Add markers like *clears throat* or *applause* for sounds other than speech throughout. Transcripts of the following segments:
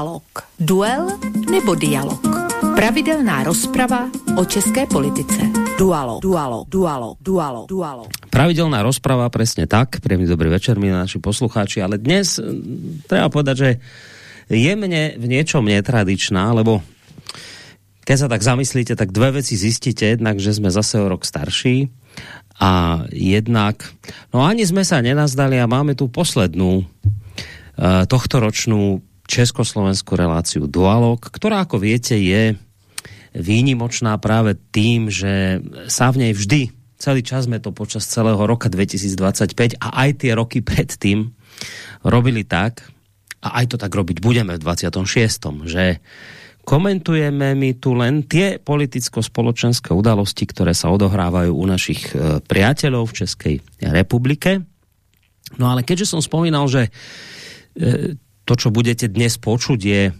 Dualog. Duel nebo dialog. Pravidelná rozprava o české politice. Dualog, dualog, dualog, dualog, dualog. Pravidelná rozprava, presne tak. Príjemný dobrý večer, mi naši poslucháči. Ale dnes treba povedať, že jemne v niečom netradičná, lebo keď sa tak zamyslíte, tak dve veci zistíte. Jednak, že sme zase o rok starší a jednak, no ani sme sa nenazdali a máme tu poslednú uh, tohtoročnú československú reláciu Dualog, ktorá, ako viete, je výnimočná práve tým, že sa v nej vždy, celý čas sme to počas celého roka 2025 a aj tie roky predtým robili tak, a aj to tak robiť budeme v 26. že komentujeme my tu len tie politicko-spoločenské udalosti, ktoré sa odohrávajú u našich e, priateľov v Českej republike. No ale keďže som spomínal, že e, to, čo budete dnes počuť, je,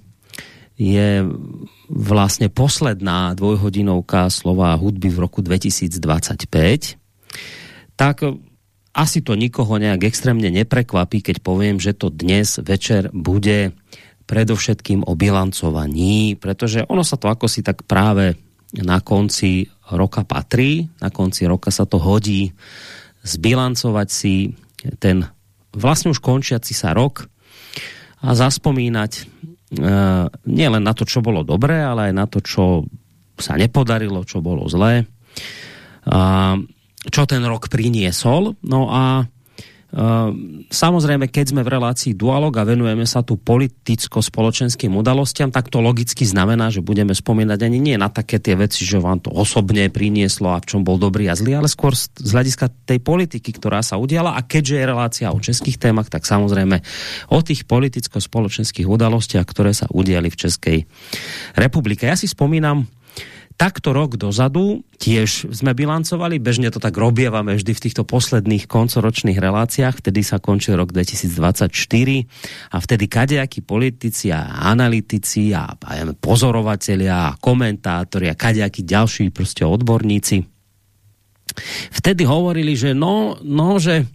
je vlastne posledná dvojhodinovka slova hudby v roku 2025, tak asi to nikoho nejak extrémne neprekvapí, keď poviem, že to dnes večer bude predovšetkým o bilancovaní, pretože ono sa to ako si tak práve na konci roka patrí, na konci roka sa to hodí zbilancovať si ten vlastne už končiaci sa rok a zaspomínať Eh, nie len na to, čo bolo dobré, ale aj na to, čo sa nepodarilo, čo bolo zlé, čo ten rok priniesol. No a samozrejme, keď sme v relácii dualog a venujeme sa tu politicko-spoločenským udalostiam, tak to logicky znamená, že budeme spomínať ani nie na také tie veci, že vám to osobne prinieslo a v čom bol dobrý a zlý, ale skôr z hľadiska tej politiky, ktorá sa udiala a keďže je relácia o českých témach, tak samozrejme o tých politicko-spoločenských udalostiach, ktoré sa udiali v Českej republike. Ja si spomínam takto rok dozadu tiež sme bilancovali, bežne to tak robievame vždy v týchto posledných koncoročných reláciách, vtedy sa končil rok 2024 a vtedy kadejakí politici a analytici a, a pozorovatelia a komentátori a kadejakí ďalší prostě odborníci vtedy hovorili, že no, no že,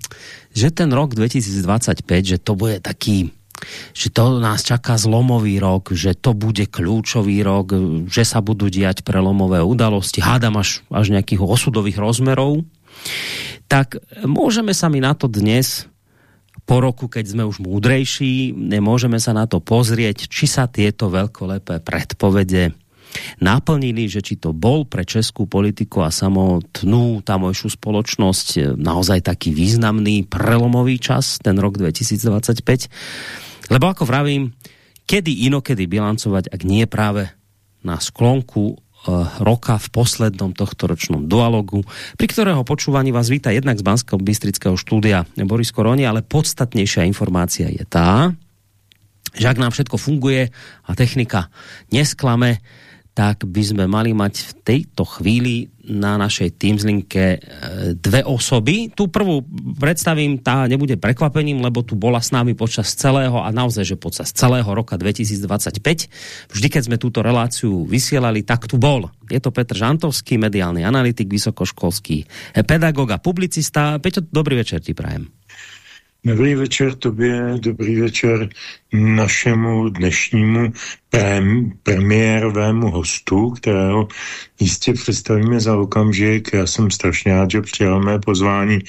že ten rok 2025, že to bude taký že to nás čaká zlomový rok, že to bude kľúčový rok, že sa budú diať prelomové udalosti, hádam až, až nejakých osudových rozmerov, tak môžeme sa mi na to dnes po roku, keď sme už múdrejší, nemôžeme sa na to pozrieť, či sa tieto veľkolepé predpovede naplnili, že či to bol pre českú politiku a samotnú tamojšiu spoločnosť naozaj taký významný prelomový čas, ten rok 2025 Lebo ako vravím, kedy inokedy bilancovať, ak nie práve na sklonku uh, roka v poslednom tohto ročnom dualogu, pri ktorého počúvaní vás víta jednak z Banského Bystrického štúdia Boris Koroni, ale podstatnejšia informácia je tá, že ak nám všetko funguje a technika nesklame, tak by sme mali mať v tejto chvíli na našej Teamslinke e, dve osoby. Tu prvú predstavím, tá nebude prekvapením, lebo tu bola s nami počas celého a naozaj, že počas celého roka 2025. Vždy, keď sme túto reláciu vysielali, tak tu bol. Je to Petr Žantovský, mediálny analytik, vysokoškolský pedagog a publicista. Peťo, dobrý večer ti prajem. Dobrý večer tobě, dobrý večer našemu dnešnímu prem, premiérovému hostu, kterého jistě představíme za okamžik. Já jsem strašně rád, že přijal mé pozvání,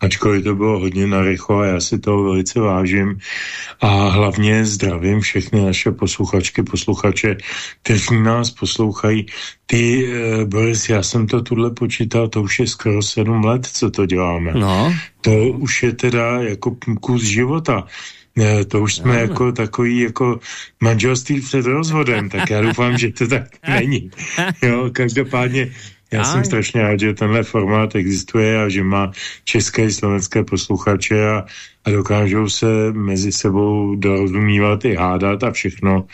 ačkoliv to bylo hodně narychlo a já si toho velice vážím. A hlavně zdravím všechny naše posluchačky, posluchače, kteří nás poslouchají. Ty, eh, Boris, já jsem to tuhle počítal, to už je skoro sedm let, co to děláme. No. To už je teda jako kus života. Ne, to už jsme no, jako takový jako manželství před rozvodem, tak já doufám, že to tak *laughs* není. Jo, každopádně já jsem strašně rád, že tenhle formát existuje a že má české i slovenské posluchače a, a dokážou se mezi sebou dorozumívat i hádat a všechno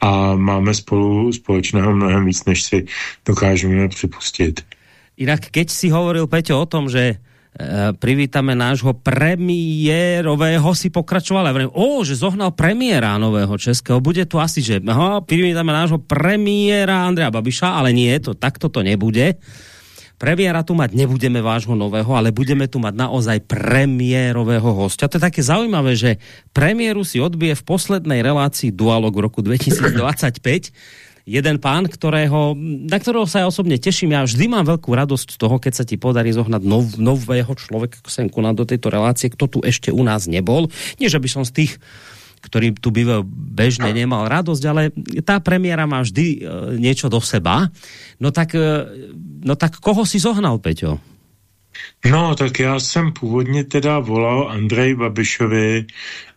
a máme spolu společného mnohem víc, než si dokážeme připustit. Jinak, keď si hovoril, Peťo, o tom, že Eh, privítame nášho premiérového si pokračoval. Ja o, že zohnal premiéra nového českého. Bude tu asi, že aha, privítame nášho premiéra Andrea Babiša, ale nie, to takto to nebude. Premiéra tu mať nebudeme vášho nového, ale budeme tu mať naozaj premiérového hostia. To je také zaujímavé, že premiéru si odbije v poslednej relácii Dualog v roku 2025 jeden pán, ktorého, na ktorého sa ja osobne teším. Ja vždy mám veľkú radosť z toho, keď sa ti podarí zohnať nov, nového človeka senku do tejto relácie, kto tu ešte u nás nebol. Nie, že by som z tých ktorý tu bývajú bežne nemal radosť, ale tá premiéra má vždy e, niečo do seba. No tak, e, no tak koho si zohnal, Peťo? No, tak já jsem původně teda volal Andrej Babišovi,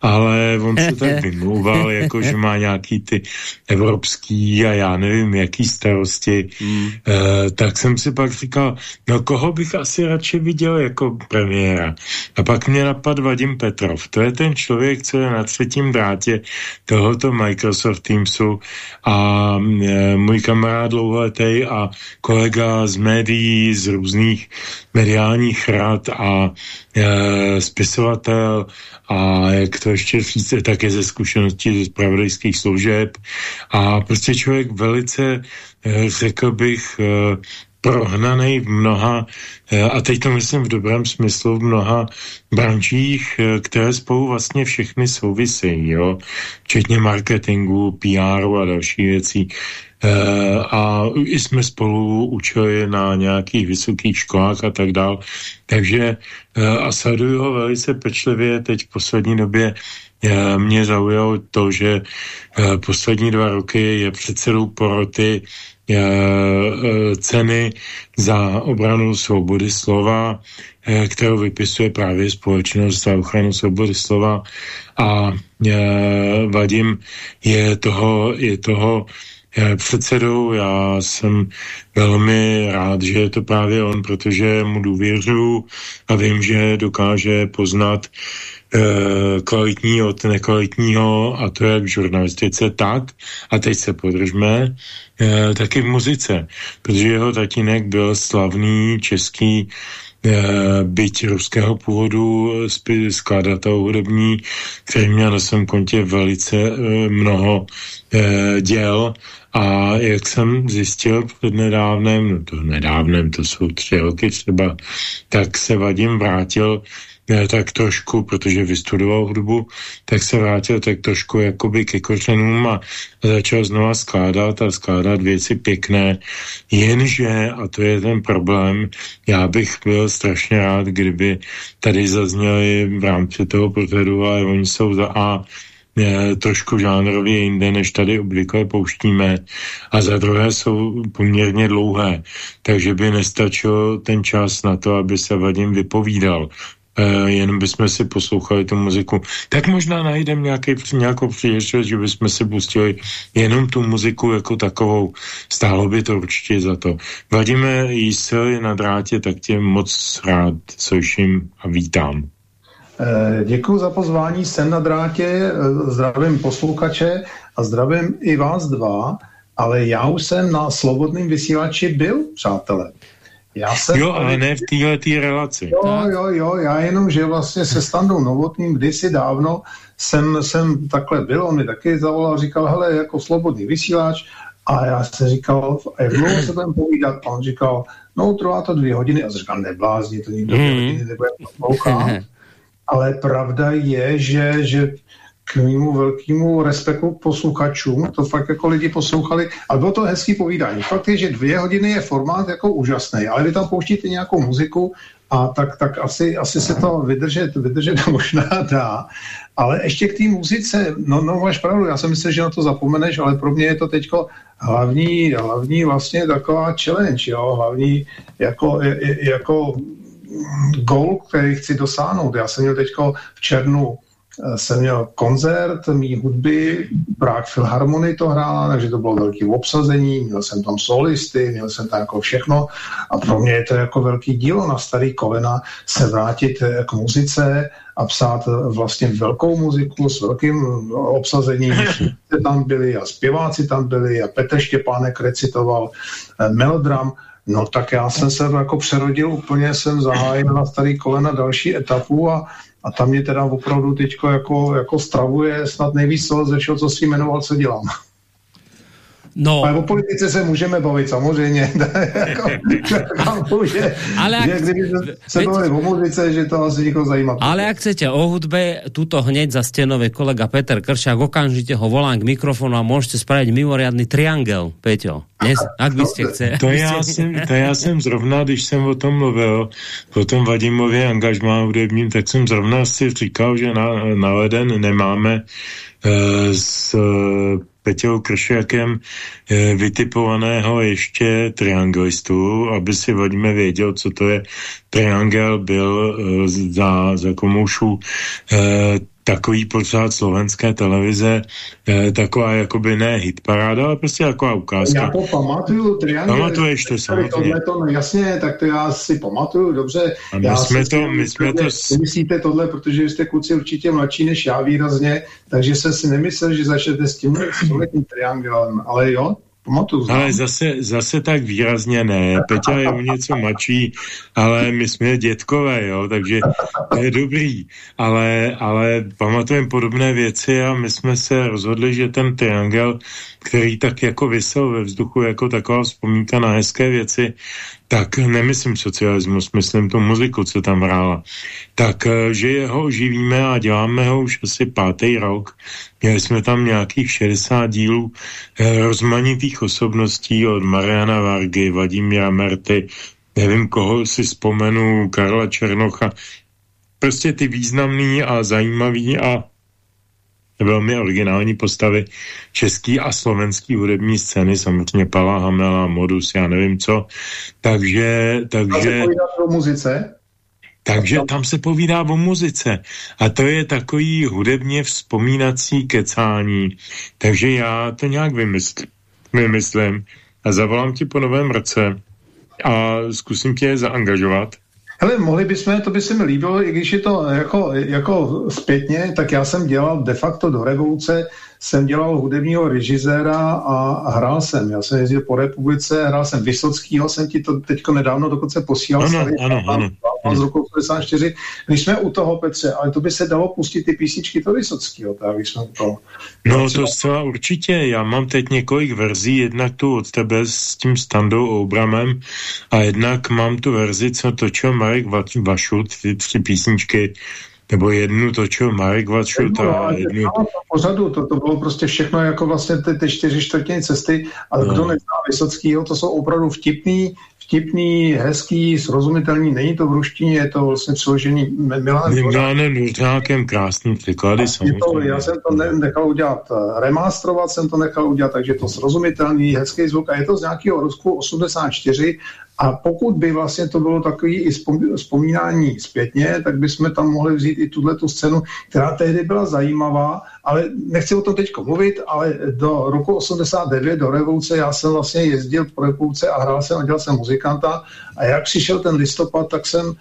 ale on se tak *laughs* vymlouval, jako že má nějaký ty evropský a já nevím, jaký starosti. Mm. E, tak jsem si pak říkal, no koho bych asi radši viděl jako premiéra. A pak mě napadl Vadim Petrov. To je ten člověk, co je na třetím drátě tohoto Microsoft Teamsu a e, můj kamarád dlouholetý a kolega z médií, z různých mediálních rad a e, spisovatel a jak to ještě říct, také ze zkušeností ze spravodajských služeb. A prostě člověk velice, e, řekl bych, e, prohnaný v mnoha, e, a teď to myslím v dobrém smyslu, v mnoha brančích, které spolu vlastně všechny souvisejí, jo? včetně marketingu, PR a další věcí. Eh, a jsme spolu učili na nějakých vysokých školách a tak dál. Takže eh, a sleduju ho velice pečlivě. Teď v poslední době eh, mě zaujalo to, že poslední dva roky je předsedou poroty ceny za obranu svobody slova, kterou vypisuje právě společnost za ochranu svobody slova a Vadim je toho, je toho předsedou. Já jsem velmi rád, že je to právě on, protože mu důvěřuju a vím, že dokáže poznat eh, kvalitní od nekvalitního a to jak v žurnalistice, tak, a teď se podržme, eh, taky v muzice, protože jeho tatínek byl slavný český Eh, byť ruského původu, skladatel hudební, který měl na svém kontě velice eh, mnoho eh, děl. A jak jsem zjistil před nedávnem, no to nedávnem, to jsou tři roky třeba, tak se Vadim vrátil tak trošku, protože vystudoval hudbu, tak se vrátil tak trošku jakoby ke kořenům a začal znova skládat a skládat věci pěkné, jenže, a to je ten problém, já bych byl strašně rád, kdyby tady zazněli v rámci toho pořadu, ale oni jsou za A je, trošku žánrově jinde, než tady obvykle pouštíme. A za druhé jsou poměrně dlouhé, takže by nestačil ten čas na to, aby se Vadim vypovídal uh, jenom bychom si poslouchali tu muziku, tak možná najdeme nějaký, nějakou příležitost, že bychom si pustili jenom tu muziku jako takovou. Stálo by to určitě za to. Vadíme jísel na drátě, tak tě moc rád slyším a vítám. Eh, Děkuji za pozvání, jsem na drátě, eh, zdravím posluchače a zdravím i vás dva, ale já už jsem na slobodném vysílači byl, přátelé. Já jsem jo, ale ne v téhle tý relaci. Jo, jo, jo, já jenom, že vlastně se Standou Novotným kdysi dávno jsem, jsem takhle byl, on mi taky zavolal, říkal, hele, jako slobodný vysílač, a já jsem říkal, jak dlouho se budeme povídat? A on říkal, no trvá to dvě hodiny. A jsem říkal, neblázni, to nikdo dvě mm. hodiny nebude poslouchat. Ale pravda je, že, že k mému velkému respektu posluchačům, to fakt jako lidi poslouchali, ale bylo to hezký povídání. Fakt je, že dvě hodiny je formát jako úžasný, ale vy tam pouštíte nějakou muziku a tak, tak asi, asi se to vydržet, vydržet *laughs* možná dá. Ale ještě k té muzice, no, no máš pravdu, já jsem myslel, že na to zapomeneš, ale pro mě je to teďko hlavní, hlavní vlastně taková challenge, jo, hlavní jako, jako gol, který chci dosáhnout. Já jsem měl teďko v černu jsem měl koncert mý hudby, Prague Philharmony to hrála, takže to bylo velký obsazení, měl jsem tam solisty, měl jsem tam jako všechno a pro mě je to jako velký dílo na starý kolena se vrátit eh, k muzice a psát eh, vlastně velkou muziku s velkým obsazením. *laughs* tam byli a zpěváci tam byli a Petr Štěpánek recitoval melodram. No tak já jsem se jako přerodil, úplně jsem zahájil na starý kolena další etapu a a tam mě teda opravdu teďko jako, jako stravuje snad nejvíc ze všeho, co si jmenoval, co dělám. No. Ale o politice se můžeme bavit samozřejmě. *laughs* jako, *laughs* ale ak, že kdyby se bavili o muzice, že to asi někoho zajímá. Ale ak chcete o hudbe, tuto hneď za stenové kolega Peter Kršák, okamžite ho volám k mikrofonu a môžete spraviť mimoriadný triangel, Peťo. Dnes, ak by ste chceli. To já, jsem, to já jsem zrovna, když jsem o tom mluvil, o tom Vadimově angažmá hudebním, tak jsem zrovna si říkal, že na, na leden nemáme uh, s Peťou Kršákem eh, vytipovaného ještě triangelistu, aby si Vadíme věděl, co to je. Triangel byl eh, za, za komoušu eh, takový pořád slovenské televize, eh, taková jakoby ne hitparáda, ale prostě taková ukázka. Já to pamatuju, Triangel. Pamatuješ to samozřejmě. Tohle to, no jasně, tak to já si pamatuju, dobře. A my já jsme to, my jsme to... Myslíte tohle, protože jste kluci určitě mladší než já výrazně, takže jsem si nemyslel, že začnete s tím stoletním triangelem, ale jo, Pamatuju, ale zase, zase tak výrazně ne. Peťa je o něco mladší, ale my jsme dětkové, jo, takže to je dobrý. Ale, ale pamatujeme podobné věci a my jsme se rozhodli, že ten triangel, který tak jako vysel ve vzduchu jako taková vzpomínka na hezké věci, tak nemyslím socialismus, myslím tu muziku, co tam hrála, tak eh, že jeho oživíme a děláme ho už asi pátý rok. Měli jsme tam nějakých 60 dílů eh, rozmanitých osobností od Mariana Vargy, Vladimíra Merty, nevím koho si vzpomenu, Karla Černocha, prostě ty významný a zajímavý a velmi originální postavy český a slovenský hudební scény, samozřejmě Pala Hamela, Modus, já nevím co. Takže... takže o muzice? Takže tam se povídá o muzice. A to je takový hudebně vzpomínací kecání. Takže já to nějak vymysl, vymyslím a zavolám ti po novém roce a zkusím tě zaangažovat Hele, mohli bychom, to by se mi líbilo, i když je to jako, jako zpětně, tak já jsem dělal de facto do revoluce jsem dělal hudebního režiséra a hrál jsem. Já jsem jezdil po republice, hrál jsem Vysockýho, jsem ti to teďko nedávno dokonce posílal. Ano, ano, ano, ano. Z roku 84. Když jsme u toho, Petře, ale to by se dalo pustit ty písničky to Vysockýho, tak když jsme u toho. No to zcela určitě. Já mám teď několik verzí, jednak tu od tebe s tím Standou Obramem a jednak mám tu verzi, co točil Marek Vašut, ty tři písničky nebo jednu točil Marek Vačut a jednu... Pořadu, to, to bylo prostě všechno jako vlastně ty, ty čtyři čtvrtiny cesty. A no. kdo nezná Vysockýho, to jsou opravdu vtipný, vtipný, hezký, srozumitelný, není to v ruštině, je to vlastně přeložený Milanem Milanem Nurťákem krásný překlady to, Já jsem to ne, nechal udělat, eh, remasterovat jsem to nechal udělat, takže to srozumitelný, hezký zvuk. A je to z nějakého roku 84 a pokud by vlastně to bylo takový i vzpomínání zpětně, tak bychom tam mohli vzít i tuhle tu scénu, která tehdy byla zajímavá, ale nechci o tom teď mluvit, ale do roku 89, do revoluce, já jsem vlastně jezdil po revoluce a hrál jsem a dělal jsem muzikanta. A jak přišel ten listopad, tak jsem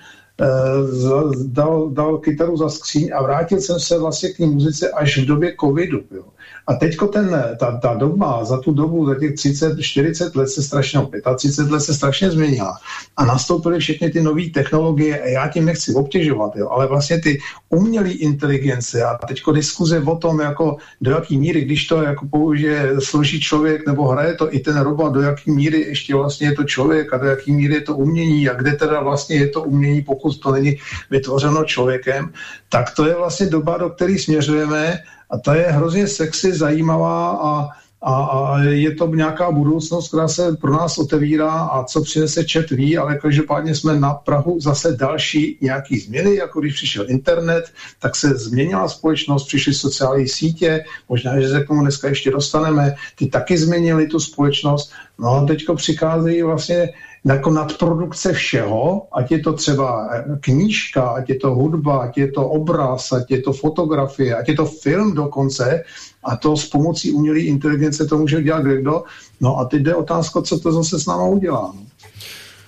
dal, dal kytaru za skříň a vrátil jsem se vlastně k té muzice až v době covidu. Jo. A ten, ta, ta doba, za tu dobu, za těch 30, 40 let se strašně, 35 let se strašně změnila. A nastoupily všechny ty nové technologie, a já tím nechci obtěžovat, jo, ale vlastně ty umělé inteligence a teďko diskuze o tom, jako do jaký míry, když to jako použije, složí člověk nebo hraje to i ten robot, do jaký míry ještě vlastně je to člověk a do jaký míry je to umění a kde teda vlastně je to umění, pokud to není vytvořeno člověkem, tak to je vlastně doba, do které směřujeme a ta je hrozně sexy, zajímavá a, a, a je to nějaká budoucnost, která se pro nás otevírá a co přinese čet ví, ale každopádně jsme na Prahu zase další nějaký změny, jako když přišel internet, tak se změnila společnost, přišly sociální sítě, možná, že se k tomu dneska ještě dostaneme, ty taky změnily tu společnost, no a teďko přicházejí vlastně jako nadprodukce všeho, ať je to třeba knížka, ať je to hudba, ať je to obraz, ať je to fotografie, ať je to film dokonce, a to s pomocí umělé inteligence to může dělat kdo. No a teď jde otázka, co to zase s náma udělá. No.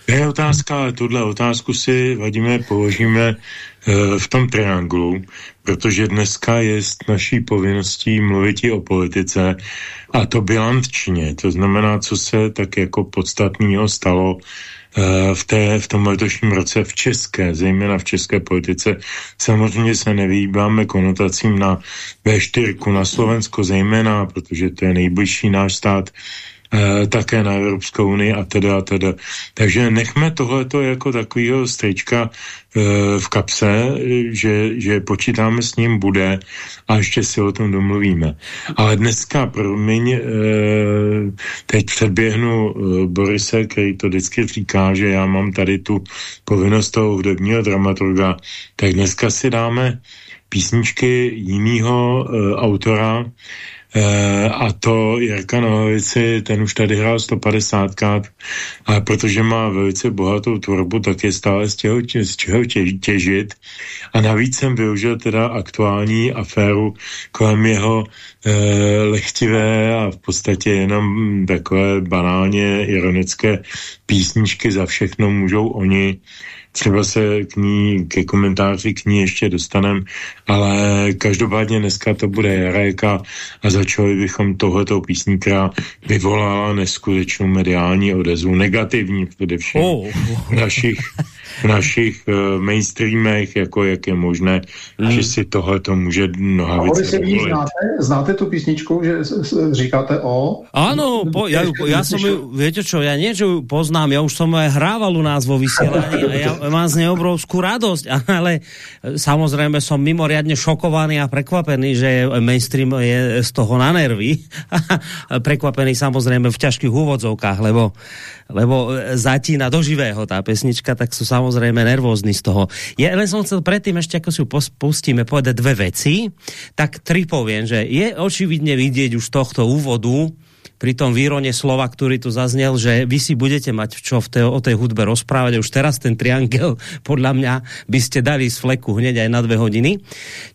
Je otázka, ale tuhle otázku si, vadíme, položíme v tom trianglu, protože dneska je naší povinností mluvit i o politice a to bilančně, to znamená, co se tak jako podstatného stalo e, v, té, v tom letošním roce v české, zejména v české politice. Samozřejmě se nevýbáme konotacím na V4, na Slovensko zejména, protože to je nejbližší náš stát, e, také na Evropskou unii a teda a teda. Takže nechme tohleto jako takového strička e, v kapse, že, že počítáme s ním bude a ještě si o tom domluvíme. Ale dneska, promiň, e, teď předběhnu e, Borise, který to vždycky říká, že já mám tady tu povinnost toho hudebního dramaturga, tak dneska si dáme písničky jiného e, autora, Eh, a to Jirka Nohavici, ten už tady hrál 150 krát, a protože má velice bohatou tvorbu, tak je stále z čeho, z čeho těžit. A navíc jsem využil teda aktuální aféru kolem jeho e, lechtivé a v podstatě jenom takové banálně ironické písničky za všechno můžou oni třeba se k ní, ke komentáři k ní ještě dostanem, ale každopádně dneska to bude Jareka a začali bychom tohleto písní, která vyvolala neskutečnou mediální odezvu, negativní především oh. v našich, v našich uh, mainstreamech, jako jak je možné, mm. že si tohle to může mnoha věcí znáte, znáte tu písničku, že říkáte o? Ano, po, já, já jsem ju, viete čo, já nie, že poznám, já už jsem hrával u nás vo vysielaní a já mám z nej obrovskú radosť, *laughs* ale samozrejme som mimoriadne šokovaný a prekvapený, že mainstream je z toho na nervy. *laughs* prekvapený samozrejme v ťažkých úvodzovkách, lebo, lebo zatína do živého tá pesnička, tak sú samozrejme nervózni z toho. Ja len som chcel predtým ešte, ako si ju pustíme, povedať dve veci, tak tri poviem, že je očividne vidieť už z tohto úvodu, pri tom výrone slova, ktorý tu zaznel, že vy si budete mať čo v tej, o tej hudbe rozprávať. Už teraz ten triangel, *laughs* podľa mňa, by ste dali z fleku hneď aj na dve hodiny.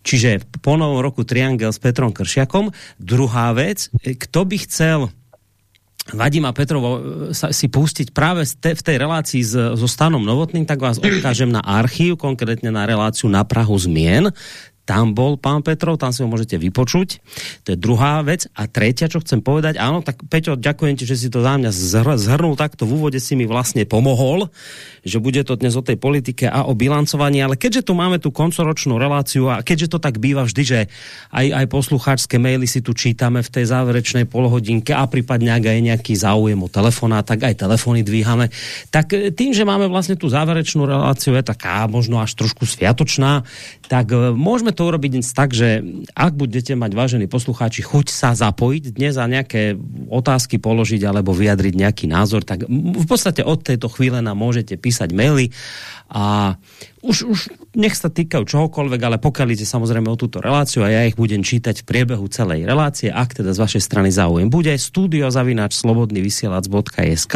Čiže po novom roku triangel s Petrom Kršiakom. Druhá vec, kto by chcel Vadima Petrovo si pustiť práve v tej relácii so Stanom Novotným, tak vás odkážem na archív, konkrétne na reláciu na Prahu zmien tam bol pán Petrov, tam si ho môžete vypočuť. To je druhá vec. A tretia, čo chcem povedať, áno, tak Peťo, ďakujem ti, že si to za mňa zhr zhrnul takto v úvode si mi vlastne pomohol, že bude to dnes o tej politike a o bilancovaní, ale keďže tu máme tú koncoročnú reláciu a keďže to tak býva vždy, že aj, aj poslucháčské maily si tu čítame v tej záverečnej polhodinke a prípadne ak aj nejaký záujem o telefona, tak aj telefony dvíhame. Tak e, tým, že máme vlastne tú záverečnú reláciu, je taká možno až trošku sviatočná, tak e, môžeme to urobiť dnes tak, že ak budete mať, vážení poslucháči, chuť sa zapojiť dnes a nejaké otázky položiť alebo vyjadriť nejaký názor, tak v podstate od tejto chvíle nám môžete písať maily a už, už nech sa týkajú čohokoľvek, ale pokiaľ ide samozrejme o túto reláciu a ja ich budem čítať v priebehu celej relácie, ak teda z vašej strany záujem bude, studiozavináč slobodnyvysielac.sk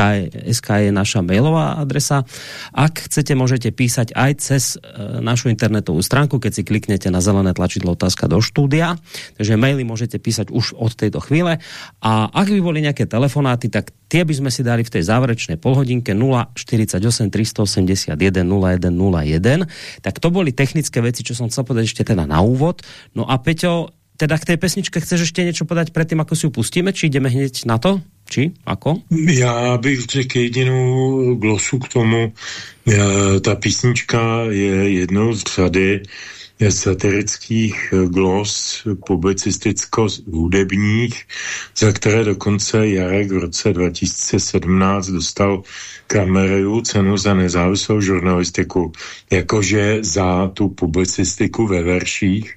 SK je naša mailová adresa. Ak chcete, môžete písať aj cez e, našu internetovú stránku, keď si kliknete na zelené tlačidlo otázka do štúdia. Takže maily môžete písať už od tejto chvíle. A ak by boli nejaké telefonáty, tak tie by sme si dali v tej záverečnej polhodinke 048 381 0101 jeden. Tak to boli technické veci, čo som chcel povedať ešte teda na úvod. No a Peťo, teda k tej pesničke chceš ešte niečo povedať predtým, ako si ju pustíme? Či ideme hneď na to? Či? Ako? Já bych řekl jedinou glosu k tomu. Ta písnička je jednou z řady satirických glos publicisticko-hudebních, za které dokonce Jarek v roce 2017 dostal Kamereju cenu za nezávislou žurnalistiku, jakože za tu publicistiku ve verších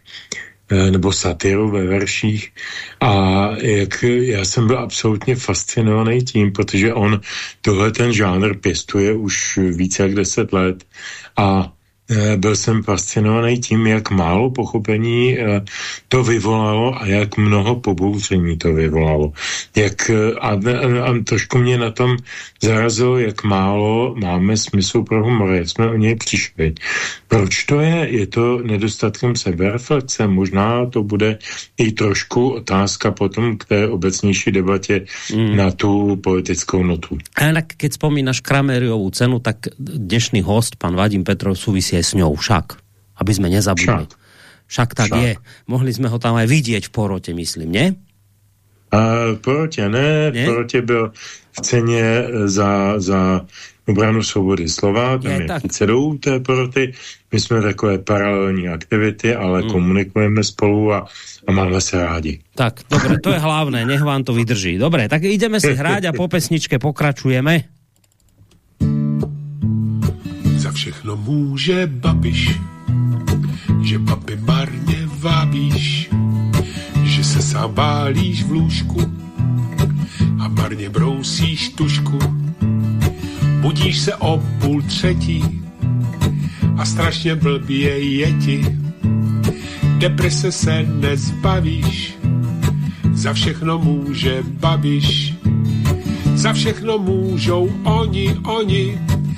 eh, nebo satiru ve verších. A jak já jsem byl absolutně fascinovaný tím, protože on tohle ten žánr pěstuje už více jak deset let a Eh, byl jsem fascinovaný tím, jak málo pochopení eh, to vyvolalo a jak mnoho pobouření to vyvolalo. Jak, eh, a, a trošku mě na tom zarazilo, jak málo máme smysl pro humor, jak jsme o něj přišli. Proč to je? Je to nedostatkem sebereflexe? Možná to bude i trošku otázka potom k té obecnější debatě mm. na tu politickou notu. A jinak, keď vzpomínaš Krameriovou cenu, tak dnešný host, pan Vadim Petrov, souvisí s ňou však, aby sme nezabudli. Však, však tak však. je. Mohli sme ho tam aj vidieť v porote, myslím, ne? A v porotě ne, ne? v porotě byl v ceně za, za obranu svobody slova, tam je, je předsedou té poroty, my jsme takové paralelní aktivity, ale mm. komunikujeme spolu a, a máme se rádi. Tak, dobre, to je hlavné, nech vám to vydrží. Dobre, tak ideme si hrať a po *laughs* pesničke pokračujeme. Všechno může babiš, že babi marně vábíš, že se sám bálíš v lůžku a marně brousíš tušku. Budíš se o půl třetí a strašně blbě je ti. Deprese se nezbavíš, za všechno může babiš. Za všechno můžou oni, oni,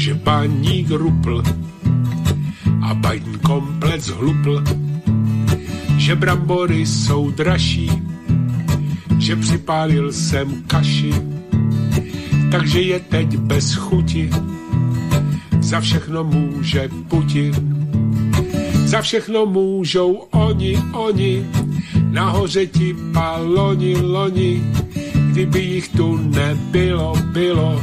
že baník rupl a Biden komplet zhlupl že brambory jsou dražší že připálil jsem kaši takže je teď bez chuti za všechno může Putin. Za všechno můžou oni, oni, nahoře ti paloni, loni. Kdyby jich tu nebylo, bylo,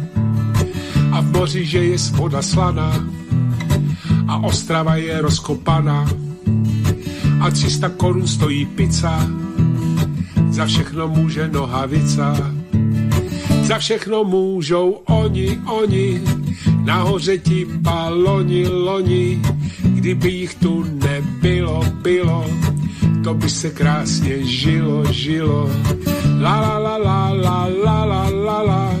a v moři, že je spoda slaná. A Ostrava je rozkopaná. A 300 korun stojí pizza. Za všechno může nohavica. Za všechno můžou oni, oni. Nahoře ti paloni, loni, kdyby jich tu nebylo, bylo, to by se krásně žilo, žilo. La la la la la la la la la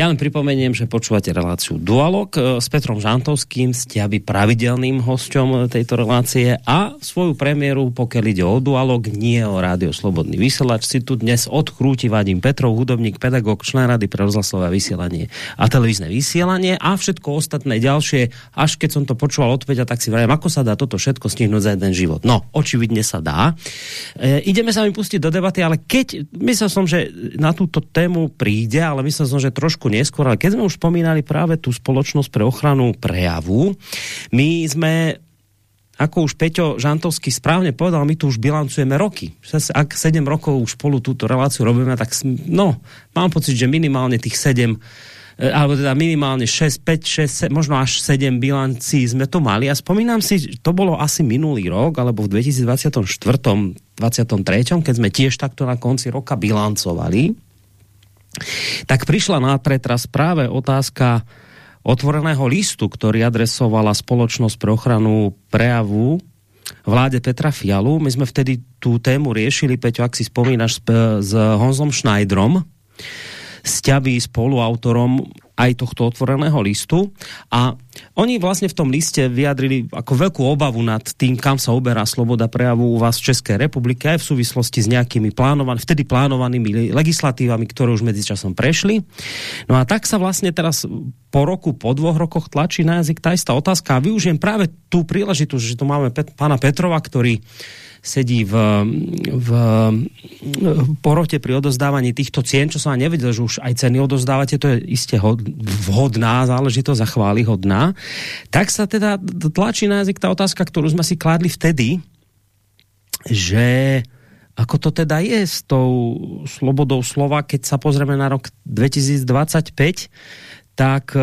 Ja len pripomeniem, že počúvate reláciu Dualog e, s Petrom Žantovským, ste aby pravidelným hosťom tejto relácie a svoju premiéru, pokiaľ ide o Dualog, nie o Rádio Slobodný vysielač, si tu dnes odchrúti Vadim Petrov, hudobník, pedagóg, člen Rady pre rozhlasové vysielanie a televízne vysielanie a všetko ostatné ďalšie, až keď som to počúval od Peťa, tak si vrajím, ako sa dá toto všetko stihnúť za jeden život. No, očividne sa dá. E, ideme sa mi pustiť do debaty, ale keď, myslel som, že na túto tému príde, ale myslel som, že trošku neskôr, ale keď sme už spomínali práve tú spoločnosť pre ochranu prejavu, my sme ako už Peťo Žantovský správne povedal, my tu už bilancujeme roky. Ak 7 rokov už spolu túto reláciu robíme, tak no, mám pocit, že minimálne tých 7 e, alebo teda minimálne 6, 5, 6, možno až 7 bilancí sme to mali a spomínam si, to bolo asi minulý rok, alebo v 2024. 23. keď sme tiež takto na konci roka bilancovali tak prišla na pretras práve otázka otvoreného listu, ktorý adresovala spoločnosť pre ochranu prejavu vláde Petra Fialu. My sme vtedy tú tému riešili, Peťo, ak si spomínaš, s Honzom Schneiderom, sťavý spoluautorom aj tohto otvoreného listu a oni vlastne v tom liste vyjadrili ako veľkú obavu nad tým, kam sa uberá sloboda prejavu u vás v Českej republike aj v súvislosti s nejakými plánovanými, vtedy plánovanými legislatívami, ktoré už medzičasom prešli. No a tak sa vlastne teraz po roku, po dvoch rokoch tlačí na jazyk tá istá otázka a využijem práve tú príležitosť, že tu máme Pet pána Petrova, ktorý sedí v, v porote pri odozdávaní týchto cien, čo som nevedel, že už aj ceny odozdávate, to je iste vhodná záležitosť a chváli hodná. Tak sa teda tlačí na jazyk tá otázka, ktorú sme si kládli vtedy, že ako to teda je s tou slobodou slova, keď sa pozrieme na rok 2025, tak e,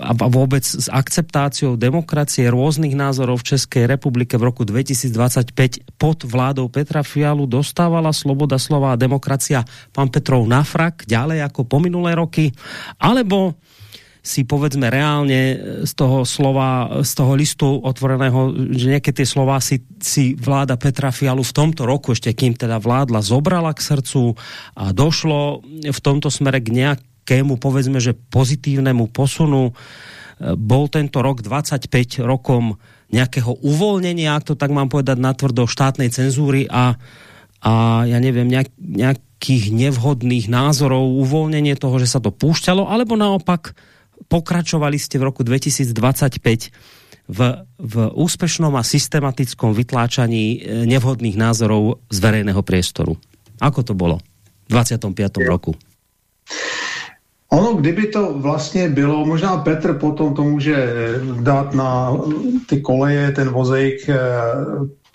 a vôbec s akceptáciou demokracie rôznych názorov v Českej republike v roku 2025 pod vládou Petra Fialu dostávala sloboda slova a demokracia. Pán Petrov na frak ďalej ako po minulé roky, alebo si povedzme reálne z toho slova, z toho listu otvoreného, že nejaké tie slova si, si vláda Petra Fialu v tomto roku, ešte kým teda vládla, zobrala k srdcu a došlo v tomto smere k nejakému, povedzme, že pozitívnemu posunu. Bol tento rok 25 rokom nejakého uvoľnenia, ak to tak mám povedať natvrdo, štátnej cenzúry a, a ja neviem, nejak, nejakých nevhodných názorov, uvoľnenie toho, že sa to púšťalo, alebo naopak pokračovali ste v roku 2025 v, v úspešnom a systematickom vytláčaní e, nevhodných názorov z verejného priestoru. Ako to bylo v 25. roku? Ono, kdyby to vlastně bylo, možná Petr potom to může dát na ty koleje, ten vozejk e,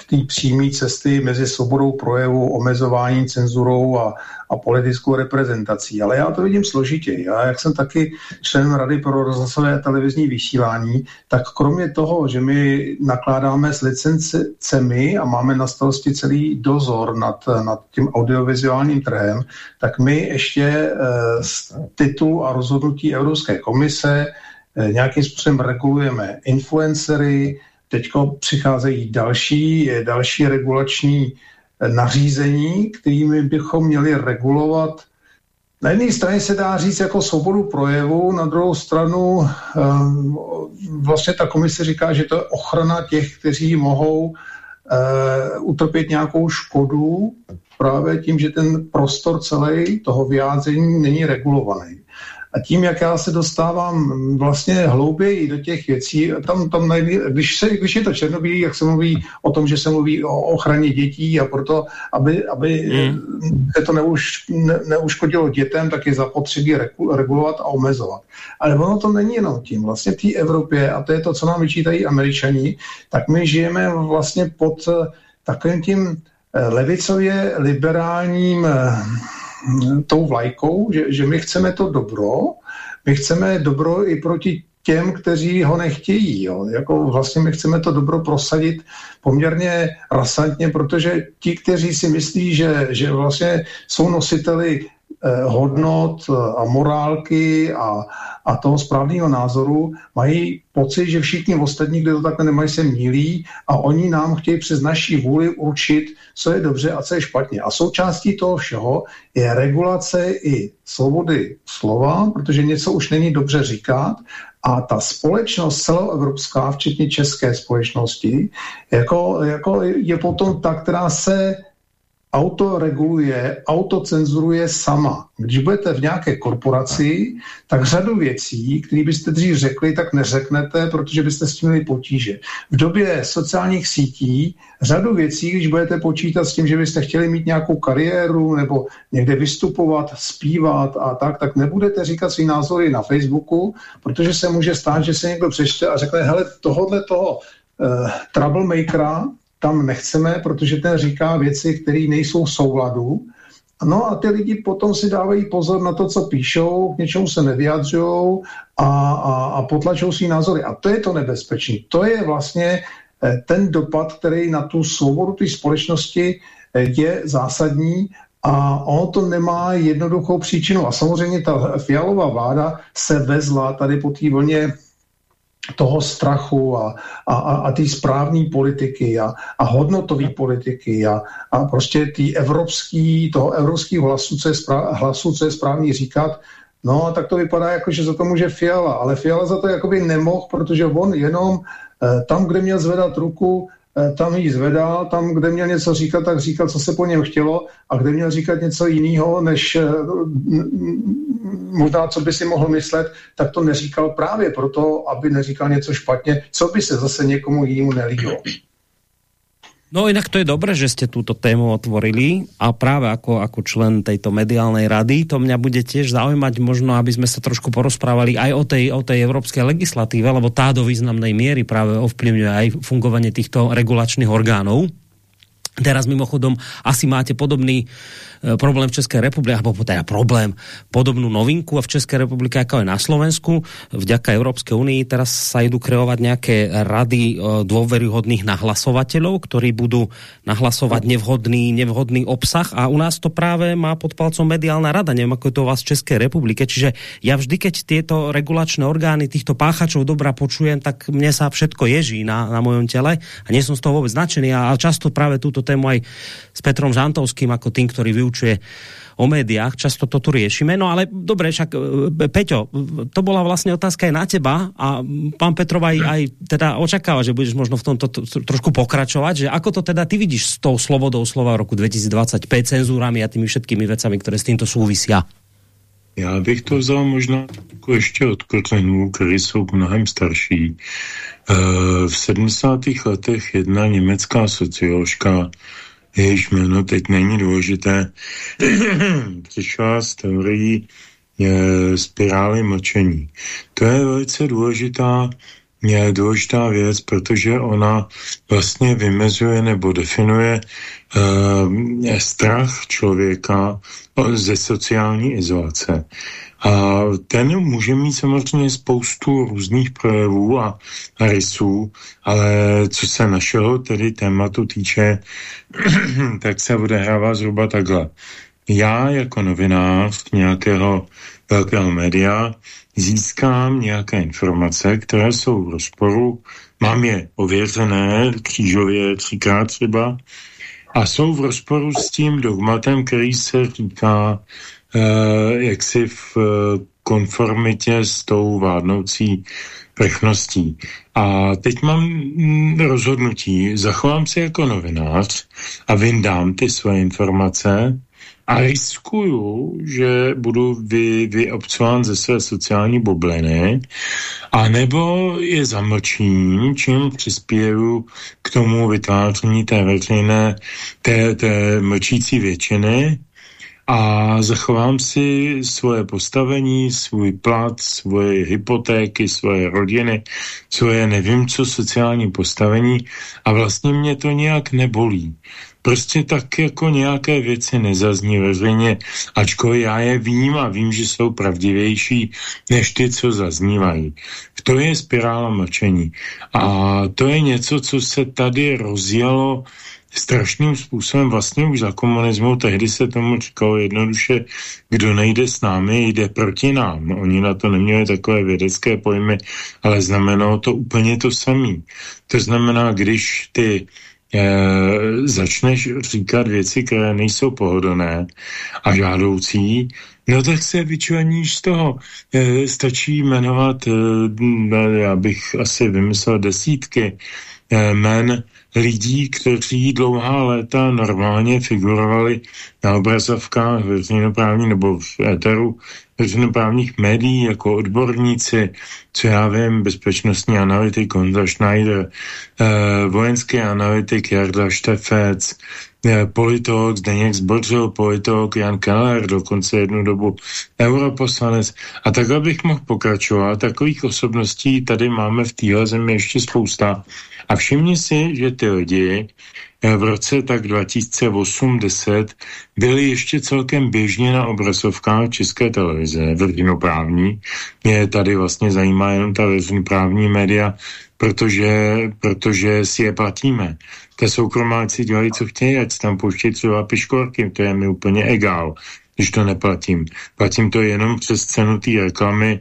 té přímé cesty mezi svobodou projevu, omezování, cenzurou a, a politickou reprezentací. Ale já to vidím složitě. Já, jak jsem taky členem Rady pro rozhlasové televizní vysílání, tak kromě toho, že my nakládáme s licencemi a máme na starosti celý dozor nad, nad tím audiovizuálním trhem, tak my ještě e, z titulu a rozhodnutí Evropské komise e, nějakým způsobem regulujeme influencery, Teď přicházejí další, další regulační eh, nařízení, kterými bychom měli regulovat na jedné straně se dá říct jako svobodu projevu, na druhou stranu um, vlastně ta komise říká, že to je ochrana těch, kteří mohou uh, utrpět nějakou škodu právě tím, že ten prostor celý toho vyjádření není regulovaný. A tím, jak já se dostávám vlastně hlouběji do těch věcí, tam, tam najde, když, se, když je to černobílý, jak se mluví o tom, že se mluví o ochraně dětí a proto, aby, aby mm. se to neuš, ne, neuškodilo dětem, tak je zapotřebí regulovat a omezovat. Ale ono to není jenom tím. Vlastně v té Evropě, a to je to, co nám vyčítají američani, tak my žijeme vlastně pod takovým tím levicově liberálním eh, tou vlajkou, že, že my chceme to dobro, my chceme dobro i proti těm, kteří ho nechtějí. Jo. Jako vlastně my chceme to dobro prosadit poměrně rasantně, protože ti, kteří si myslí, že, že vlastně jsou nositeli hodnot eh, a morálky a, a toho správného názoru, mají pocit, že všichni ostatní, kdo to takhle nemají, se mílí a oni nám chtějí přes naší vůli určit, co je dobře a co je špatně. A součástí toho všeho je regulace i svobody slova, protože něco už není dobře říkat a ta společnost celoevropská, včetně české společnosti, jako, jako je potom ta, která se autoreguluje, autocenzuruje sama. Když budete v nějaké korporaci, tak řadu věcí, které byste dřív řekli, tak neřeknete, protože byste s tím měli potíže. V době sociálních sítí řadu věcí, když budete počítat s tím, že byste chtěli mít nějakou kariéru nebo někde vystupovat, zpívat a tak, tak nebudete říkat svý názory na Facebooku, protože se může stát, že se někdo přečte a řekne, hele, tohohle toho uh, troublemakera, tam nechceme, protože ten říká věci, které nejsou v souladu. No a ty lidi potom si dávají pozor na to, co píšou, k něčemu se nevyjadřují a, a, a potlačují si názory. A to je to nebezpečné. To je vlastně eh, ten dopad, který na tu svobodu té společnosti eh, je zásadní a ono to nemá jednoduchou příčinu. A samozřejmě ta fialová vláda se vezla tady po té vlně toho strachu a, a, a té správné politiky a, a hodnotové politiky a, a prostě tý evropský, toho evropského hlasu, hlasu, co je správný říkat, no a tak to vypadá jako, že za to může Fiala, ale Fiala za to jakoby nemohl, protože on jenom eh, tam, kde měl zvedat ruku, tam ji zvedal, tam, kde měl něco říkat, tak říkal, co se po něm chtělo a kde měl říkat něco jiného, než eh, možná, co by si mohl myslet, tak to neříkal právě proto, aby neříkal něco špatně, co by se zase někomu jinému nelíbilo. No inak to je dobré, že ste túto tému otvorili a práve ako, ako člen tejto mediálnej rady, to mňa bude tiež zaujímať možno, aby sme sa trošku porozprávali aj o tej, o tej európskej legislatíve, lebo tá do významnej miery práve ovplyvňuje aj fungovanie týchto regulačných orgánov. Teraz mimochodom asi máte podobný E, problém v České republike, alebo teda problém, podobnú novinku a v České republike ako aj na Slovensku. Vďaka Európskej únii teraz sa idú kreovať nejaké rady e, dôveryhodných nahlasovateľov, ktorí budú nahlasovať nevhodný, nevhodný obsah. A u nás to práve má pod palcom mediálna rada, neviem ako je to u vás v České republike, čiže ja vždy, keď tieto regulačné orgány týchto páchačov dobra počujem, tak mne sa všetko ježí na, na mojom tele a nie som z toho vôbec značený a, a často práve túto tému aj s Petrom Žantovským ako tým, ktorý vyučuje o médiách, často to tu riešime. No ale dobre, však e, Peťo, to bola vlastne otázka aj na teba a pán Petrov aj, aj teda očakáva, že budeš možno v tomto trošku pokračovať, že ako to teda ty vidíš s tou slobodou slova roku 2025, cenzúrami a tými všetkými vecami, které s týmto súvisia? Já bych to vzal možná jako ještě od Kotlenů, které jsou mnohem starší. E, v 70. letech jedna německá socioložka jejíž jméno teď není důležité, *coughs* přišla z teorií e, spirály mlčení. To je velice důležitá je důležitá věc, protože ona vlastně vymezuje nebo definuje e, strach člověka ze sociální izolace. A ten může mít samozřejmě spoustu různých projevů a, a rysů, ale co se našeho tedy tématu týče, *clears throat* tak se odehrává zhruba takhle. Já jako novinář nějakého velkého média získám nějaké informace, které jsou v rozporu, mám je ověřené křížově třikrát třeba, a jsou v rozporu s tím dogmatem, který se říká Eh, jaksi v eh, konformitě s tou vládnoucí vrchností. A teď mám mm, rozhodnutí, zachovám se jako novinář a vyndám ty svoje informace a riskuju, že budu vy, vyobcován ze své sociální bubliny, a nebo je zamlčím, čím přispěju k tomu vytváření té veřejné, té, té mlčící většiny, a zachovám si svoje postavení, svůj plat, svoje hypotéky, svoje rodiny, svoje nevím co sociální postavení a vlastně mě to nějak nebolí. Prostě tak jako nějaké věci nezazní veřejně, ačkoliv já je vím a vím, že jsou pravdivější než ty, co zaznívají. To je spirála mlčení. A to je něco, co se tady rozjelo strašným způsobem vlastně už za komunismu, tehdy se tomu říkalo jednoduše, kdo nejde s námi, jde proti nám. No, oni na to neměli takové vědecké pojmy, ale znamenalo to úplně to samé. To znamená, když ty začneš říkat věci, které nejsou pohodlné a žádoucí, no tak se vyčleníš z toho. E, stačí jmenovat, e, já bych asi vymyslel desítky e, men lidí, kteří dlouhá léta normálně figurovali na obrazovkách veřejnoprávní nebo v éteru veřejnoprávních médií jako odborníci, co já vím, bezpečnostní analytik Honza Schneider, eh, vojenský analytik Jarda Štefec, eh, politolog Zdeněk Zbořil, politolog Jan Keller, dokonce jednu dobu europoslanec. A takhle bych mohl pokračovat. Takových osobností tady máme v téhle zemi ještě spousta. A všimni si, že ty lidi eh, v roce tak 2008-10 byli ještě celkem běžně na obrazovkách České televize, veřejnoprávní. Mě tady vlastně zajímá jenom ta veřejnoprávní média, protože, protože si je platíme. Ty soukromáci dělají, co chtějí, ať tam pouštějí třeba piškorky, to je mi úplně egál, když to neplatím. Platím to jenom přes cenu té reklamy,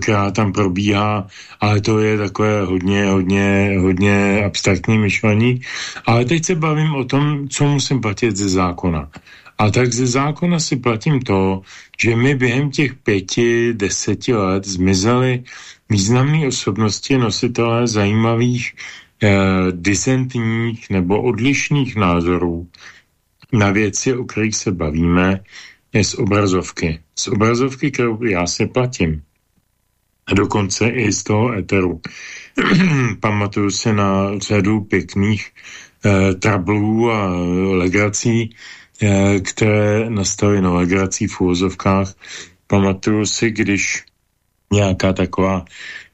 která tam probíhá, ale to je takové hodně, hodně, hodně abstraktní myšlení. Ale teď se bavím o tom, co musím platit ze zákona. A tak ze zákona si platím to, že mi během těch pěti, deseti let zmizely významné osobnosti nositelé zajímavých eh, disentních nebo odlišných názorů na věci, o kterých se bavíme, je z obrazovky. Z obrazovky, kterou já si platím. A dokonce i z toho eteru. *clears throat* Pamatuju se na řadu pěkných eh, trablů a legrací, eh, které nastaly na legrací v úvozovkách. Pamatuju si, když nějaká taková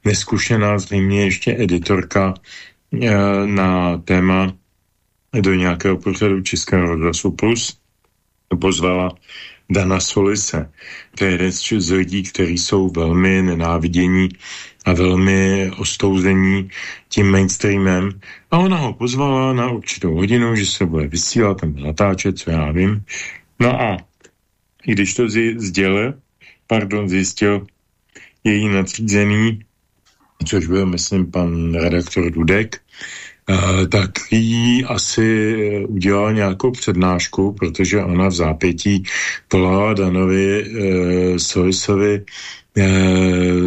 neskušená, zřejmě ještě editorka eh, na téma do nějakého pořadu Českého rozhlasu Plus pozvala Dana Solise. To je jeden z lidí, kteří jsou velmi nenávidění a velmi ostouzení tím mainstreamem. A ona ho pozvala na určitou hodinu, že se bude vysílat, tam natáčet, co já vím. No a když to sdělil, pardon, zjistil její nadřízený, což byl, myslím, pan redaktor Dudek, tak jí asi udělala nějakou přednášku, protože ona v zápětí volala Danovi Solisovi Eh,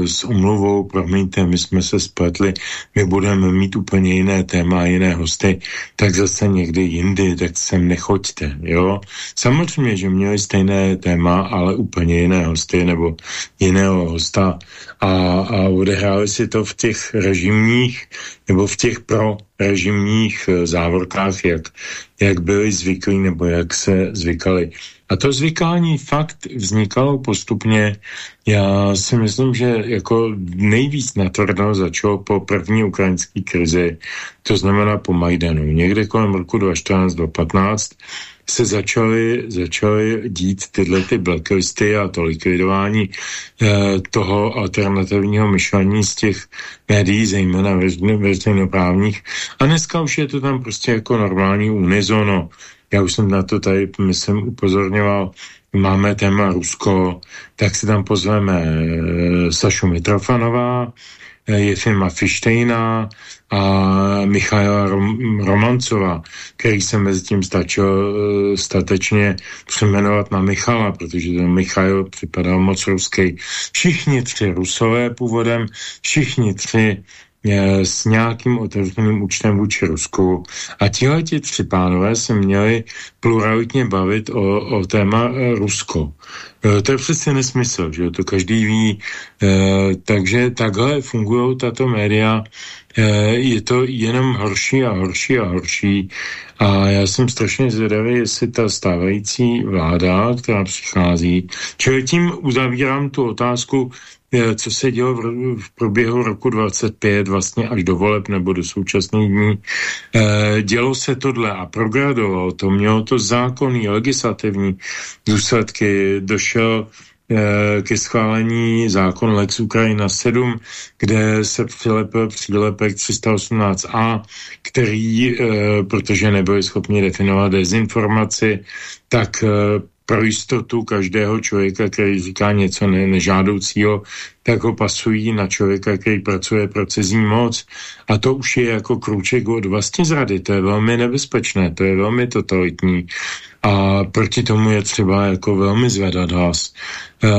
s omluvou, promiňte, my jsme se spletli, my budeme mít úplně jiné téma, jiné hosty, tak zase někdy jindy, tak sem nechoďte, jo. Samozřejmě, že měli stejné téma, ale úplně jiné hosty nebo jiného hosta a, a odehráli si to v těch režimních nebo v těch pro režimních eh, závorkách, jak, jak byli zvyklí nebo jak se zvykali. A to zvykání fakt vznikalo postupně. Já si myslím, že jako nejvíc natvrdo začalo po první ukrajinské krizi, to znamená po Majdanu. Někde kolem roku 2014-2015 se začaly, začaly dít tyhle ty blacklisty a to likvidování eh, toho alternativního myšlení z těch médií, zejména veřejnoprávních. A dneska už je to tam prostě jako normální unizono já už jsem na to tady, myslím, upozorňoval, máme téma Rusko, tak si tam pozveme e, Sašu Mitrofanová, e, Jefima Fištejna a Michaela Rom, Romancova, který se mezi tím stačil e, statečně přeměnovat na Michala, protože ten Michail připadal moc ruský. Všichni tři rusové původem, všichni tři Eh, s nějakým otevřeným účtem vůči Rusku. A tihle ti tři pánové se měli pluralitně bavit o, o téma eh, Rusko. Eh, to je přece nesmysl, že to každý ví. Takže takhle fungují tato média. Je to jenom horší a horší a horší. A já jsem strašně zvědavý, jestli ta stávající vláda, která přichází, čili tím uzavírám tu otázku, co se dělo v, v průběhu roku 25 vlastně až do voleb nebo do současných dní. E, dělo se tohle a progradovalo to, mělo to zákonný, legislativní důsledky, došel e, ke schválení zákon Lex Ukrajina 7, kde se přilepil přílepek 318a, který, protože nebyli schopni definovat dezinformaci, tak pro jistotu každého člověka, který říká něco ne, nežádoucího, tak ho pasují na člověka, který pracuje pro cizí moc. A to už je jako krůček od vlastně zrady. To je velmi nebezpečné, to je velmi totalitní. A proti tomu je třeba jako velmi zvedat hlas. E,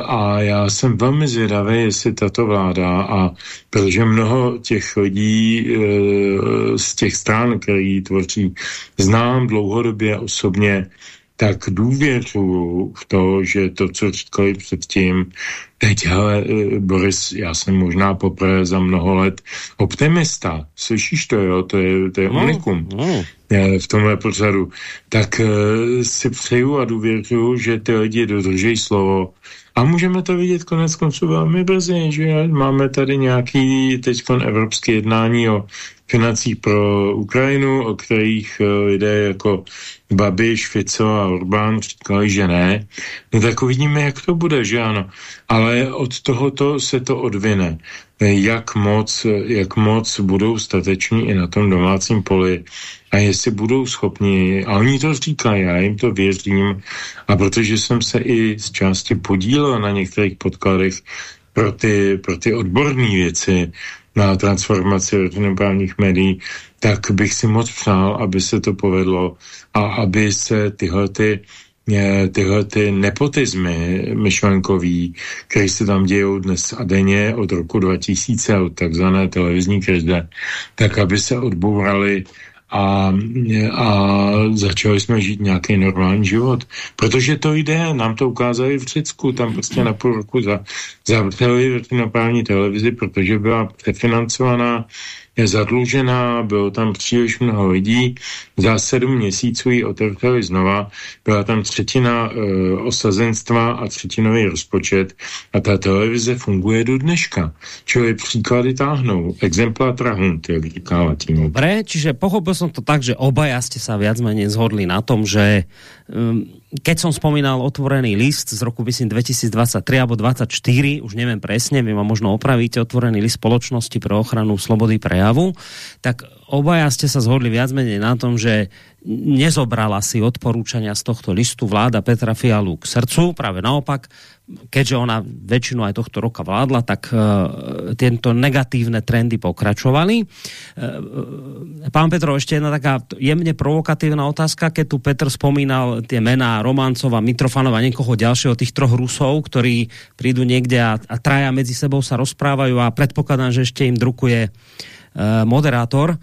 a já jsem velmi zvědavý, jestli tato vláda a protože mnoho těch lidí e, z těch stran, který tvoří, znám dlouhodobě osobně, tak důvěřuju v to, že to, co říkali předtím, teď, hele, eh, Boris, já jsem možná poprvé za mnoho let optimista. Slyšíš to, jo? To je, to je no, unikum no. v tomhle pořadu. Tak uh, si přeju a důvěřuju, že ty lidi dodržejí slovo. A můžeme to vidět konec konců velmi brzy, že máme tady nějaký teď evropské jednání o financí pro Ukrajinu, o kterých uh, lidé jako Babiš, Fico a Orbán říkali, že ne, no tak uvidíme, jak to bude, že ano. Ale od tohoto se to odvine. Jak moc, jak moc budou stateční i na tom domácím poli a jestli budou schopni, a oni to říkají, já jim to věřím, a protože jsem se i z části podílel na některých podkladech pro ty, pro ty odborné věci, na transformaci veřejnoprávních médií, tak bych si moc přál, aby se to povedlo a aby se tyhle ty eh, tyhle ty nepotizmy myšlenkový, které se tam dějou dnes a denně od roku 2000, od takzvané televizní krize, tak aby se odbourali a, a začali jsme žít nějaký normální život. Protože to jde, nám to ukázali v Řecku, tam prostě na půl roku za, zavřeli veřejnoprávní televizi, protože byla přefinancovaná je zadlužená, bylo tam příliš mnoho lidí, za sedm měsíců ji otevřeli znova, byla tam třetina e, osazenstva a třetinový rozpočet a ta televize funguje do dneška. Čili příklady táhnou. Exempla trahund, jak říká Latino. Dobre, čiže pochopil som to tak, že obaja ste sa viac zhodli na tom, že um, keď som spomínal otvorený list z roku myslím 2023 alebo 2024, už neviem presne, vy ma možno opravíte, otvorený list spoločnosti pre ochranu slobody prejavu, tak obaja ste sa zhodli viac menej na tom, že nezobrala si odporúčania z tohto listu vláda Petra Fialu k srdcu, práve naopak, keďže ona väčšinu aj tohto roka vládla, tak uh, tento negatívne trendy pokračovali. Uh, pán Petro, ešte jedna taká jemne provokatívna otázka, keď tu Petr spomínal tie mená Romancova, Mitrofanova niekoho ďalšieho, tých troch Rusov, ktorí prídu niekde a, a traja medzi sebou sa rozprávajú a predpokladám, že ešte im drukuje moderátor.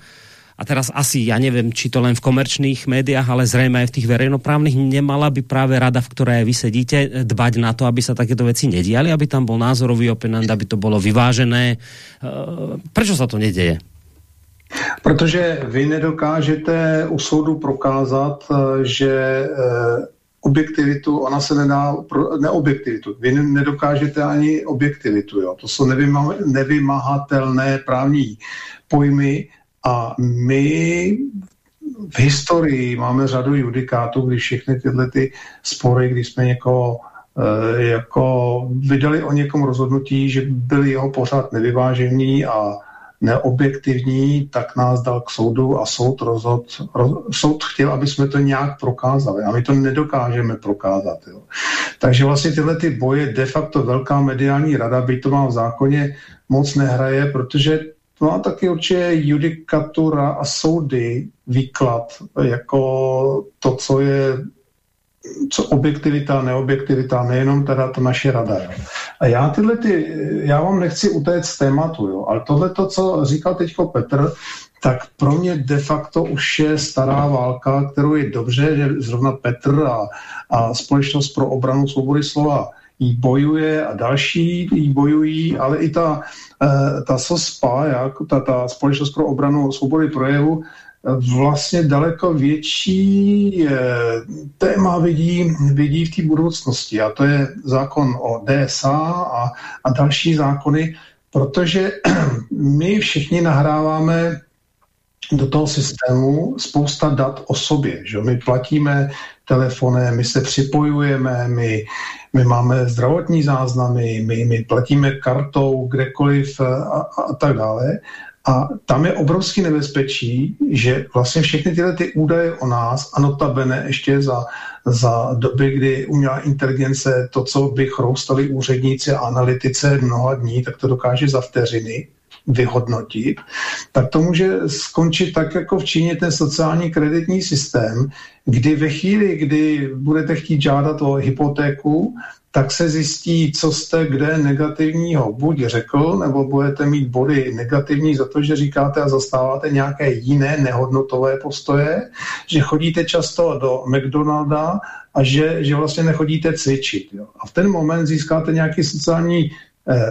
A teraz asi, ja neviem, či to len v komerčných médiách, ale zrejme aj v tých verejnoprávnych, nemala by práve rada, v ktorej vy sedíte, dbať na to, aby sa takéto veci nediali, aby tam bol názorový opinant, aby to bolo vyvážené. Prečo sa to neděje? Protože vy nedokážete u soudu prokázat, že objektivitu, ona se nedá, neobjektivitu. Vy nedokážete ani objektivitu. Jo. To jsou nevymahatelné právní pojmy a my v historii máme řadu judikátů, když všechny tyhle ty spory, když jsme někoho e, jako vydali o někom rozhodnutí, že byl jeho pořád nevyvážený a neobjektivní, tak nás dal k soudu a soud rozhod, roz, soud chtěl, aby jsme to nějak prokázali a my to nedokážeme prokázat. Jo. Takže vlastně tyhle ty boje de facto velká mediální rada, by to má v zákoně moc nehraje, protože No a taky určitě judikatura a soudy, výklad, jako to, co je co objektivita, neobjektivita, nejenom teda to naše rada. Jo. A já tyhle ty, já vám nechci utéct z tématu, jo, ale tohle to, co říkal teďko Petr, tak pro mě de facto už je stará válka, kterou je dobře, že zrovna Petr a, a Společnost pro obranu svobody slova jí bojuje a další jí bojují, ale i ta, eh, ta SOSPA, jako ta, ta Společnost pro obranu svobody projevu, eh, vlastně daleko větší eh, téma vidí, vidí v té budoucnosti a to je zákon o DSA a, a další zákony, protože *clears throat* my všichni nahráváme do toho systému spousta dat o sobě. Že? My platíme telefonem, my se připojujeme, my, my máme zdravotní záznamy, my, my platíme kartou kdekoliv a, a, a tak dále. A tam je obrovský nebezpečí, že vlastně všechny tyhle ty údaje o nás, a notabene ještě za, za doby, kdy umělá inteligence to, co by chroustali úředníci a analytice mnoha dní, tak to dokáže za vteřiny, vyhodnotit, tak to může skončit tak, jako v Číně ten sociální kreditní systém, kdy ve chvíli, kdy budete chtít žádat o hypotéku, tak se zjistí, co jste kde negativního buď řekl, nebo budete mít body negativní za to, že říkáte a zastáváte nějaké jiné nehodnotové postoje, že chodíte často do McDonalda a že, že vlastně nechodíte cvičit. Jo. A v ten moment získáte nějaký sociální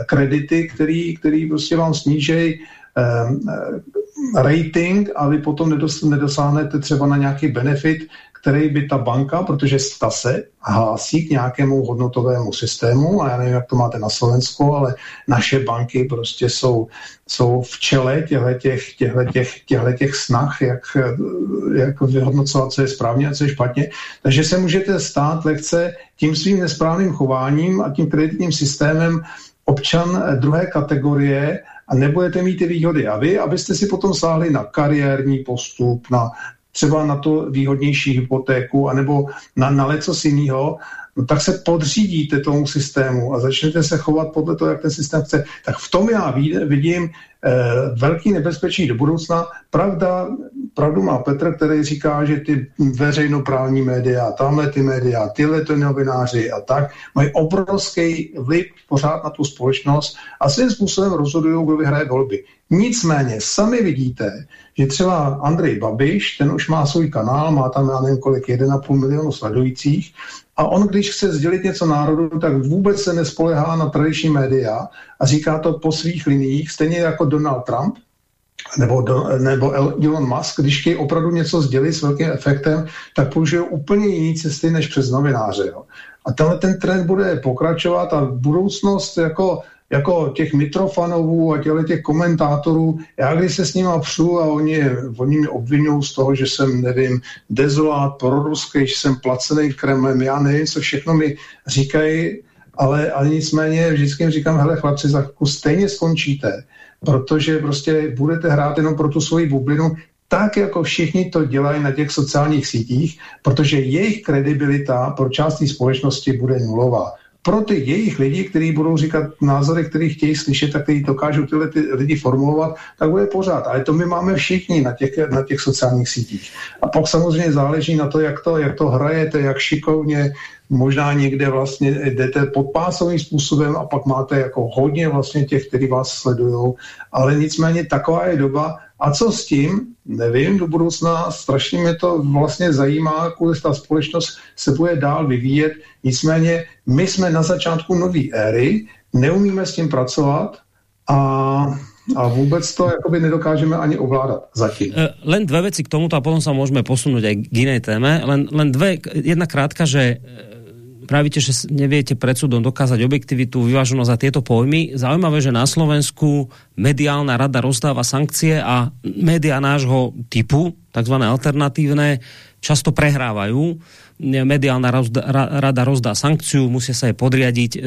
kredity, který, který prostě vám snížejí eh, eh, rating a vy potom nedos, nedosáhnete třeba na nějaký benefit, který by ta banka, protože ta se hlásí k nějakému hodnotovému systému a já nevím, jak to máte na Slovensku, ale naše banky prostě jsou, jsou v čele těchto těch snah, jak, jak vyhodnocovat, co je správně a co je špatně. Takže se můžete stát lehce tím svým nesprávným chováním a tím kreditním systémem občan eh, druhé kategorie a nebudete mít ty výhody. A vy, abyste si potom sáhli na kariérní postup, na třeba na to výhodnější hypotéku, anebo na, na lecos jiného, no tak se podřídíte tomu systému a začnete se chovat podle toho, jak ten systém chce. Tak v tom já vidím eh, velký nebezpečí do budoucna. Pravda, pravdu má Petr, který říká, že ty veřejnoprávní média, tamhle ty média, tyhle ty novináři a tak, mají obrovský vliv pořád na tu společnost a svým způsobem rozhodují, kdo vyhraje volby. Nicméně sami vidíte, že třeba Andrej Babiš, ten už má svůj kanál, má tam, já nevím kolik, 1,5 milionu sledujících a on, když chce sdělit něco národu, tak vůbec se nespolehá na tradiční média a říká to po svých liních, stejně jako Donald Trump, nebo, do, nebo Elon Musk, když chtějí opravdu něco sdělit s velkým efektem, tak použijou úplně jiné cesty než přes novináře. Jo. A tenhle ten trend bude pokračovat a budoucnost jako, jako těch Mitrofanovů a těchto těch komentátorů, já když se s nimi přu a oni, oni mě obvinují z toho, že jsem, nevím, dezolát, proruský, že jsem placený Kremlem, já nevím, co všechno mi říkají, ale, ale nicméně vždycky jim říkám, hele chlapci, za chvilku stejně skončíte, protože prostě budete hrát jenom pro tu svoji bublinu, tak jako všichni to dělají na těch sociálních sítích, protože jejich kredibilita pro část společnosti bude nulová. Pro ty jejich lidi, kteří budou říkat názory, které chtějí slyšet a kteří dokážou tyhle ty lidi formulovat, tak bude pořád. Ale to my máme všichni na těch, na těch sociálních sítích. A pak samozřejmě záleží na to, jak to, jak to hrajete, jak šikovně, možná někde vlastně jdete podpásovým způsobem a pak máte jako hodně vlastně těch, kteří vás sledují. Ale nicméně taková je doba, a co s tím? Nevím, do budoucna strašně mě to vlastně zajímá, kvůli ta společnost se bude dál vyvíjet. Nicméně my jsme na začátku nové éry, neumíme s tím pracovat a a vůbec to jakoby nedokážeme ani ovládat zatím. E, len dve veci k tomuto a potom sa môžeme posunúť aj k inej téme. Len, len dve, jedna krátka, že pravíte, že neviete pred súdom dokázať objektivitu, vyváženosť a tieto pojmy. Zaujímavé, že na Slovensku mediálna rada rozdáva sankcie a média nášho typu, takzvané alternatívne, často prehrávajú. Mediálna rada rozdá sankciu, musia sa jej podriadiť. E,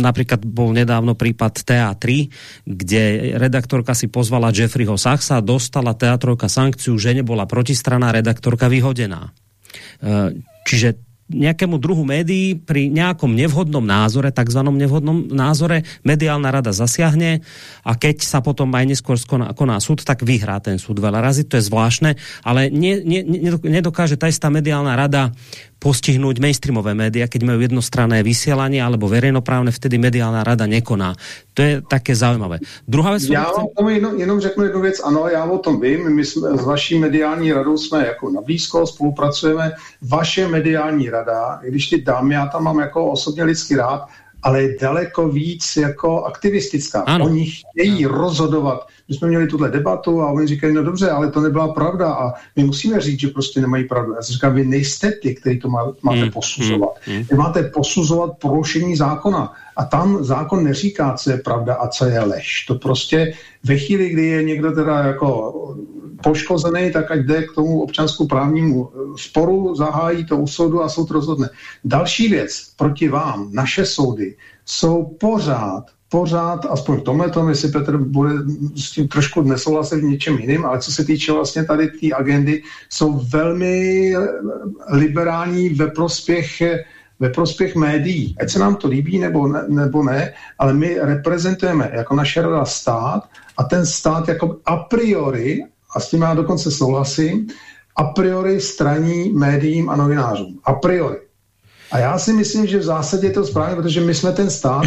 napríklad bol nedávno prípad TA3, kde redaktorka si pozvala Jeffreyho Sachsa, dostala teatrojka sankciu, že nebola protistraná redaktorka vyhodená. E, čiže nejakému druhu médií pri nejakom nevhodnom názore, takzvanom nevhodnom názore, mediálna rada zasiahne a keď sa potom aj neskôr koná, koná súd, tak vyhrá ten súd veľa razy, to je zvláštne, ale ne, ne, nedokáže tá istá mediálna rada postihnúť mainstreamové média, keď majú jednostranné vysielanie alebo verejnoprávne, vtedy mediálna rada nekoná. To je také zaujímavé. Druhá věc... Já vám tomu jenom, jenom řeknu jednu věc. Ano, já o tom vím. My jsme, s vaší mediální radou jsme jako na blízko, spolupracujeme. Vaše mediální rada, když ty dámy, já tam mám jako osobně lidsky rád, ale je daleko víc jako aktivistická. Ano. Oni chtějí ano. rozhodovat. My jsme měli tuhle debatu a oni říkají, no dobře, ale to nebyla pravda a my musíme říct, že prostě nemají pravdu. Já si říkám, vy nejste ty, kteří to má, máte hmm. posuzovat. Hmm. Vy máte posuzovat porušení zákona. A tam zákon neříká, co je pravda a co je lež. To prostě ve chvíli, kdy je někdo teda jako poškozený, tak ať jde k tomu občanskou právnímu sporu, zahájí to u soudu a soud rozhodne. Další věc proti vám, naše soudy, jsou pořád pořád, aspoň v tomhle tom, jestli Petr bude s tím trošku nesouhlasit v něčem jiným, ale co se týče vlastně tady té agendy, jsou velmi liberální ve prospěch ve prospěch médií. Ať se nám to líbí nebo ne, nebo ne, ale my reprezentujeme jako naše rada stát a ten stát jako a priori, a s tím já dokonce souhlasím, a priori straní médiím a novinářům. A priori. A já si myslím, že v zásadě je to správně, protože my jsme ten stát,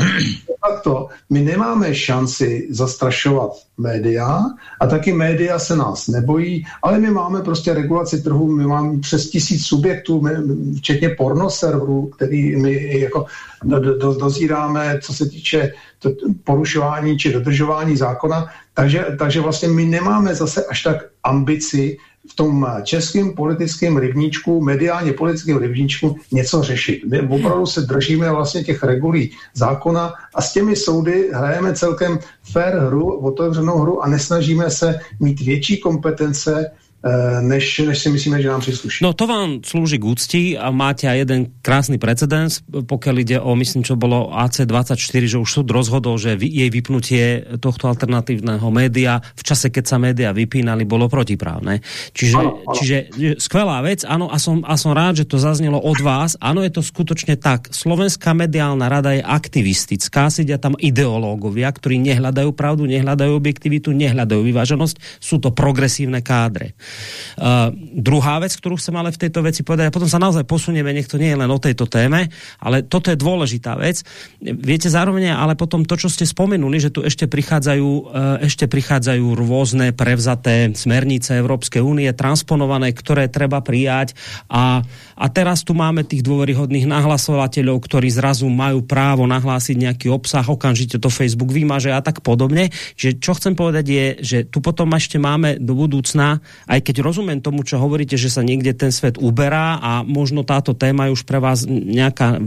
to, my nemáme šanci zastrašovat média a taky média se nás nebojí, ale my máme prostě regulaci trhu, my máme přes tisíc subjektů, my, včetně pornoserverů, který my jako do, do, dozíráme, co se týče to, porušování či dodržování zákona, takže, takže vlastně my nemáme zase až tak ambici v tom českém politickém rybníčku, mediálně politickém rybníčku něco řešit. My opravdu se držíme vlastně těch regulí zákona a s těmi soudy hrajeme celkem fair hru, otevřenou hru a nesnažíme se mít větší kompetence než, než si myslíme, že nám přísluší. No to vám slúži k úcti a máte aj jeden krásny precedens, pokiaľ ide o, myslím, čo bolo AC24, že už súd rozhodol, že jej vypnutie tohto alternatívneho média v čase, keď sa média vypínali, bolo protiprávne. Čiže, ano, ano. čiže skvelá vec, áno, a som, a som rád, že to zaznelo od vás. Áno, je to skutočne tak. Slovenská mediálna rada je aktivistická, sedia tam ideológovia, ktorí nehľadajú pravdu, nehľadajú objektivitu, nehľadajú vyváženosť, sú to progresívne kádre. Uh, druhá vec, ktorú chcem ale v tejto veci povedať, a potom sa naozaj posunieme, nech to nie je len o tejto téme, ale toto je dôležitá vec. Viete zároveň, ale potom to, čo ste spomenuli, že tu ešte prichádzajú, uh, ešte prichádzajú rôzne prevzaté smernice Európskej únie, transponované, ktoré treba prijať a, a teraz tu máme tých dôveryhodných nahlasovateľov, ktorí zrazu majú právo nahlásiť nejaký obsah, okamžite to Facebook vymaže a tak podobne. Že čo chcem povedať je, že tu potom ešte máme do budúcna, aj keď rozumiem tomu, čo hovoríte, že sa niekde ten svet uberá a možno táto téma je už pre vás nejaká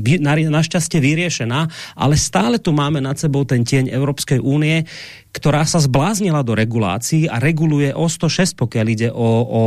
našťastie vyriešená, ale stále tu máme nad sebou ten tieň Európskej únie, ktorá sa zbláznila do regulácií a reguluje o 106, pokiaľ ide o, o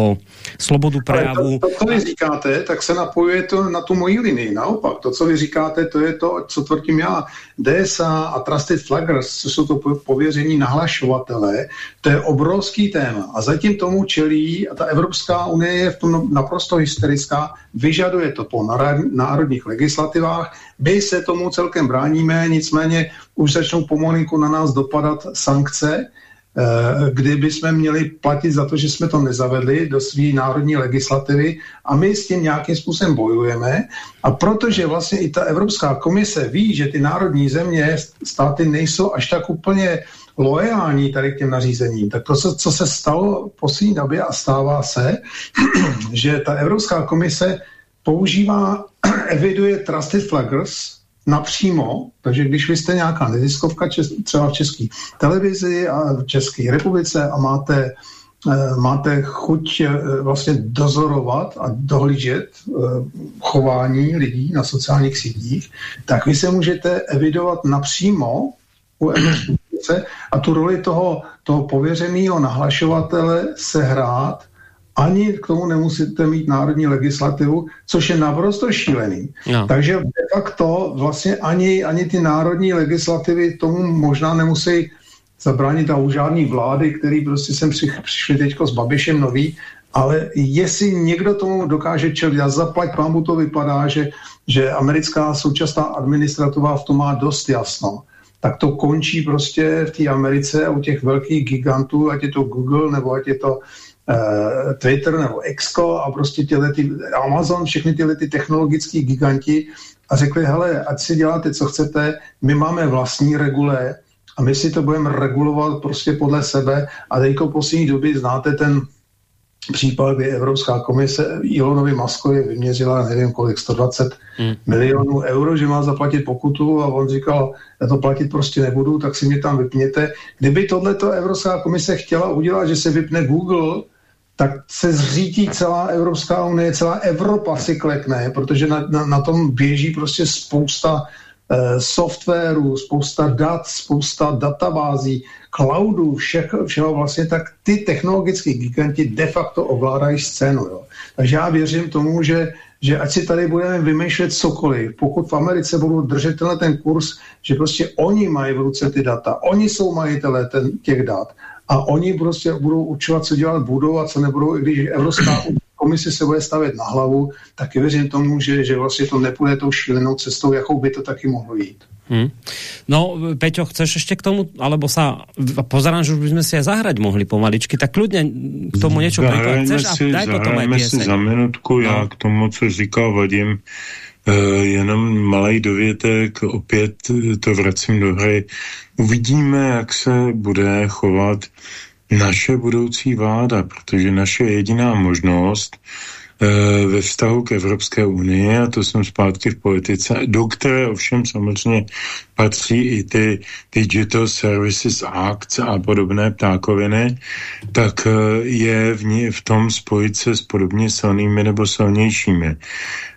slobodu prejavu. to, to, co vy říkáte, tak se napojuje to na tu moji linii. Naopak, to, co vy říkáte, to je to, co tvrdím já. DSA a Trusted Flaggers, co jsou to pověření nahlašovatele, to je obrovský téma. A zatím tomu čelí, a ta Evropská unie je v tom naprosto hysterická, vyžaduje to po národních legislativách, my se tomu celkem bráníme, nicméně už začnou pomalinku na nás dopadat sankce, eh, kdyby jsme měli platit za to, že jsme to nezavedli do své národní legislativy a my s tím nějakým způsobem bojujeme. A protože vlastně i ta Evropská komise ví, že ty národní země, státy nejsou až tak úplně loajální tady k těm nařízením, tak to, co se stalo poslední době a stává se, *clears throat* že ta Evropská komise používá, *clears throat* eviduje trusted flaggers napřímo, takže když vy jste nějaká neziskovka třeba v české televizi a v České republice a máte eh, máte chuť eh, vlastně dozorovat a dohlížet eh, chování lidí na sociálních sítích, tak vy se můžete evidovat napřímo u Evropské a tu roli toho, toho pověřeného nahlašovatele sehrát ani k tomu nemusíte mít národní legislativu, což je naprosto šílený. No. Takže de facto vlastně ani, ani ty národní legislativy tomu možná nemusí zabránit a už žádný vlády, který prostě sem přišli teďko s Babišem nový, ale jestli někdo tomu dokáže čelit a zaplať pámu to vypadá, že, že americká současná administrativa v tom má dost jasno, tak to končí prostě v té Americe a u těch velkých gigantů, ať je to Google nebo ať je to uh, Twitter nebo Exco a prostě tyhle ty, Amazon, všechny tyhle ty technologické giganti a řekli, hele, ať si děláte, co chcete, my máme vlastní regule a my si to budeme regulovat prostě podle sebe a teďko poslední doby znáte ten případ, kdy Evropská komise Elonovi Maskovi vyměřila, nevím kolik, 120 hmm. milionů euro, že má zaplatit pokutu a on říkal, já to platit prostě nebudu, tak si mě tam vypněte. Kdyby tohleto Evropská komise chtěla udělat, že se vypne Google, tak se zřítí celá Evropská unie, celá Evropa si klekne, protože na, na, na tom běží prostě spousta eh, softwaru, spousta dat, spousta databází, cloudů, všeho, všeho vlastně, tak ty technologické giganti de facto ovládají scénu. Jo. Takže já věřím tomu, že, že ať si tady budeme vymýšlet cokoliv, pokud v Americe budou držet tenhle ten kurz, že prostě oni mají v ruce ty data, oni jsou majitelé ten, těch dat a oni prostě budou určovat, co dělat budou a co nebudou, i když Evropská komise se bude stavět na hlavu, tak věřím tomu, že, že vlastně to nepůjde tou šílenou cestou, jakou by to taky mohlo jít. Hmm. No, Peťo, chceš ještě k tomu, alebo sa pozerám, že už bychom si aj zahrať mohli pomaličky, tak kludně k tomu něco prikladať. Chceš si, a daj potom aj si za minutku, no. já k tomu, co říkal Vadim, Uh, jenom malý dovětek, opět to vracím do hry. Uvidíme, jak se bude chovat naše budoucí vláda, protože naše jediná možnost Eh, ve vztahu k Evropské unii, a to jsem zpátky v politice, do které ovšem samozřejmě patří i ty Digital Services Act a podobné ptákoviny, tak eh, je v, ní, v tom spojit se s podobně silnými nebo silnějšími.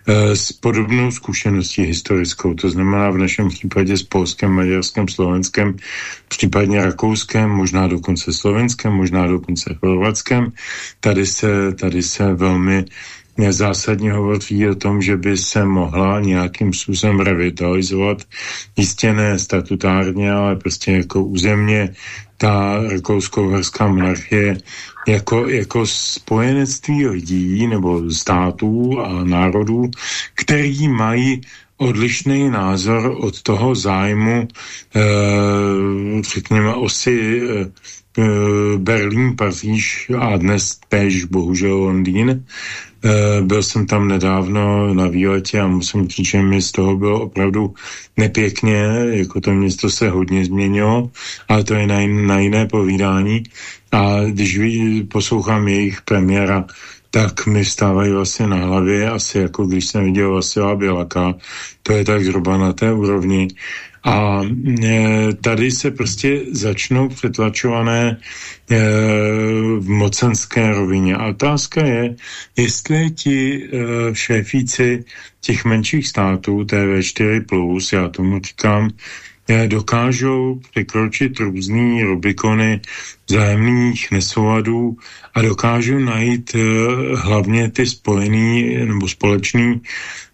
Eh, s podobnou zkušeností historickou, to znamená v našem případě s Polskem, Maďarskem, Slovenskem, případně Rakouskem, možná dokonce Slovenskem, možná dokonce Chorvatskem. Tady se, tady se velmi zásadně hovoří o tom, že by se mohla nějakým způsobem revitalizovat, jistě ne statutárně, ale prostě jako územně ta rakousko-horská monarchie jako, jako spojenectví lidí nebo států a národů, který mají odlišný názor od toho zájmu, řekněme, osy Berlín, Paříž a dnes též bohužel Londýn. Byl jsem tam nedávno na výletě a musím říct, že mi z toho bylo opravdu nepěkně, jako to město se hodně změnilo, ale to je na, na jiné povídání. A když poslouchám jejich premiéra, tak mi vstávají vlastně na hlavě, asi jako když jsem viděl Vasila Bělaka, to je tak zhruba na té úrovni. A e, tady se prostě začnou přetlačované e, v mocenské rovině. A otázka je, jestli ti e, šéfíci těch menších států, TV4+, já tomu říkám, dokážou překročit různý Rubikony vzájemných nesouladů a dokážou najít uh, hlavně ty spojený nebo společný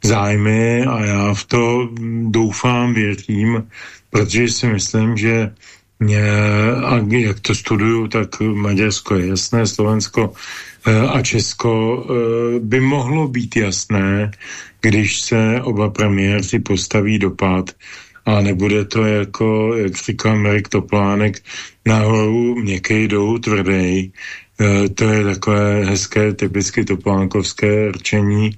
zájmy a já v to doufám, věřím, protože si myslím, že mě, a jak to studuju, tak Maďarsko je jasné, Slovensko uh, a Česko by mohlo být jasné, když se oba premiéři postaví do pád a nebude to jako, jak říká Merik Toplánek, nahoru měkký dolů tvrdý. E, to je takové hezké, typicky toplánkovské rčení,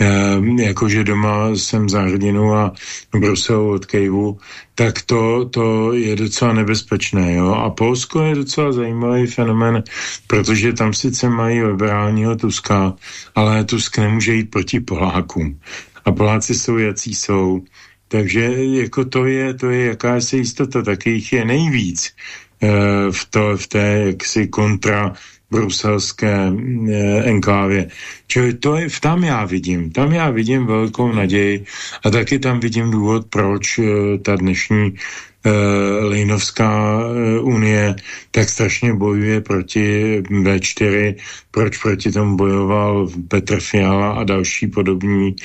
e, jakože doma jsem za hrdinu a Brusel od Kejvu, tak to, to je docela nebezpečné. Jo? A Polsko je docela zajímavý fenomen, protože tam sice mají liberálního Tuska, ale Tusk nemůže jít proti Polákům. A Poláci jsou, jací jsou. Takže jako to je, to je jakási jistota, taky jich je nejvíc e, v, to, v té jaksi kontra bruselské e, enklávě. Čili to je, tam já vidím, tam já vidím velkou naději a taky tam vidím důvod, proč e, ta dnešní uh, Lejnovská uh, unie tak strašně bojuje proti V4, proč proti tomu bojoval Petr Fiala a další podobní,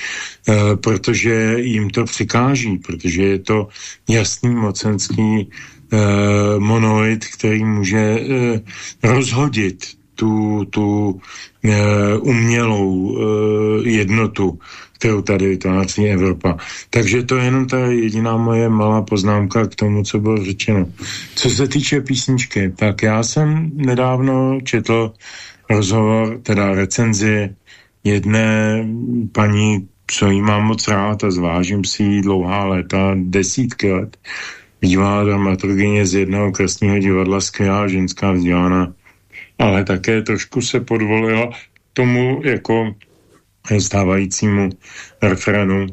uh, protože jim to přikáží, protože je to jasný mocenský monolit, který může rozhodit tu, tu umělou jednotu kterou tady vytváří Evropa. Takže to je jenom ta jediná moje malá poznámka k tomu, co bylo řečeno. Co se týče písničky, tak já jsem nedávno četl rozhovor, teda recenzi jedné paní, co jí mám moc rád a zvážím si jí dlouhá léta, desítky let. Bývalá dramaturgyně z jednoho krásného divadla, skvělá ženská vzdělaná, ale také trošku se podvolila tomu jako stávajícímu referenu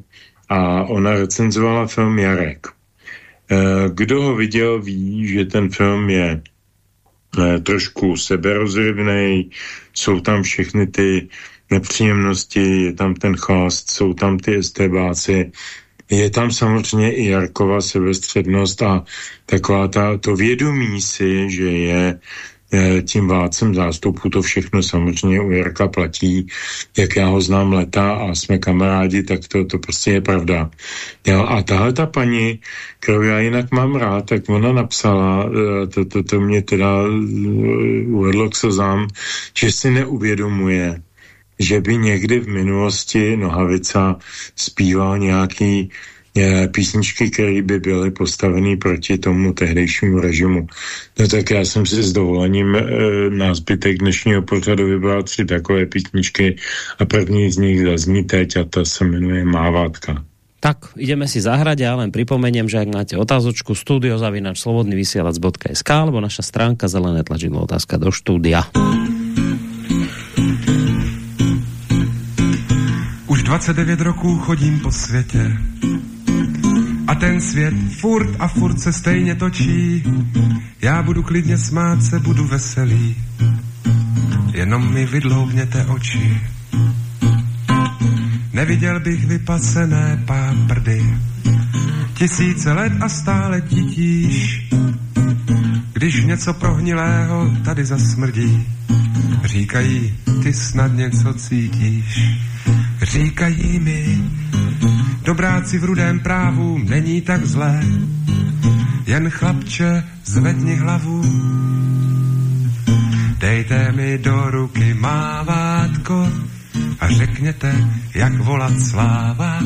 a ona recenzovala film Jarek. Eh, kdo ho viděl, ví, že ten film je eh, trošku seberozrivný, jsou tam všechny ty nepříjemnosti, je tam ten chlást, jsou tam ty estébáci, je tam samozřejmě i Jarkova sebestřednost a taková ta, to vědomí si, že je tím vládcem zástupu, to všechno samozřejmě u Jarka platí, jak já ho znám leta a jsme kamarádi, tak to, to prostě je pravda. Jo, a tahle ta paní, kterou já jinak mám rád, tak ona napsala, eh, to, to, to mě teda eh, uvedlo k slzám, že si neuvědomuje, že by někdy v minulosti Nohavica zpíval nějaký písničky, které by byly postaveny proti tomu tehdejšímu režimu. No tak já jsem si s dovolením e, na zbytek dnešního pořadu vybral tři takové písničky a první z nich zazní teď a ta se jmenuje Mávátka. Tak, ideme si zahrať a len pripomeniem, že ak máte otázočku studiozavinač slobodnyvysielac.sk alebo naša stránka zelené tlačidlo otázka do štúdia. Už 29 roků chodím po světě a ten svět furt a furt se stejně točí. Já budu klidně smát se, budu veselý. Jenom mi vydloubněte oči. Neviděl bych vypasené páprdy. Tisíce let a stále titíš. Když něco prohnilého tady zasmrdí, říkají, ty snad něco cítíš. Říkají mi, Dobráci v rudém právu není tak zlé, jen chlapče zvedni hlavu. Dejte mi do ruky mávátko a řekněte, jak volat sláva.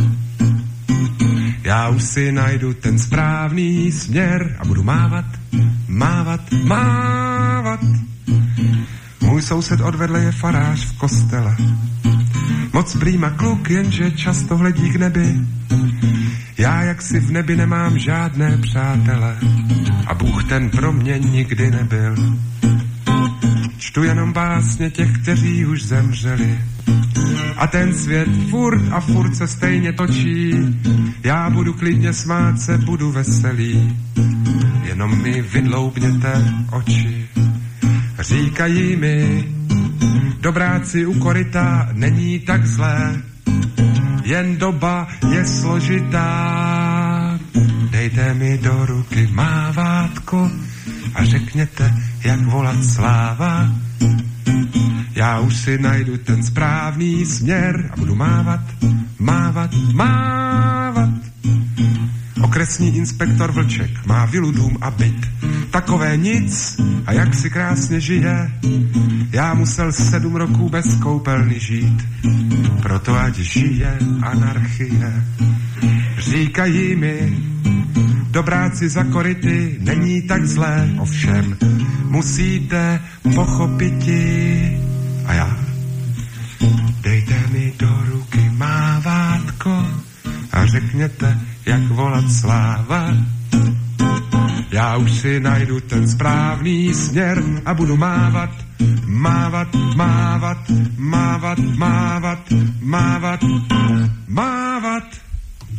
Já už si najdu ten správný směr a budu mávat, mávat, mávat. Můj soused odvedle je farář v kostele. Moc prýma kluk, jenže často hledí k nebi. Já jak si v nebi nemám žádné přátele a Bůh ten pro mě nikdy nebyl. Čtu jenom básně těch, kteří už zemřeli. A ten svět furt a furt se stejně točí. Já budu klidně smát se, budu veselý. Jenom mi vydloubněte oči. Říkají mi, dobráci u korita není tak zlé, jen doba je složitá. Dejte mi do ruky mávátko a řekněte, jak volat sláva. Já už si najdu ten správný směr a budu mávat, mávat, mávat. Okresní inspektor Vlček má vilu, dům a byt. Takové nic a jak si krásně žije. Já musel sedm roků bez koupelny žít, proto ať žije anarchie. Říkají mi, dobráci za kority není tak zlé, ovšem musíte pochopiti. A já? Dejte mi do ruky mávátko a řekněte, jak volat sláva. Já už si najdu ten správný směr a budu mávat, mávat, mávat, mávat, mávat, mávat, mávat.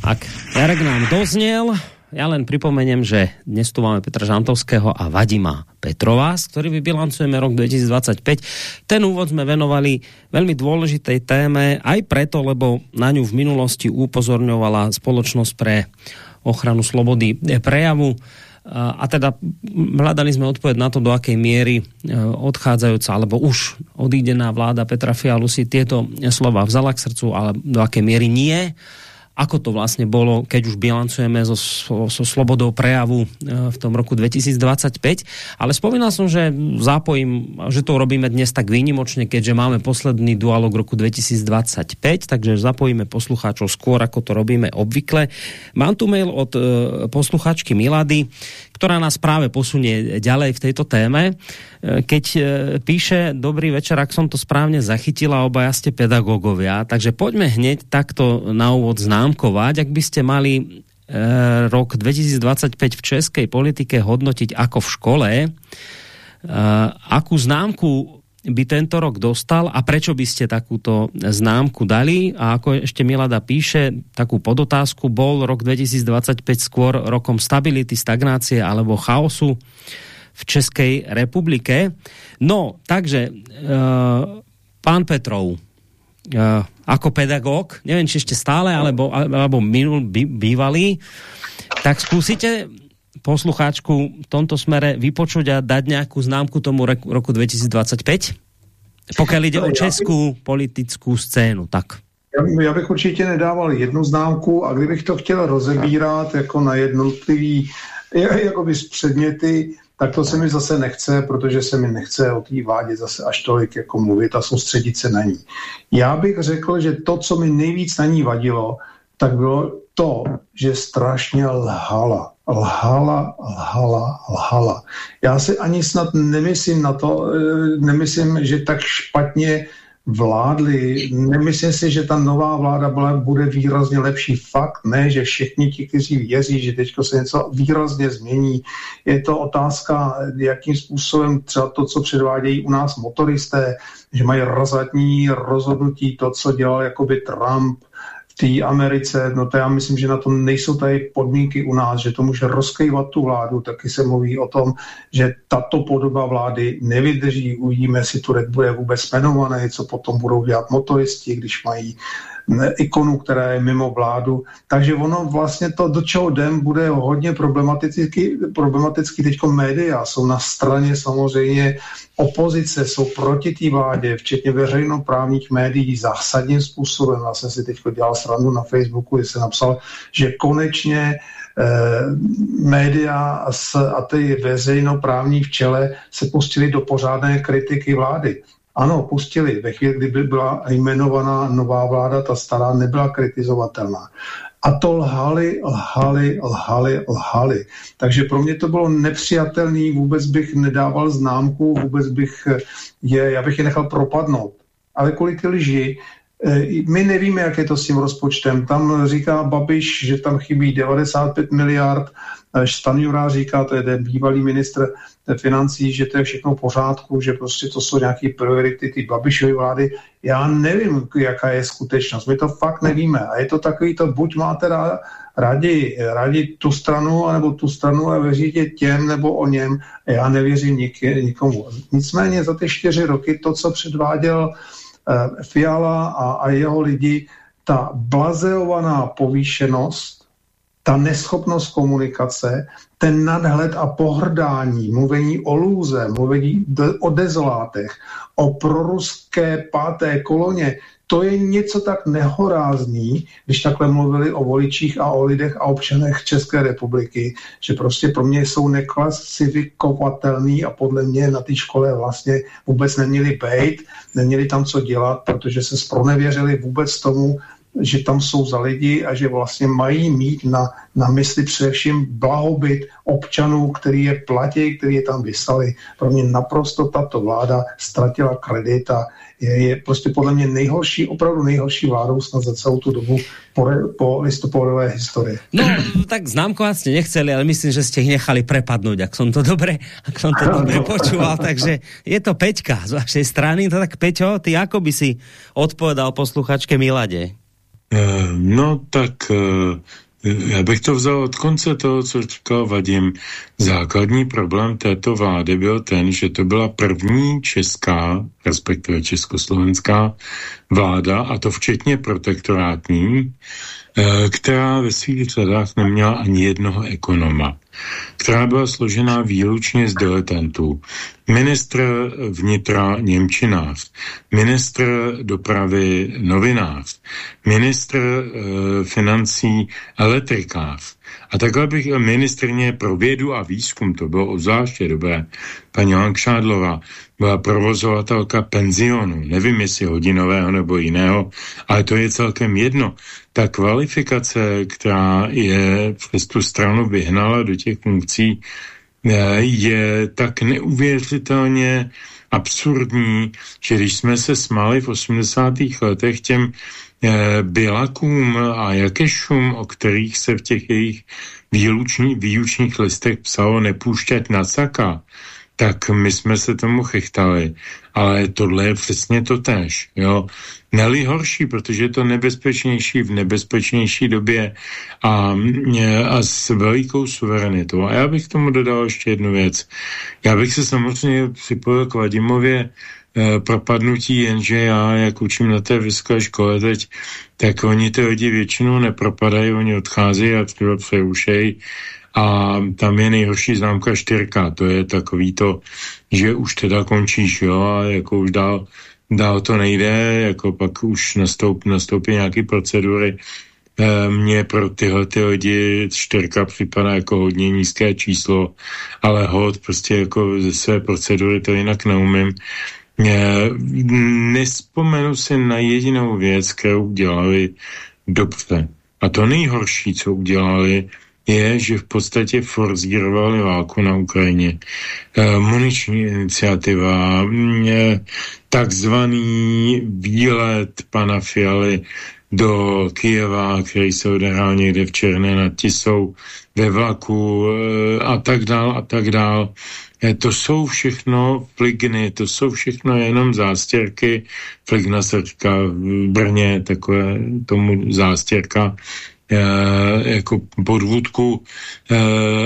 Tak, Jarek nám doznel, ja len pripomeniem, že dnes tu máme Petra Žantovského a Vadima Petrova, s ktorými bilancujeme rok 2025. Ten úvod sme venovali veľmi dôležitej téme, aj preto, lebo na ňu v minulosti upozorňovala Spoločnosť pre ochranu slobody prejavu a teda hľadali sme odpoveď na to, do akej miery e, odchádzajúca, alebo už odídená vláda Petra Fialu si tieto slova vzala k srdcu, ale do akej miery nie ako to vlastne bolo, keď už bilancujeme so, so, so slobodou prejavu e, v tom roku 2025. Ale spomínal som, že zápojím, že to robíme dnes tak výnimočne, keďže máme posledný dualog roku 2025, takže zapojíme poslucháčov skôr, ako to robíme obvykle. Mám tu mail od e, posluchačky Milady, ktorá nás práve posunie ďalej v tejto téme. E, keď e, píše, dobrý večer, ak som to správne zachytila, obaja ste pedagógovia, takže poďme hneď takto na úvod známkovať, ak by ste mali e, rok 2025 v českej politike hodnotiť ako v škole, akú známku by tento rok dostal a prečo by ste takúto známku dali? A ako ešte Milada píše, takú podotázku, bol rok 2025 skôr rokom stability, stagnácie alebo chaosu v Českej republike. No, takže uh, pán Petrov, uh, ako pedagóg, neviem, či ešte stále, alebo, alebo minul, bývalý, tak skúsite poslucháčku v tomto smere vypočuť a dať nějakou známku tomu roku 2025? Pokud jde o českou politickou scénu, tak. Já bych určitě nedával jednu známku a kdybych to chtěl rozebírat jako na jednotlivý jakoby z předměty, tak to se mi zase nechce, protože se mi nechce o té vládě zase až tolik jako mluvit a soustředit se na ní. Já bych řekl, že to, co mi nejvíc na ní vadilo, tak bylo to, že strašně lhala. Lhala, lhala, lhala. Já si ani snad nemyslím na to, eh, nemyslím, že tak špatně vládli. Nemyslím si, že ta nová vláda byla, bude výrazně lepší. Fakt ne, že všichni ti, kteří věří, že teď se něco výrazně změní. Je to otázka, jakým způsobem třeba to, co předvádějí u nás motoristé, že mají razatní rozhodnutí, to, co dělal jakoby Trump, té Americe, no to já myslím, že na to nejsou tady podmínky u nás, že to může rozkývat tu vládu, taky se mluví o tom, že tato podoba vlády nevydrží, uvidíme, jestli Turek bude vůbec jmenovaný, co potom budou dělat motoristi, když mají ikonu, která je mimo vládu. Takže ono vlastně to, do čeho jdem, bude hodně problematický, problematický teď média. Jsou na straně samozřejmě opozice, jsou proti té vládě, včetně veřejnoprávních médií zásadním způsobem. Já jsem si teď dělal srandu na Facebooku, kdy jsem napsal, že konečně eh, média a, ty veřejnoprávní v čele se pustili do pořádné kritiky vlády ano, pustili. Ve chvíli, kdyby byla jmenovaná nová vláda, ta stará nebyla kritizovatelná. A to lhali, lhali, lhali, lhali. Takže pro mě to bylo nepřijatelný, vůbec bych nedával známku, vůbec bych je, já bych je nechal propadnout. Ale kvůli ty lži, eh, my nevíme, jak je to s tím rozpočtem. Tam říká Babiš, že tam chybí 95 miliard, Stanjura říká, to je ten bývalý ministr financí, že to je všechno v pořádku, že prostě to jsou nějaké priority ty Babišovy vlády. Já nevím, jaká je skutečnost. My to fakt nevíme. A je to takový to, buď máte rádi, rádi tu stranu, nebo tu stranu a věříte těm nebo o něm. Já nevěřím nik, nikomu. Nicméně za ty čtyři roky to, co předváděl uh, Fiala a, a jeho lidi, ta blazeovaná povýšenost, ta neschopnost komunikace, ten nadhled a pohrdání, mluvení o lůze, mluvení o dezolátech, o proruské páté koloně, to je něco tak nehorázný, když takhle mluvili o voličích a o lidech a občanech České republiky, že prostě pro mě jsou neklasifikovatelný a podle mě na té škole vlastně vůbec neměli být, neměli tam co dělat, protože se spronevěřili vůbec tomu, že tam jsou za lidi a že vlastně mají mít na, na mysli především blahobyt občanů, který je platí, který je tam vyslali. Pro mě naprosto tato vláda ztratila kredit a je, je prostě podle mě nejhorší, opravdu nejhorší vládou snad za celou tu dobu po, po listopadové historii. No, tak známku ste nechceli, ale myslím, že ste ich nechali prepadnout, ak som to dobre, ak som to dobre počúval, takže je to Peťka z vašej strany, to tak Peťo, ty ako by si odpovedal posluchačke Milade? Eh, no tak eh, já bych to vzal od konce toho, co říkal Vadim. Základní problém této vlády byl ten, že to byla první česká, respektive československá vláda, a to včetně protektorátní, která ve svých řadách neměla ani jednoho ekonoma která byla složená výlučně z diletantů. Ministr vnitra Němčinář, ministr dopravy novinář, ministr e, financí elektrikář. A takhle bych ministrně pro vědu a výzkum, to bylo obzvláště dobré, paní Langšádlová, provozovatelka penzionu, nevím jestli hodinového nebo jiného, ale to je celkem jedno. Ta kvalifikace, která je přes tu stranu vyhnala do těch funkcí, eh, je tak neuvěřitelně absurdní, že když jsme se smáli v 80. letech těm eh, Bilakům a Jakešům, o kterých se v těch jejich výluční, výučních listech psalo nepůšťat na saka, tak my jsme se tomu chechtali. Ale tohle je přesně to tež. Jo? Neli horší, protože je to nebezpečnější v nebezpečnější době a, a s velikou suverenitou. A já bych k tomu dodal ještě jednu věc. Já bych se samozřejmě připojil k Vadimově eh, propadnutí, jenže já, jak učím na té vysoké škole teď, tak oni ty lidi většinou nepropadají, oni odcházejí a třeba přerušejí a tam je nejhorší známka čtyřka, to je takový to, že už teda končíš, jo, a jako už dál, dál to nejde, jako pak už nastoup, nastoupí nějaký procedury. E, mně pro tyhle ty lidi čtyřka připadá jako hodně nízké číslo, ale hod prostě jako ze své procedury to jinak neumím. E, nespomenu si na jedinou věc, kterou udělali dobře. A to nejhorší, co udělali, je, že v podstatě forzírovali válku na Ukrajině. E, muniční iniciativa, e, takzvaný výlet pana Fialy do Kijeva, který se odehrál někde v Černé nad Tisou, ve vlaku e, a tak dál a tak dál. E, to jsou všechno fligny, to jsou všechno jenom zástěrky. Fligna říká v Brně, takové tomu zástěrka jako podvůdku, eh,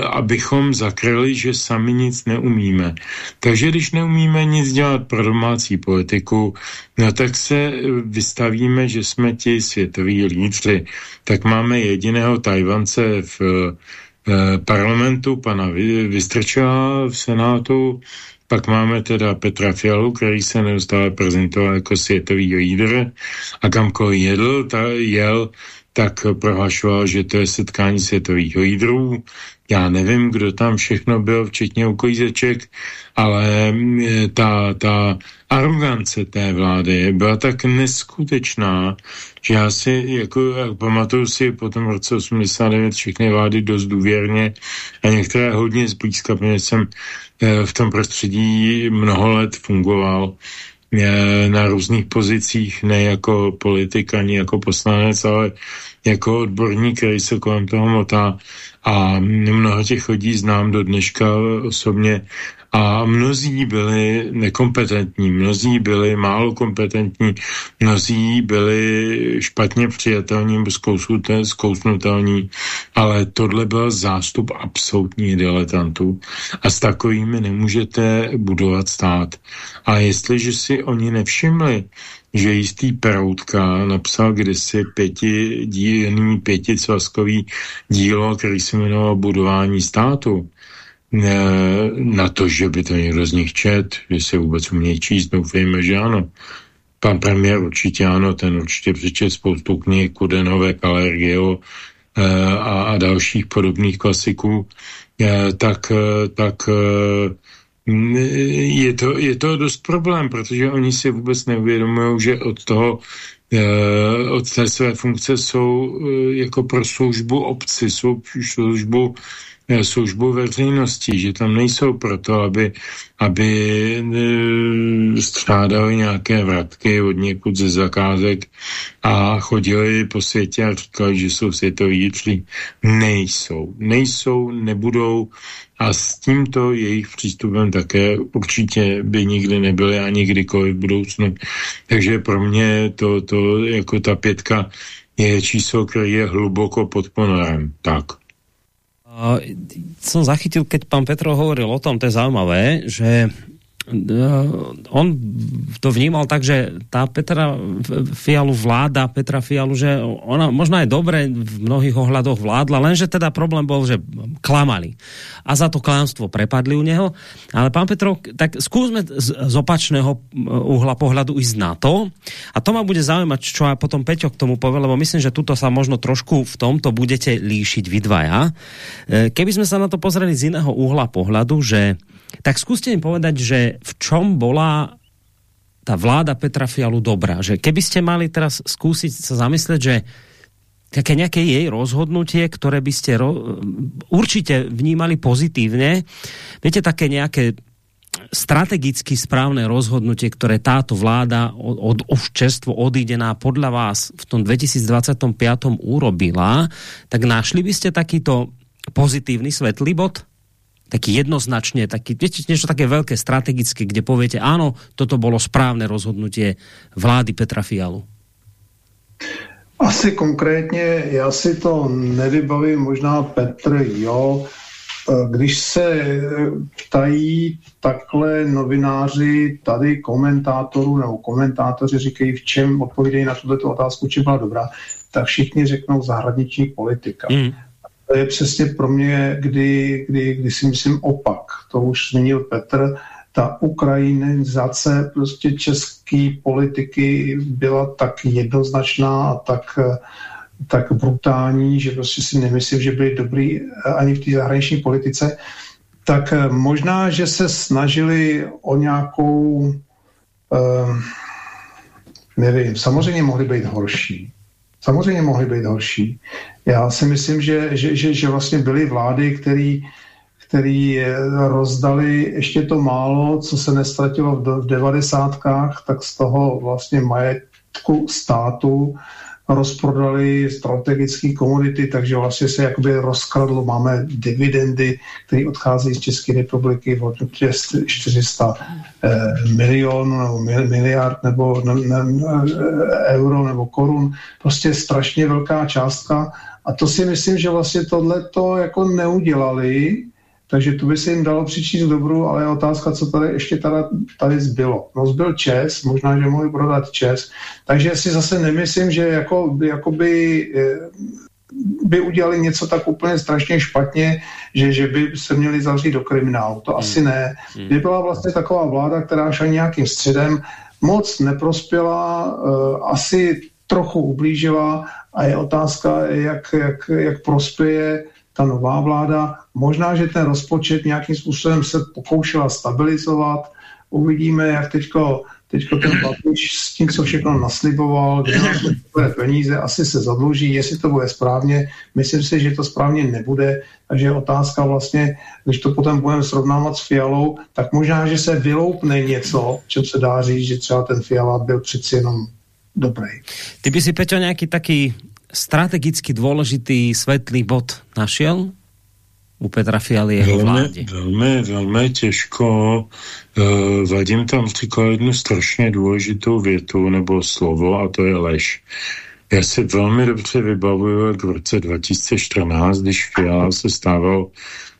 abychom zakryli, že sami nic neumíme. Takže když neumíme nic dělat pro domácí politiku, no tak se vystavíme, že jsme ti světoví lídři. Tak máme jediného Tajvance v eh, parlamentu, pana Vystrčela v Senátu, pak máme teda Petra Fialu, který se neustále prezentoval jako světový lídr a kamkoliv jedl, ta jel, tak prohlašoval, že to je setkání světových lídrů. Já nevím, kdo tam všechno byl, včetně uklízeček, ale mm, ta, ta arogance té vlády byla tak neskutečná, že já si, jako, jak pamatuju si po tom roce 89 všechny vlády dost důvěrně a některé hodně zblízka, protože jsem eh, v tom prostředí mnoho let fungoval na různých pozicích, ne jako politik ani jako poslanec, ale jako odborník, který se kolem toho motá. A mnoho těch lidí znám do dneška osobně a mnozí byli nekompetentní, mnozí byli málo kompetentní, mnozí byli špatně přijatelní zkousnutelní, ale tohle byl zástup absolutní diletantů a s takovými nemůžete budovat stát. A jestliže si oni nevšimli, že jistý Peroutka napsal kdysi pěti, dílný pěticvazkový dílo, který se jmenoval Budování státu, na to, že by to někdo z nich čet, se vůbec umějí číst, doufejme, že ano. Pan premiér určitě ano, ten určitě přečet spoustu knih, Kudenové, Kalergio eh, a, a dalších podobných klasiků, eh, tak, eh, tak je to, je to dost problém, protože oni si vůbec neuvědomují, že od toho od té své funkce jsou jako pro službu obci, jsou službu Eh, službu veřejnosti, že tam nejsou proto, aby, aby eh, střádali nějaké vratky od někud ze zakázek a chodili po světě a říkali, že jsou světoví jíčlí. Nejsou. Nejsou, nebudou a s tímto jejich přístupem také určitě by nikdy nebyly ani kdykoliv v budoucnu. Takže pro mě to, to jako ta pětka je číslo, které je hluboko pod ponorem. Tak. Uh, som zachytil, keď pán Petro hovoril o tom, to je zaujímavé, že on to vnímal tak, že tá Petra Fialu vláda, Petra Fialu, že ona možno aj dobre v mnohých ohľadoch vládla, lenže teda problém bol, že klamali. A za to klamstvo prepadli u neho. Ale pán Petro, tak skúsme z, opačného uhla pohľadu ísť na to. A to ma bude zaujímať, čo aj potom Peťo k tomu povie, lebo myslím, že tuto sa možno trošku v tomto budete líšiť vy dvaja. E, keby sme sa na to pozreli z iného uhla pohľadu, že tak skúste mi povedať, že v čom bola tá vláda Petra Fialu dobrá. Že keby ste mali teraz skúsiť sa zamyslet, že také nejaké jej rozhodnutie, ktoré by ste ro určite vnímali pozitívne, viete, také nejaké strategicky správne rozhodnutie, ktoré táto vláda od, od čerstvo odídená podľa vás v tom 2025 urobila, tak našli by ste takýto pozitívny svetlý bod? Taký jednoznačně, taký, viete, niečo také veľké strategické, kde poviete, áno, toto bolo správné rozhodnutie vlády Petra Fialu? Asi konkrétně, já si to nevybavím, možná Petr, jo, když se ptají takhle novináři tady komentátorů nebo komentátoři říkají, v čem odpovídají na tuto otázku, či byla dobrá, tak všichni řeknou zahraniční politika. Mm to je přesně pro mě, kdy, kdy, kdy si myslím opak. To už zmínil Petr. Ta ukrajinizace prostě české politiky byla tak jednoznačná a tak, tak brutální, že prostě si nemyslím, že byli dobrý ani v té zahraniční politice. Tak možná, že se snažili o nějakou, um, nevím, samozřejmě mohli být horší Samozřejmě mohly být horší. Já si myslím, že, že, že, že vlastně byly vlády, který, který rozdali ještě to málo, co se nestratilo v, v devadesátkách, tak z toho vlastně majetku státu rozprodali strategické komodity, takže vlastně se jakoby rozkradlo. Máme dividendy, které odcházejí z České republiky v hodnotě 400 eh, milionů nebo miliard nebo ne, ne, euro nebo korun. Prostě strašně velká částka. A to si myslím, že vlastně tohle to jako neudělali, takže to by se jim dalo přičíst dobru, ale je otázka, co tady ještě tady, tady zbylo. No zbyl Čes, možná, že mohli prodat Čes, takže si zase nemyslím, že jako, jako by, eh, by udělali něco tak úplně strašně špatně, že, že by se měli zavřít do kriminálu. To hmm. asi ne. Hmm. By byla vlastně taková vláda, která šla nějakým středem, moc neprospěla, uh, asi trochu ublížila a je otázka, jak, jak, jak prospěje ta nová vláda. Možná, že ten rozpočet nějakým způsobem se pokoušela stabilizovat. Uvidíme, jak teďko, teďko ten Babiš s tím, co všechno nasliboval, kde nás bude peníze, asi se zadluží, jestli to bude správně. Myslím si, že to správně nebude, takže je otázka vlastně, když to potom budeme srovnávat s Fialou, tak možná, že se vyloupne něco, čem se dá říct, že třeba ten Fiala byl přeci jenom dobrý. Ty by si, Peťo, nějaký taký strategicky dôležitý svetlý bod našiel u Petra Fialy jeho velmi, vládě? Velmi, velmi těžko. Uh, Vadim tam říkal jednu strašně důležitou větu nebo slovo a to je lež. Já si velmi dobře vybavuju, jak v roce 2014, když Fiala se stával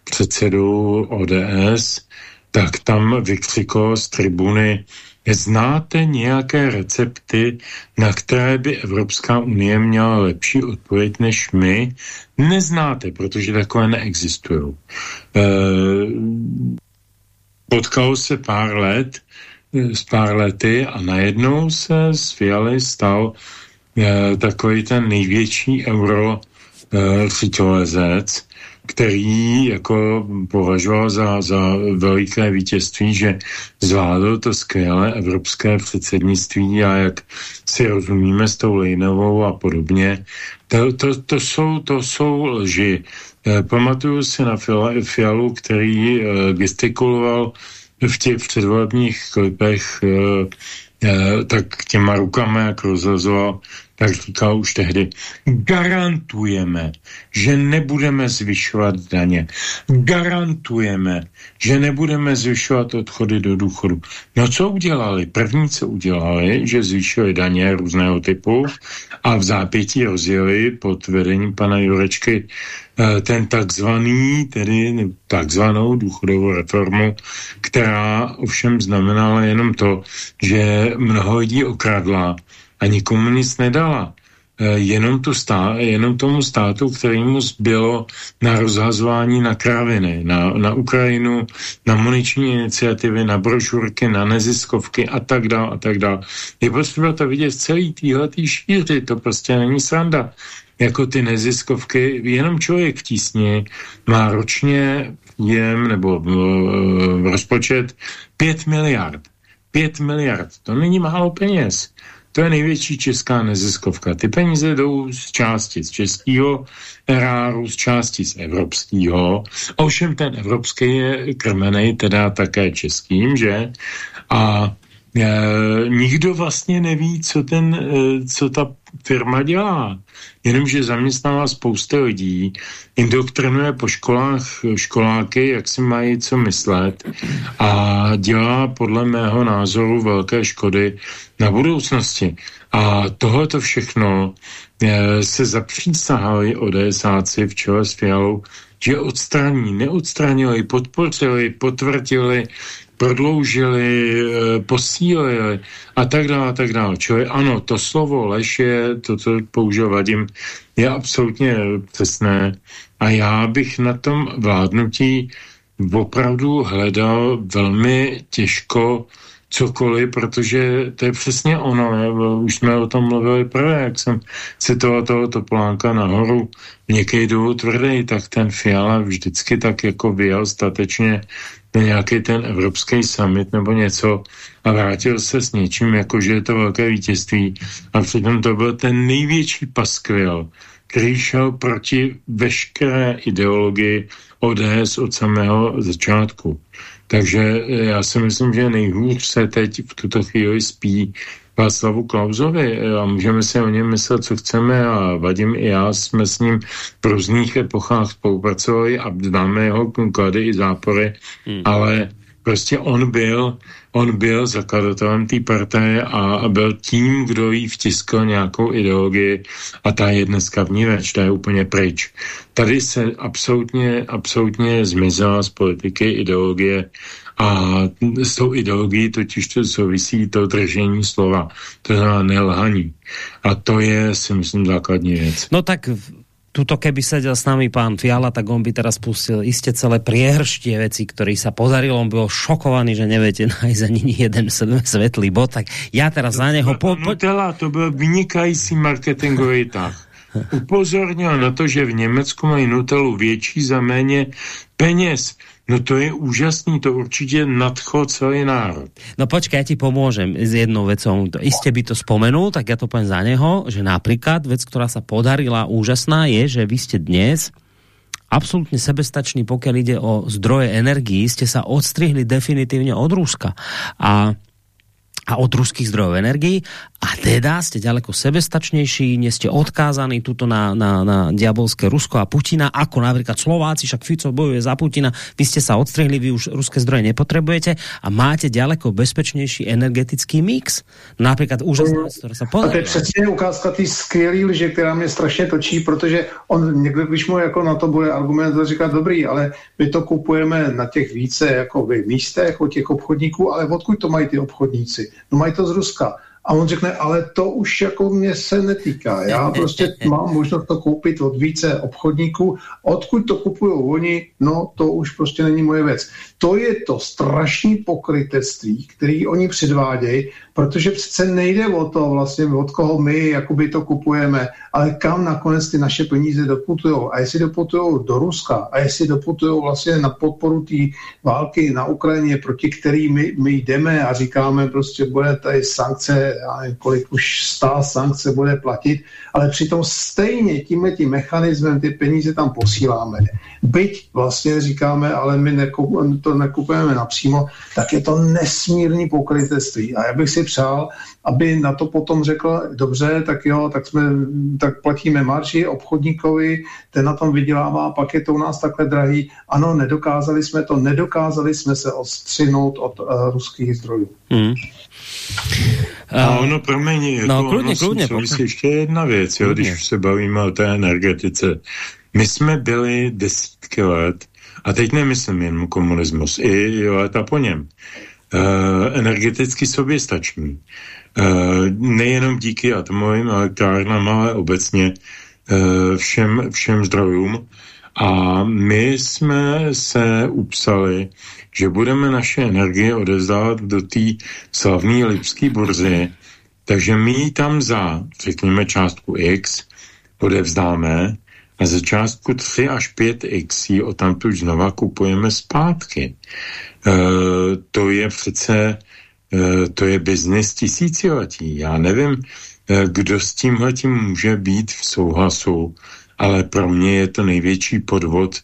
předsedou ODS, tak tam vykřikoval z tribuny Znáte nějaké recepty, na které by Evropská unie měla lepší odpověď než my? Neznáte, protože takové neexistují. E, potkalo se pár let, s pár lety a najednou se z Fialy stal e, takový ten největší euro e, který jako považoval za, za veliké vítězství, že zvládl to skvělé evropské předsednictví a jak si rozumíme s tou Lejnovou a podobně. To, to, to, jsou, to jsou lži. E, pamatuju si na Fialu, který e, gestikuloval v těch předvolebních klipech e, e, tak těma rukama, jak rozhazoval tak říkal už tehdy, garantujeme, že nebudeme zvyšovat daně. Garantujeme, že nebudeme zvyšovat odchody do důchodu. No co udělali? První, co udělali, že zvýšili daně různého typu a v zápětí rozjeli pod vedením pana Jurečky eh, ten takzvaný, tedy takzvanou důchodovou reformu, která ovšem znamenala jenom to, že mnoho lidí okradla a nikomu nic nedala. E, jenom, tu stá, jenom tomu státu, kterému zbylo na rozhazování na kraviny, na, na Ukrajinu, na muniční iniciativy, na brožurky, na neziskovky a tak dále a tak dále. Je potřeba to vidět v celý týhletý šíři, to prostě není sranda. Jako ty neziskovky, jenom člověk v tísni má ročně jem nebo uh, rozpočet 5 miliard. 5 miliard, to není málo peněz. To je největší česká neziskovka. Ty peníze jdou z části z českého eráru, z části z evropského. Ovšem ten evropský je krmený teda také českým, že? A nikdo vlastně neví, co, ten, e, co ta firma dělá. Jenomže zaměstnává spousty lidí, indoktrinuje po školách školáky, jak si mají co myslet a dělá podle mého názoru velké škody na budoucnosti. A tohleto všechno e, se zapřísahali ODSáci v čele s Fialou, že odstraní, neodstranili, podpořili, potvrdili prodloužili, eh, posílili a tak dále, a tak dále. Čili ano, to slovo lež je, to, co použil Vadim, je absolutně přesné a já bych na tom vládnutí opravdu hledal velmi těžko cokoliv, protože to je přesně ono. Ne? Už jsme o tom mluvili prvé, jak jsem citoval toho Topolánka nahoru. Někdy jdou tvrdý, tak ten Fiala vždycky tak jako vyjel statečně na nějaký ten evropský summit nebo něco a vrátil se s něčím, jako že je to velké vítězství. A přitom to byl ten největší paskvil, který šel proti veškeré ideologii ODS od samého začátku. Takže já si myslím, že nejhůř se teď v tuto chvíli spí Václavu Klauzovi a můžeme si o něm myslet, co chceme a Vadim i já jsme s ním v různých epochách spolupracovali a známe jeho klady i zápory, hmm. ale prostě on byl, on byl zakladatelem té partaje a, byl tím, kdo jí vtiskl nějakou ideologii a ta je dneska v ní več, ta je úplně pryč. Tady se absolutně, absolutně zmizela z politiky ideologie a s tou ideologií totiž to souvisí to držení slova, to znamená nelhaní. A to je, si myslím, základní věc. No tak tuto keby sedel s nami pán Fiala, tak on by teraz pustil iste celé priehrštie veci, ktorý sa podaril. On byl šokovaný, že neviete nájsť ani jeden svetlý bod. Tak ja teraz na neho... Po, po... Nutella, to byl vynikající marketingový tah. upozornil na to, že v Německu mají Nutellu větší za méně peněz. No to je úžasný, to určitě nadcho celý národ. No počkaj, ja ti pomôžem s jednou vecou. Iste by to spomenul, tak ja to poviem za neho, že napríklad vec, ktorá sa podarila úžasná je, že vy ste dnes absolútne sebestační, pokiaľ ide o zdroje energií, ste sa odstrihli definitívne od Ruska. A a od ruských zdrojov energií a teda ste ďaleko sebestačnejší, nie ste odkázaní tuto na, na, na diabolské Rusko a Putina, ako napríklad Slováci, však Fico bojuje za Putina, vy ste sa odstrihli, vy už ruské zdroje nepotrebujete a máte ďaleko bezpečnější energetický mix. Například úžasná věc, která se podarí. A to je přesně ukázka té skvělé lže, která mě strašně točí, protože on někdo, když mu jako na to bude argumentovat, říká dobrý, ale my to kupujeme na těch více jako místech od těch obchodníků, ale odkud to mají ty obchodníci? No mají to z Ruska. A on řekne, ale to už jako mě se netýká. Já *laughs* prostě mám možnost to koupit od více obchodníků. Odkud to kupují oni, no to už prostě není moje věc. To je to strašné pokrytectví, který oni předvádějí, protože přece nejde o to vlastně, od koho my jakoby to kupujeme, ale kam nakonec ty naše peníze doputují. A jestli doputují do Ruska, a jestli doputují vlastně na podporu té války na Ukrajině, proti který my, my jdeme a říkáme prostě bude tady sankce, já nevím, kolik už stál sankce bude platit, ale přitom stejně tímhle tím mechanismem ty peníze tam posíláme. Byť vlastně říkáme, ale my nekup, to nekupujeme napřímo, tak je to nesmírný pokrytectví. A já bych si přál, aby na to potom řekl, dobře, tak jo, tak, jsme, tak platíme marži obchodníkovi, ten na tom vydělává, pak je to u nás takhle drahý. Ano, nedokázali jsme to, nedokázali jsme se odstřinout od uh, ruských zdrojů. Hmm. A ono, promiň, jako no, kludně, kludně, ještě jedna věc, jo, když se bavíme o té energetice. My jsme byli desítky let, a teď nemyslím jen komunismus, i, léta po něm, uh, energeticky soběstační. Uh, nejenom díky atomovým elektrárnám, ale obecně uh, všem, všem zdrojům. A my jsme se upsali, že budeme naše energie odezdávat do té slavné lipské burzy, takže my ji tam za, řekněme, částku X odevzdáme za částku 3 až 5x ji odtamtud znova kupujeme zpátky. E, to je přece, e, to je biznis tisíciletí. Já nevím, e, kdo s tímhletím může být v souhlasu, ale pro mě je to největší podvod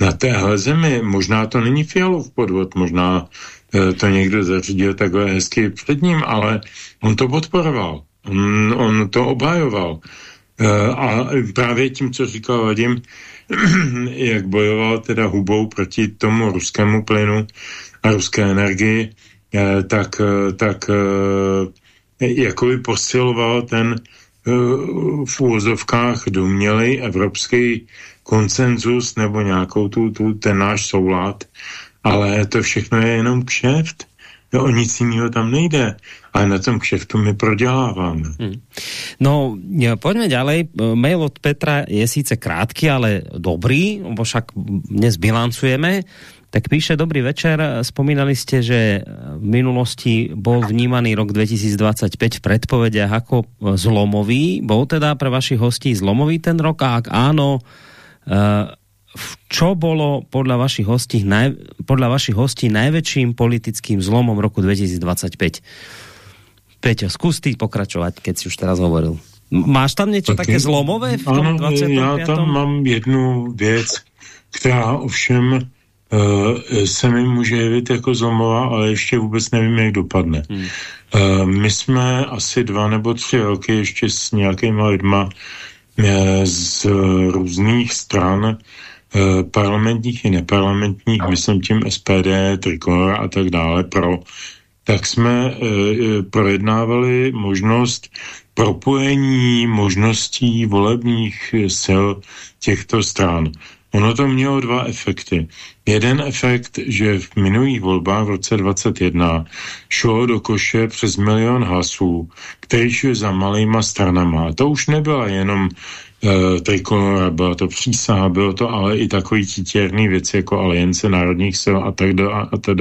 na téhle zemi. Možná to není Fialov podvod, možná e, to někdo zařídil takhle hezky před ním, ale on to podporoval. On, on to obhajoval. E, a právě tím, co říkal Vadim, *clears throat* jak bojoval teda hubou proti tomu ruskému plynu a ruské energii, e, tak, e, tak e, jako by posiloval ten v úvozovkách domělej evropský konsenzus nebo nějakou tu, tu, ten náš soulad, ale to všechno je jenom kšeft. Jo, o nic jiného tam nejde. Ale na tom kšeftu my proděláváme. Hmm. No, poďme ďalej. Mail od Petra je síce krátky, ale dobrý, bo však dnes bilancujeme. Tak píše, dobrý večer, spomínali ste, že v minulosti bol vnímaný rok 2025 v predpovediach ako zlomový. Bol teda pre vašich hostí zlomový ten rok? A ak áno, Eh, čo bolo podľa vašich hostí, naj, podľa vašich hostí najväčším politickým zlomom roku 2025? Peťo, skús ty pokračovať, keď si už teraz hovoril. Máš tam něco také, zlomové v tom ano, 25. Já tam mám jednu věc, která ovšem uh, se mi může jevit jako zlomová, ale ještě vůbec nevím, jak dopadne. Hmm. Uh, my jsme asi dva nebo tři roky ještě s nějakýma lidma Eh, z různých stran parlamentních i neparlamentních, myslím tím SPD, Trikolora a tak dále, pro, tak jsme eh, projednávali možnost propojení možností volebních sil těchto stran. Ono to mělo dva efekty. Jeden efekt, že v minulých volbách v roce 2021 šlo do koše přes milion hlasů, který šli za malýma stranama. A to už nebyla jenom uh, trikolora, byla to přísaha, bylo to ale i takový titěrný věci jako aliance národních sil a tak dále. A, a tak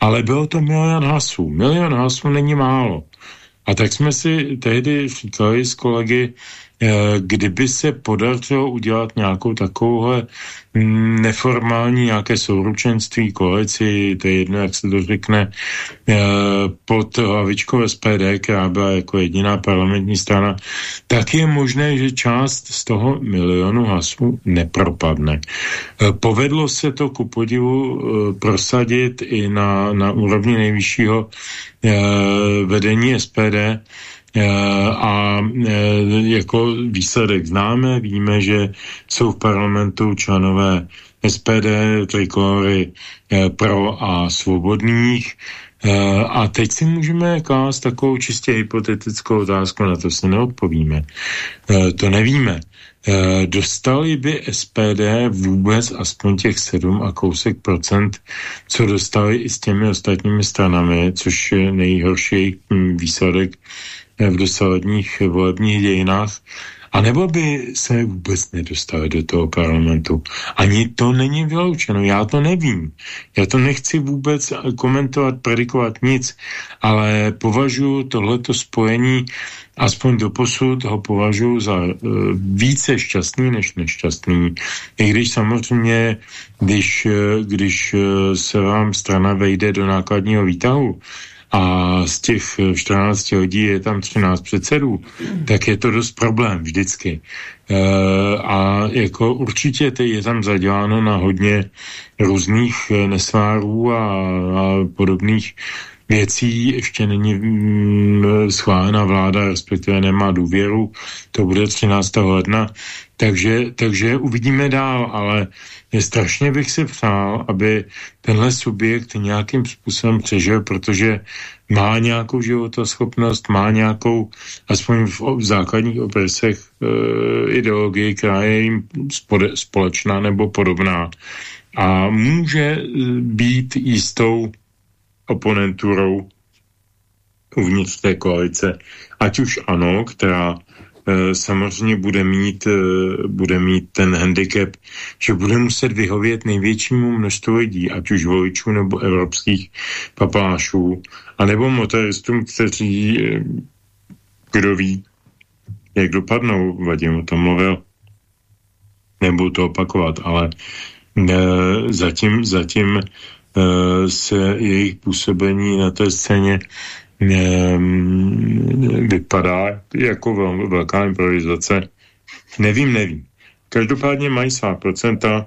Ale bylo to milion hlasů. Milion hlasů není málo. A tak jsme si tehdy říkali s kolegy, kdyby se podařilo udělat nějakou takovouhle neformální nějaké souručenství, koalici, to je jedno, jak se to řekne, eh, pod hlavičkou SPD, která byla jako jediná parlamentní strana, tak je možné, že část z toho milionu hlasů nepropadne. Eh, povedlo se to ku podivu eh, prosadit i na, na úrovni nejvyššího vedení SPD, Eh, a eh, jako výsledek známe, víme, že jsou v parlamentu členové SPD, trikolory eh, pro a svobodných. A teď si můžeme klást takovou čistě hypotetickou otázku, na to se neodpovíme. To nevíme. Dostali by SPD vůbec aspoň těch 7 a kousek procent, co dostali i s těmi ostatními stranami, což je nejhorší hm, výsledek v dosavadních volebních dějinách, a nebo by se vůbec nedostali do toho parlamentu. Ani to není vyloučeno, já to nevím. Já to nechci vůbec komentovat, predikovat nic, ale považuji tohleto spojení, aspoň do posud ho považuji za uh, více šťastný než nešťastný. I když samozřejmě, když, uh, když uh, se vám strana vejde do nákladního výtahu, a z těch 14 hodí je tam 13 předsedů, tak je to dost problém vždycky. E, a jako určitě je tam zaděláno na hodně různých e, nesvárů a, a podobných věcí ještě není mm, schválena vláda, respektive nemá důvěru, to bude 13. ledna, takže, takže uvidíme dál, ale je strašně bych si přál, aby tenhle subjekt nějakým způsobem přežil, protože má nějakou životoschopnost, má nějakou, aspoň v, v základních obrysech, e, ideologii, která je jim spode, společná nebo podobná. A může e, být jistou oponenturou uvnitř té koalice. Ať už ano, která samozřejmě bude mít, e, bude mít ten handicap, že bude muset vyhovět největšímu množstvu lidí, ať už voličů nebo evropských papášů, anebo motoristům, kteří, e, kdo ví, jak dopadnou, Vadim o tom mluvil, nebudu to opakovat, ale e, zatím, zatím Eh, se jejich působení na té scéně vypadá jako velmi velká improvizace. Nevím, nevím. Každopádně mají svá procenta.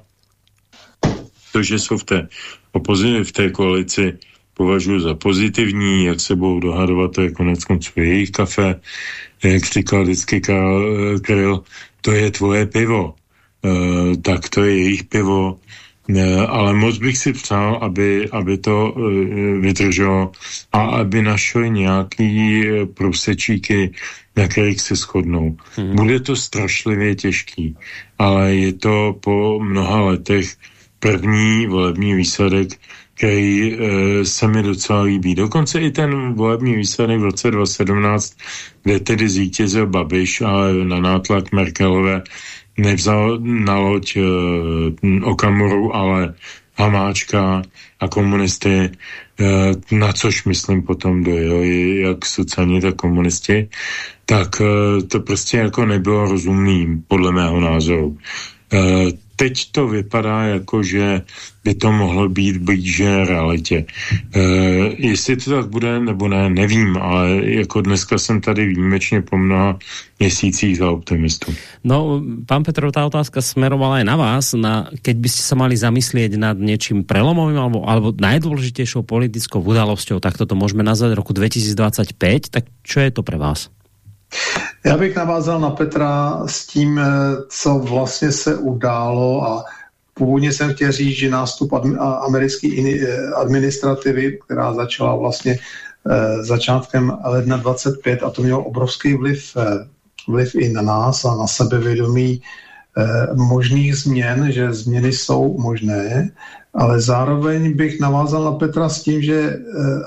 To, že jsou v té opozici, v té koalici, považuji za pozitivní, jak se budou dohadovat, to je konec konců jejich kafe, jak říkal vždycky Kryl, to je tvoje pivo. E, tak to je jejich pivo, ale moc bych si přál, aby, aby to eh, vydrželo a aby našli nějaký eh, průsečíky, na kterých se shodnou. Hmm. Bude to strašlivě těžký, ale je to po mnoha letech první volební výsledek, který e, se mi docela líbí. Dokonce i ten volební výsledek v roce 2017, kde tedy zvítězil Babiš, ale na nátlak Merkelové nevzal na loď uh, Okamuru, ale Hamáčka a komunisty, uh, na což myslím potom dojeli jak sociální, tak komunisti, tak uh, to prostě jako nebylo rozumný, podle mého názoru. Teď to vypadá jako, že by to mohlo být blíže realitě. E, jestli to tak bude nebo ne, nevím, ale jako dneska jsem tady výjimečně po mnoha měsících za optimistu. No, pán Petro, tá otázka smerovala aj na vás, na, keď by ste sa mali zamyslieť nad niečím prelomovým alebo, alebo najdôležitejšou politickou udalosťou, tak toto môžeme nazvať roku 2025, tak čo je to pre vás? Já bych navázal na Petra s tím, eh, co vlastně se událo a původně jsem chtěl říct, že nástup americké eh, administrativy, která začala vlastně eh, začátkem ledna 25 a to mělo obrovský vliv, vliv i na nás a na sebevědomí možných změn, že změny jsou možné, ale zároveň bych navázal na Petra s tím, že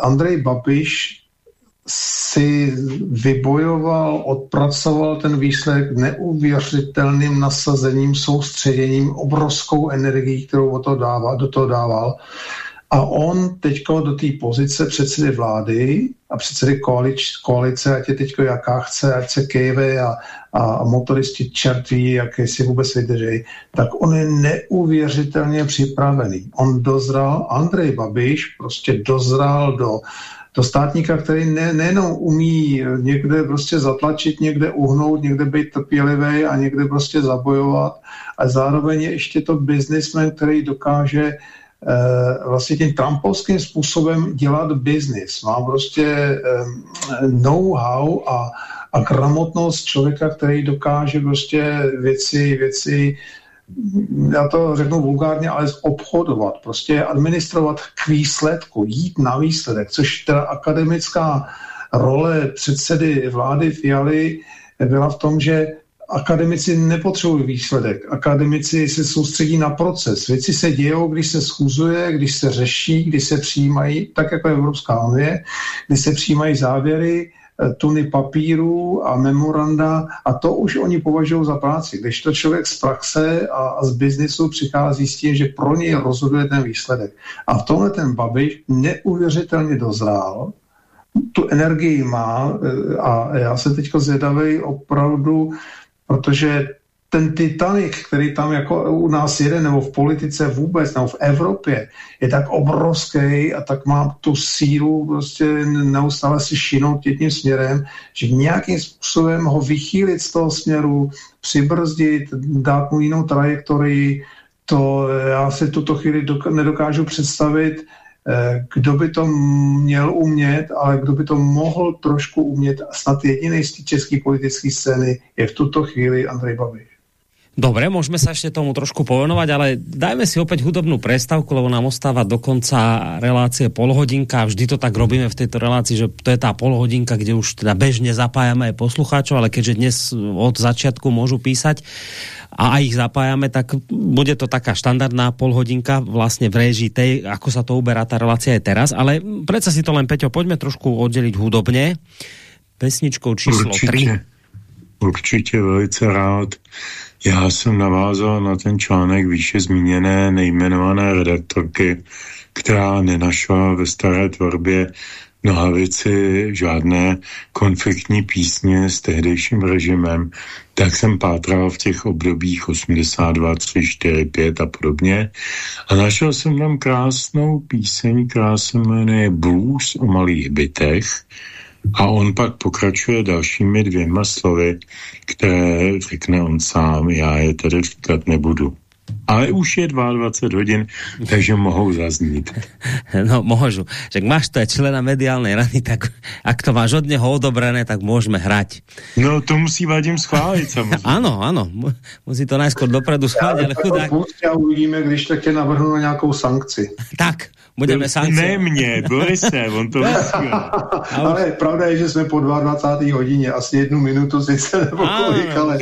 Andrej Babiš si vybojoval, odpracoval ten výsledek neuvěřitelným nasazením, soustředěním, obrovskou energií, kterou o to dává, do toho dával. A on teďko do té pozice předsedy vlády a předsedy koalič, koalice, ať je teďko jaká chce, ať se kejve a, a motoristi čertví, jak si vůbec vydrží, tak on je neuvěřitelně připravený. On dozral, Andrej Babiš prostě dozral do do státníka, který ne, nejenom umí někde prostě zatlačit, někde uhnout, někde být trpělivý a někde prostě zabojovat, a zároveň je ještě to businessman, který dokáže Eh, vlastně tím trumpovským způsobem dělat biznis. Má prostě know-how a, a gramotnost člověka, který dokáže prostě věci, věci já to řeknu vulgárně, ale obchodovat, prostě administrovat k výsledku, jít na výsledek, což teda akademická role předsedy vlády Fialy byla v tom, že akademici nepotřebují výsledek. Akademici se soustředí na proces. Věci se dějou, když se schůzuje, když se řeší, když se přijímají, tak jako Evropská unie, když se přijímají závěry, tuny papíru a memoranda a to už oni považují za práci. Když to člověk z praxe a, z biznisu přichází s tím, že pro něj rozhoduje ten výsledek. A v tomhle ten Babiš neuvěřitelně dozrál, tu energii má eh, a já se teďko zvědavej opravdu, protože ten Titanic, který tam jako u nás jede, nebo v politice vůbec, nebo v Evropě, je tak obrovský a tak má tu sílu prostě neustále si šinout jedním směrem, že nějakým způsobem ho vychýlit z toho směru, přibrzdit, dát mu jinou trajektorii, to já si tuto chvíli nedokážu představit, Eh, kdo by to měl umět, ale kdo by to mohl trošku umět, snad jediný z té české politické scény je v tuto chvíli Andrej Babiš. Dobre, môžeme sa ešte tomu trošku povenovať, ale dajme si opäť hudobnú prestavku, lebo nám ostáva do konca relácie polhodinka. Vždy to tak robíme v tejto relácii, že to je tá polhodinka, kde už teda bežne zapájame aj poslucháčov, ale keďže dnes od začiatku môžu písať a aj ich zapájame, tak bude to taká štandardná polhodinka vlastne v režii tej, ako sa to uberá tá relácia je teraz. Ale predsa si to len, Peťo, poďme trošku oddeliť hudobne. Pesničkou číslo Určite. 3. Určitě velice rád. Já jsem navázal na ten článek výše zmíněné nejmenované redaktorky, která nenašla ve staré tvorbě nohavici žádné konfliktní písně s tehdejším režimem, tak jsem pátral v těch obdobích 82, 3, 4, 5 a podobně. A našel jsem tam krásnou píseň, která se jmenuje Blues o malých bytech, a on pak pokračuje dalšími dvěma slovy, které řekne on sám, já je tady říkat nebudu. Ale už je 22 hodin, takže mohou zaznít. *laughs* No, môžu. Že máš to je člena mediálnej rady, tak ak to máš od něho odobrené, tak můžeme hrať. No, to musí Vadim schválit samozřejmě. ano, *laughs* ano. Musí to najskôr dopredu schválit, ale chudák... A uvidíme, když tak tě navrhnu na nějakou sankci. Tak, budeme sankce. Ne mě, Borise, on to myslí. *laughs* ale pravda je, že jsme po 22. hodině, asi jednu minutu sice nebo kolik, ale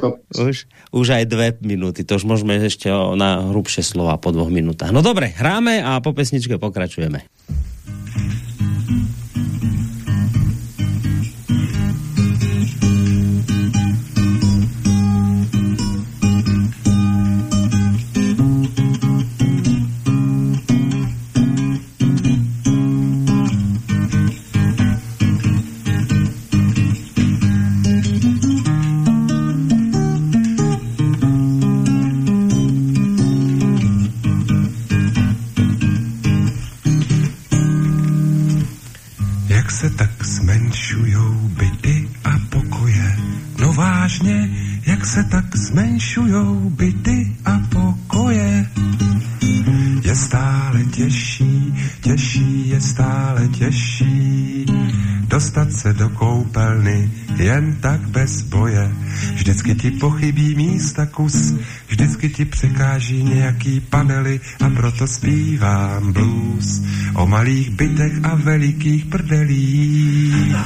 to... už, už aj dve minuty, to už můžeme ještě na hrubšie slova po dvoch minutách. No dobre, hráme a po pesničke pokračujeme. Se tak zmenšujou byty a pokoje. Je stále těžší, těžší je stále těžší dostat se do koupelny jen tak bez boje. Vždycky ti pochybí místa kus, vždycky ti překáží nějaký panely a proto zpívám blues o malých bytech a velikých prdelích.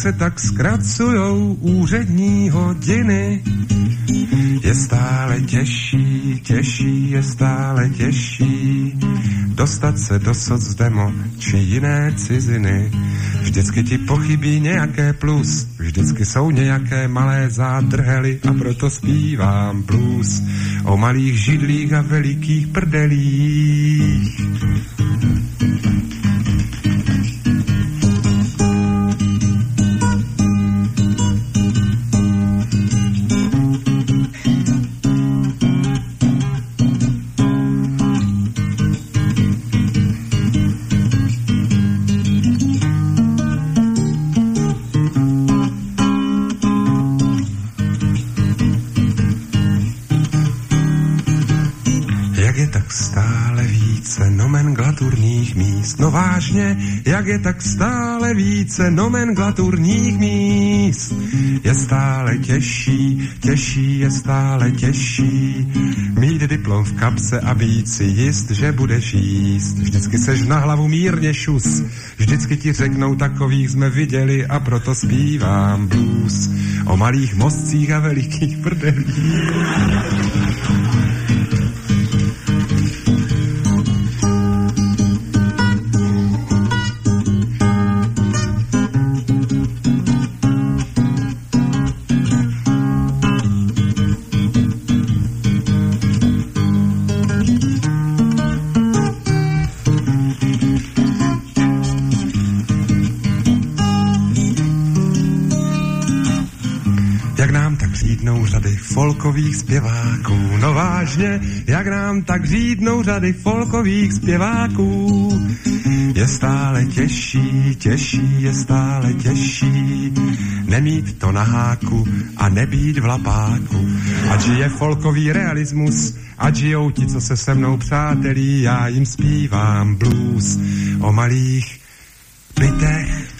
Se tak zkracujou úřední hodiny. Je stále těžší, těžší, je stále těžší dostat se do socdemo či jiné ciziny. Vždycky ti pochybí nějaké plus, vždycky jsou nějaké malé zádrhely a proto zpívám blues o malých židlích a velikých prdelích. Je tak stále více nomenklaturních míst. Je stále těžší, těžší, je stále těžší. Mít diplom v kapse a být si jist, že budeš jíst. Vždycky seš na hlavu mírně šus. Vždycky ti řeknou, takových jsme viděli a proto zpívám blues. O malých mostcích a velikých prdelích. Folkových zpěváků. No vážně, jak nám tak řídnou řady folkových zpěváků. Je stále těžší, těžší, je stále těžší nemít to na háku a nebýt v lapáku. Ať je folkový realismus, ať žijou ti, co se se mnou přátelí, já jim zpívám blues o malých bytech,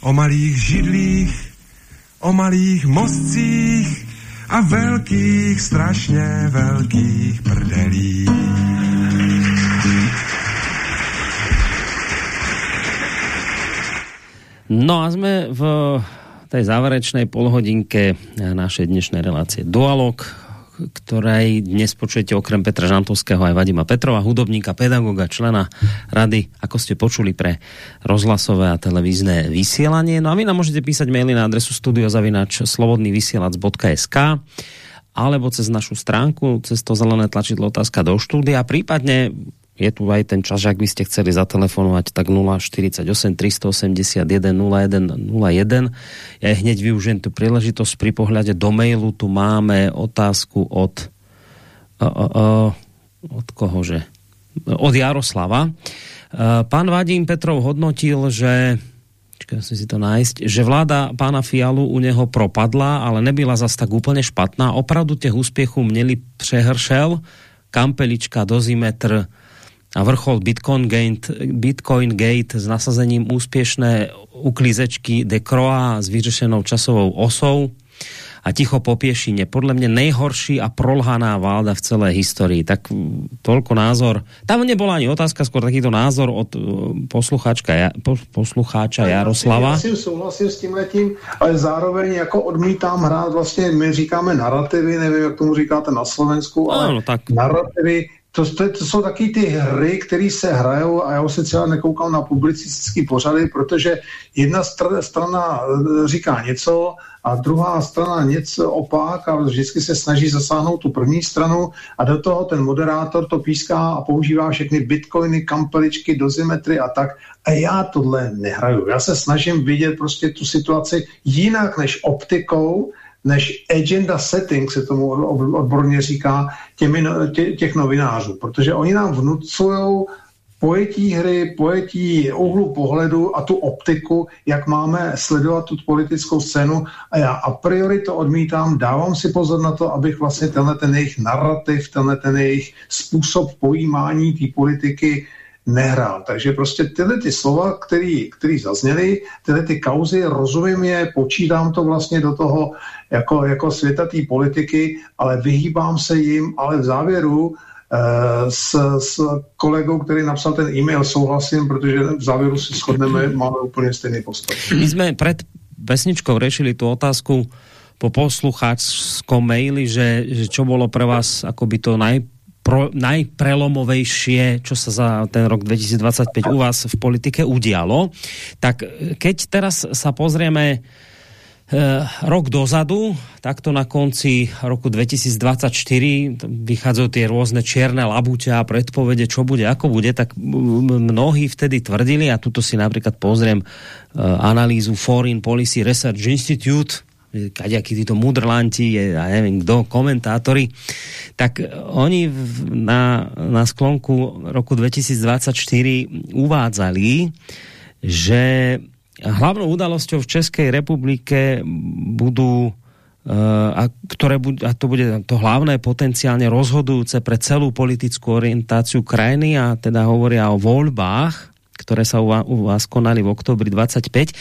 o malých židlích, o malých mostcích, a velkých, strašně velkých prdelí. No a jsme v tej záverečnej polhodinke našej dnešnej relácie Dualog ktorej dnes počujete okrem Petra Žantovského aj Vadima Petrova, hudobníka, pedagoga, člena rady, ako ste počuli pre rozhlasové a televízne vysielanie. No a vy nám môžete písať maily na adresu studiozavinač slobodnyvysielac.sk alebo cez našu stránku, cez to zelené tlačidlo otázka do štúdia, prípadne je tu aj ten čas, že ak by ste chceli zatelefonovať, tak 048 381 01 01. Ja hneď využijem tu príležitosť pri pohľade do mailu. Tu máme otázku od uh, uh, od kohože? Od Jaroslava. Uh, pán Vadím Petrov hodnotil, že si to nájsť, že vláda pána Fialu u neho propadla, ale nebyla zas tak úplne špatná. Opravdu těch úspěchů měli přehršel, kampelička, dozimetr, a vrchol Bitcoin Gate, Bitcoin Gate s nasazením úspěšné uklízečky de Croix s vyřešenou časovou osou a ticho po piešine. Podle mě nejhorší a prolhaná válda v celé historii. Tak toľko názor. Tam nebola ani otázka, skôr takýto názor od uh, poslucháčka, poslucháča Jaroslava. Já si souhlasím s tím letím, ale zároveň jako odmítám hrát vlastně, my říkáme narrativy, nevím, jak tomu říkáte na Slovensku, ale no, tak. narrativy to, to, to jsou taky ty hry, které se hrajou a já se třeba nekoukám na publicistické pořady, protože jedna str strana eh, říká něco a druhá strana něco opak a vždycky se snaží zasáhnout tu první stranu a do toho ten moderátor to píská a používá všechny bitcoiny, kampeličky, dozimetry a tak a já tohle nehraju. Já se snažím vidět prostě tu situaci jinak než optikou, než agenda setting, se tomu odborně říká, těmi, no, tě, těch novinářů, protože oni nám vnucují pojetí hry, pojetí úhlu pohledu a tu optiku, jak máme sledovat tu politickou scénu. A já a priori to odmítám, dávám si pozor na to, abych vlastně tenhle ten jejich narrativ, tenhle ten jejich způsob pojímání té politiky nehrál. Takže prostě tyhle ty slova, který, který zazněly, tyhle ty kauzy, rozumím je, počítám to vlastně do toho jako, jako světa té politiky, ale vyhýbám se jim, ale v závěru s, s kolegou, který napsal ten e-mail, souhlasím, protože v závěru si shodneme, máme úplně stejný postoj. My jsme před pesničkou řešili tu otázku po poslucháčskom maili, že, že čo bolo pre vás akoby to naj, pro, najprelomovejšie, čo sa za ten rok 2025 u vás v politike udialo. Tak keď teraz sa pozrieme Eh, rok dozadu, takto na konci roku 2024 vychádzajú tie rôzne čierne labute a predpovede, čo bude, ako bude, tak mnohí vtedy tvrdili, a tuto si napríklad pozriem eh, analýzu Foreign Policy Research Institute, kaďakí títo mudrlanti, ja neviem kdo, komentátori, tak oni na, na sklonku roku 2024 uvádzali, že hlavnou udalosťou v Českej republike budú eh, a, ktoré bude, a to bude to hlavné potenciálne rozhodujúce pre celú politickú orientáciu krajiny a teda hovoria o voľbách, ktoré sa u, u vás konali v oktobri 25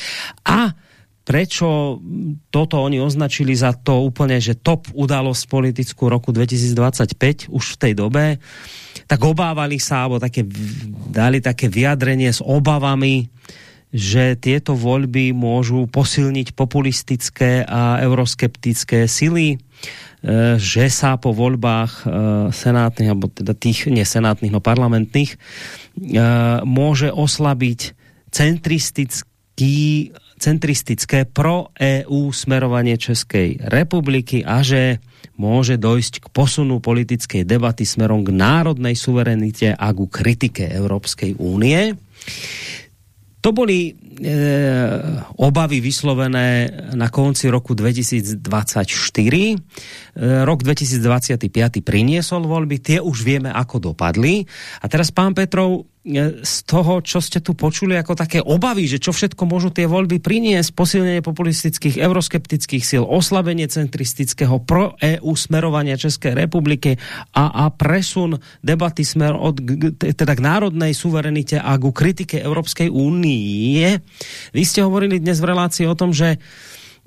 a prečo toto oni označili za to úplne, že top udalosť politickú roku 2025 už v tej dobe, tak obávali sa, alebo také, dali také vyjadrenie s obavami, že tieto voľby môžu posilniť populistické a euroskeptické sily, e, že sa po voľbách e, senátnych, alebo teda tých nesenátnych, no parlamentných, e, môže oslabiť centristický, centristické pro EU smerovanie Českej republiky a že môže dojsť k posunu politickej debaty smerom k národnej suverenite a ku kritike Európskej únie. To boli obavy vyslovené na konci roku 2024. E, rok 2025 priniesol voľby, tie už vieme, ako dopadli. A teraz, pán Petrov, E, z toho, čo ste tu počuli, ako také obavy, že čo všetko môžu tie voľby priniesť, posilnenie populistických, euroskeptických síl, oslabenie centristického pro EU smerovania Českej republiky a, a presun debaty smer od, teda k národnej suverenite a ku kritike Európskej únie. Vy ste hovorili dnes v relácii o tom, že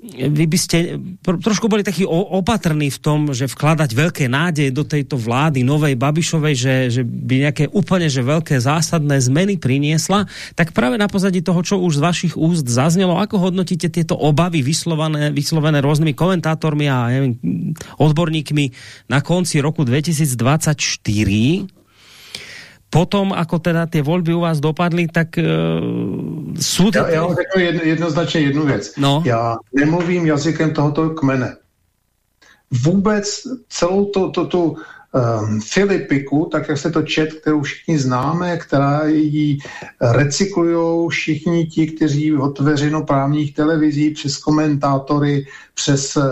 vy by ste trošku boli takí opatrní v tom, že vkladať veľké nádeje do tejto vlády novej Babišovej, že, že by nejaké úplne že veľké zásadné zmeny priniesla, tak práve na pozadí toho, čo už z vašich úst zaznelo, ako hodnotíte tieto obavy vyslovené, vyslovené rôznymi komentátormi a neviem, odborníkmi na konci roku 2024, potom, ako teda ty volby u vás dopadly, tak uh, sú... Já, já řeknu jedno, jednoznačně jednu věc. No. Já nemluvím jazykem tohoto kmene. Vůbec celou to, to, tu um, Filipiku, tak jak se to čet, kterou všichni známe, která ji recyklují všichni ti, kteří od veřejnoprávních televizí přes komentátory, přes uh,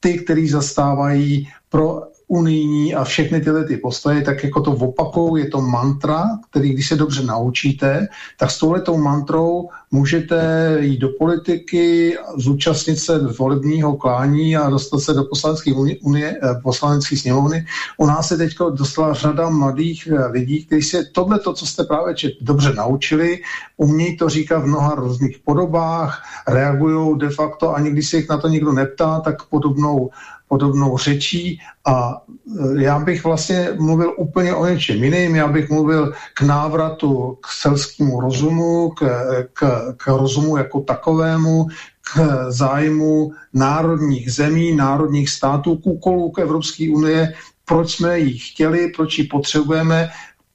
ty, kteří zastávají pro unijní a všechny tyhle ty postoje, tak jako to opakou, je to mantra, který když se dobře naučíte, tak s touhletou mantrou můžete jít do politiky, zúčastnit se volebního klání a dostat se do poslanecké unie, eh, poslanecké sněmovny. U nás se teď dostala řada mladých eh, lidí, kteří se tohle, to, co jste právě čet, dobře naučili, umějí to říkat v mnoha různých podobách, reagují de facto, ani když se jich na to nikdo neptá, tak podobnou podobnou řečí a e, já bych vlastně mluvil úplně o něčem jiným, já bych mluvil k návratu k selskému rozumu, k, k, k rozumu jako takovému, k zájmu národních zemí, národních států, k úkolů k Evropské unie, proč jsme ji chtěli, proč ji potřebujeme,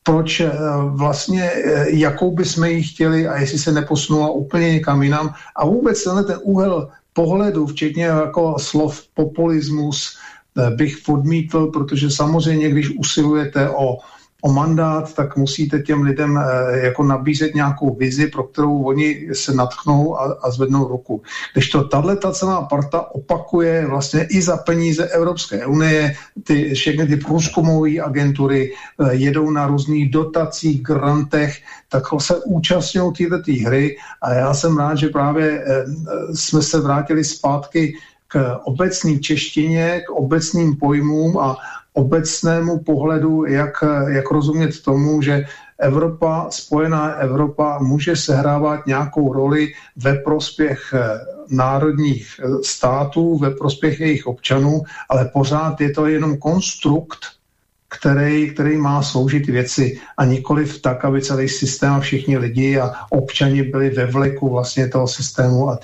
proč e, vlastně, e, jakou by jsme ji chtěli a jestli se neposunula úplně někam jinam. A vůbec tenhle ten úhel pohledu, včetně jako slov populismus, eh, bych odmítl, protože samozřejmě, když usilujete o o mandát, tak musíte těm lidem e, jako nabízet nějakou vizi, pro kterou oni se natknou a, a zvednou ruku. Když to tahle ta celá parta opakuje vlastně i za peníze Evropské unie, ty, všechny ty průzkumové agentury e, jedou na různých dotacích, grantech, tak se účastňují tyhle ty hry a já jsem rád, že právě e, jsme se vrátili zpátky k obecné češtině, k obecným pojmům a obecnému pohledu, jak, jak rozumět tomu, že Evropa, spojená Evropa může sehrávat nějakou roli ve prospěch eh, národních eh, států, ve prospěch jejich občanů, ale pořád je to jenom konstrukt, který, který má sloužit věci a nikoliv tak, aby celý systém a všichni lidi a občani byli ve vleku vlastně toho systému a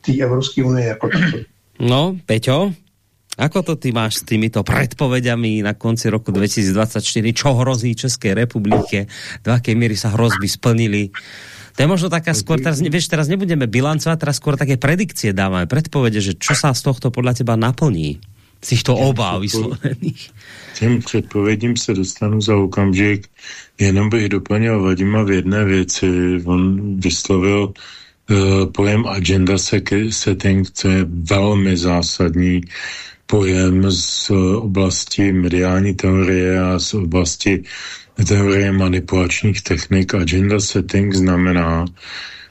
té Evropské unie jako takový. No, Peťo, ako to ty máš s týmito predpovediami na konci roku 2024? Čo hrozí České republike? Do akej míry sa hrozby splnili? To je možno taká skôr, teraz, vieš, teraz nebudeme bilancovať, teraz skôr také predikcie dávame, predpovede, že čo sa z tohto podľa teba naplní? Z týchto obáv vyslovených. Těm předpovědím se dostanu za okamžik. Jenom bych doplnil Vadima v jedné věci. On vyslovil uh, pojem agenda setting, co je velmi zásadní pojem z oblasti mediální teorie a z oblasti teorie manipulačních technik. Agenda setting znamená,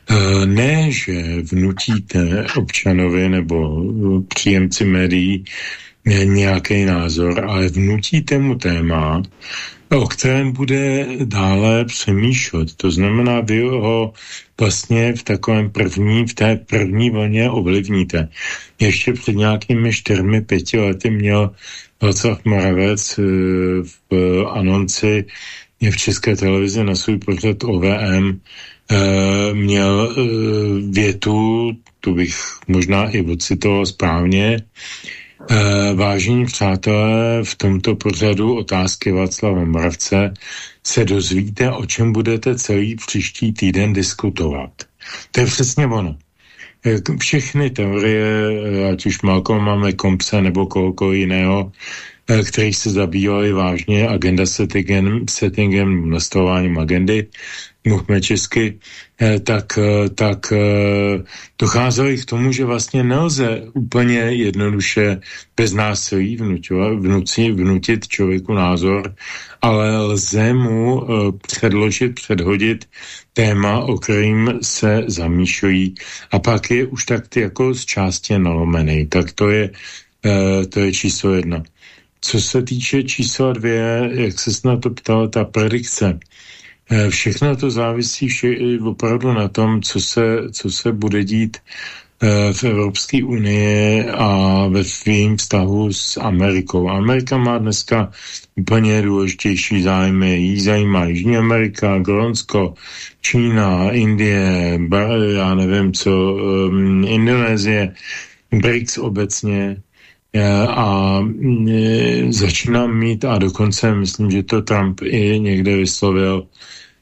eh, ne, že vnutíte občanovi nebo příjemci médií nějaký názor, ale vnutíte mu téma, o kterém bude dále přemýšlet. To znamená, vy ho vlastně v takovém první, v té první vlně ovlivníte. Ještě před nějakými čtyřmi, pěti lety měl Václav Moravec eh, v anonci v České televizi na svůj pořad OVM eh, měl eh, větu, tu bych možná i ocitoval správně, vážení přátelé, v tomto pořadu otázky Václava Moravce se dozvíte, o čem budete celý příští týden diskutovat. To je přesně ono. Eh, všechny teorie, eh, ať už Malcolma Kompse nebo kohokoliv jiného, který se zabývali vážně agenda settingem, settingem nastavováním agendy, mluvme česky, eh, tak, eh, tak eh, docházeli k tomu, že vlastně nelze úplně jednoduše bez násilí vnutit, vnutit člověku názor, ale lze mu předložit, předhodit téma, o kterým se zamýšlejí a pak je už tak jako z části nalomený. Tak to je, to je číslo jedna. Co se týče čísla dvě, jak se na to ptal, ta predikce, všechno to závisí vše, opravdu na tom, co se, co se bude dít eh, v Evropské unii a ve svým vztahu s Amerikou. Amerika má dneska úplně důležitější zájmy. Jí zajímá Jižní Amerika, Gronsko, Čína, Indie, já nevím co, um, Indonésie, BRICS obecně eh, a začínám mít a dokonce myslím, že to Trump i někde vyslovil,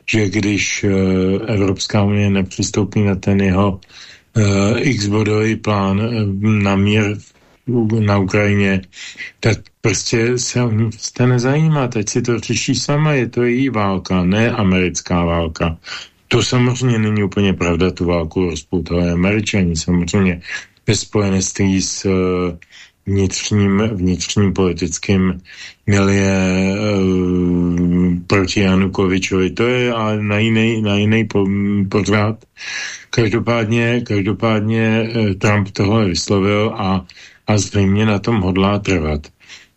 že když uh, Evropská unie nepřistoupí na ten jeho uh, x-bodový plán uh, na mír na Ukrajině, tak prostě se o ní prostě nezajímá. Teď si to řeší sama, je to její válka, ne americká válka. To samozřejmě není úplně pravda, tu válku rozpoutali američani, samozřejmě ve spojenství s uh, vnitřním, vnitřním politickým milie e, proti Janukovičovi. To je ale na jiný, na jiný pořád. Každopádně, každopádně e, Trump tohle vyslovil a, a zřejmě na tom hodlá trvat.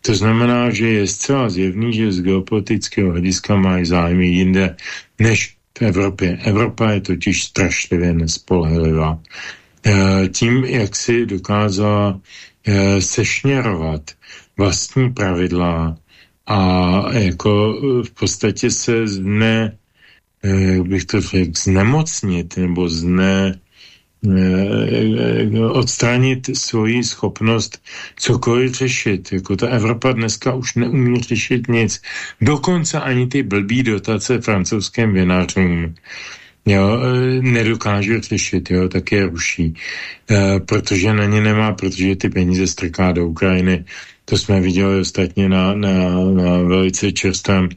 To znamená, že je zcela zjevný, že z geopolitického hlediska mají zájmy jinde než v Evropě. Evropa je totiž strašlivě nespolehlivá. E, tím, jak si dokázala Eh, sešněrovat vlastní pravidla a jako eh, v podstatě se zne, eh, jak bych to řekl, znemocnit nebo zne, odstranit svoji schopnost cokoliv řešit. Jako ta Evropa dneska už neumí řešit nic. Dokonce ani ty blbý dotace francouzským vinařům jo, e, nedokáže řešit, jo, tak je ruší. E, protože na ně nemá, protože ty peníze strká do Ukrajiny. To jsme viděli ostatně na, na, na velice čerstvém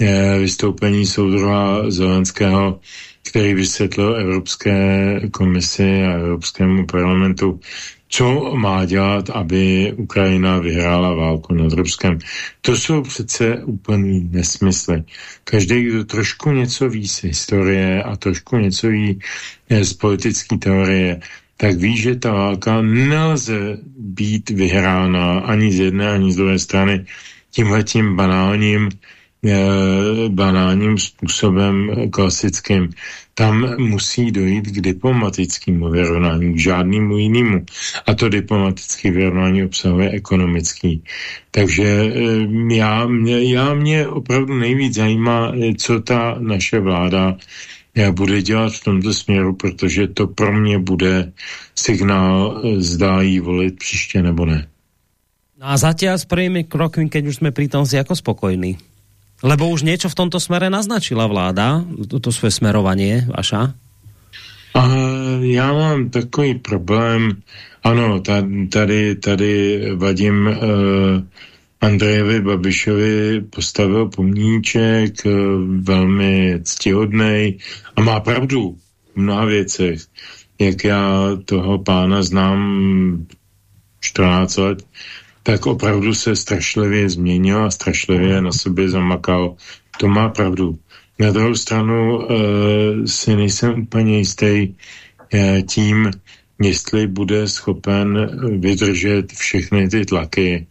e, vystoupení soudruha Zelenského, který vysvětlil Evropské komisi a Evropskému parlamentu, co má dělat, aby Ukrajina vyhrála válku nad Ruskem. To jsou přece úplný nesmysly. Každý, kdo trošku něco ví z historie a trošku něco ví z politické teorie, tak ví, že ta válka nelze být vyhrána ani z jedné, ani z druhé strany tímhletím banálním banálním způsobem klasickým. Tam musí dojít k diplomatickému vyrovnání, k žádnému jinému. A to diplomatické vyrovnání obsahuje ekonomický. Takže eh, já, mě, já mě opravdu nejvíc zajímá, co ta naše vláda já bude dělat v tomto směru, protože to pro mě bude signál, eh, zdá jí volit příště nebo ne. No a zatiaľ s prvými krokmi, keď už sme pri tom, si ako spokojní? Lebo už niečo v tomto smere naznačila vláda, toto svoje smerovanie vaša? A já mám takový problém, ano, tady, tady vadím uh, Andrejovi Babišovi postavil pomníček, uh, velmi ctihodnej a má pravdu v mnoha věcech. Jak já toho pána znám 14 let, tak opravdu se strašlivě změnil a strašlivě na sobě zamakal. To má pravdu. Na druhou stranu uh, si nejsem úplně jistý uh, tím, jestli bude schopen vydržet všechny ty tlaky,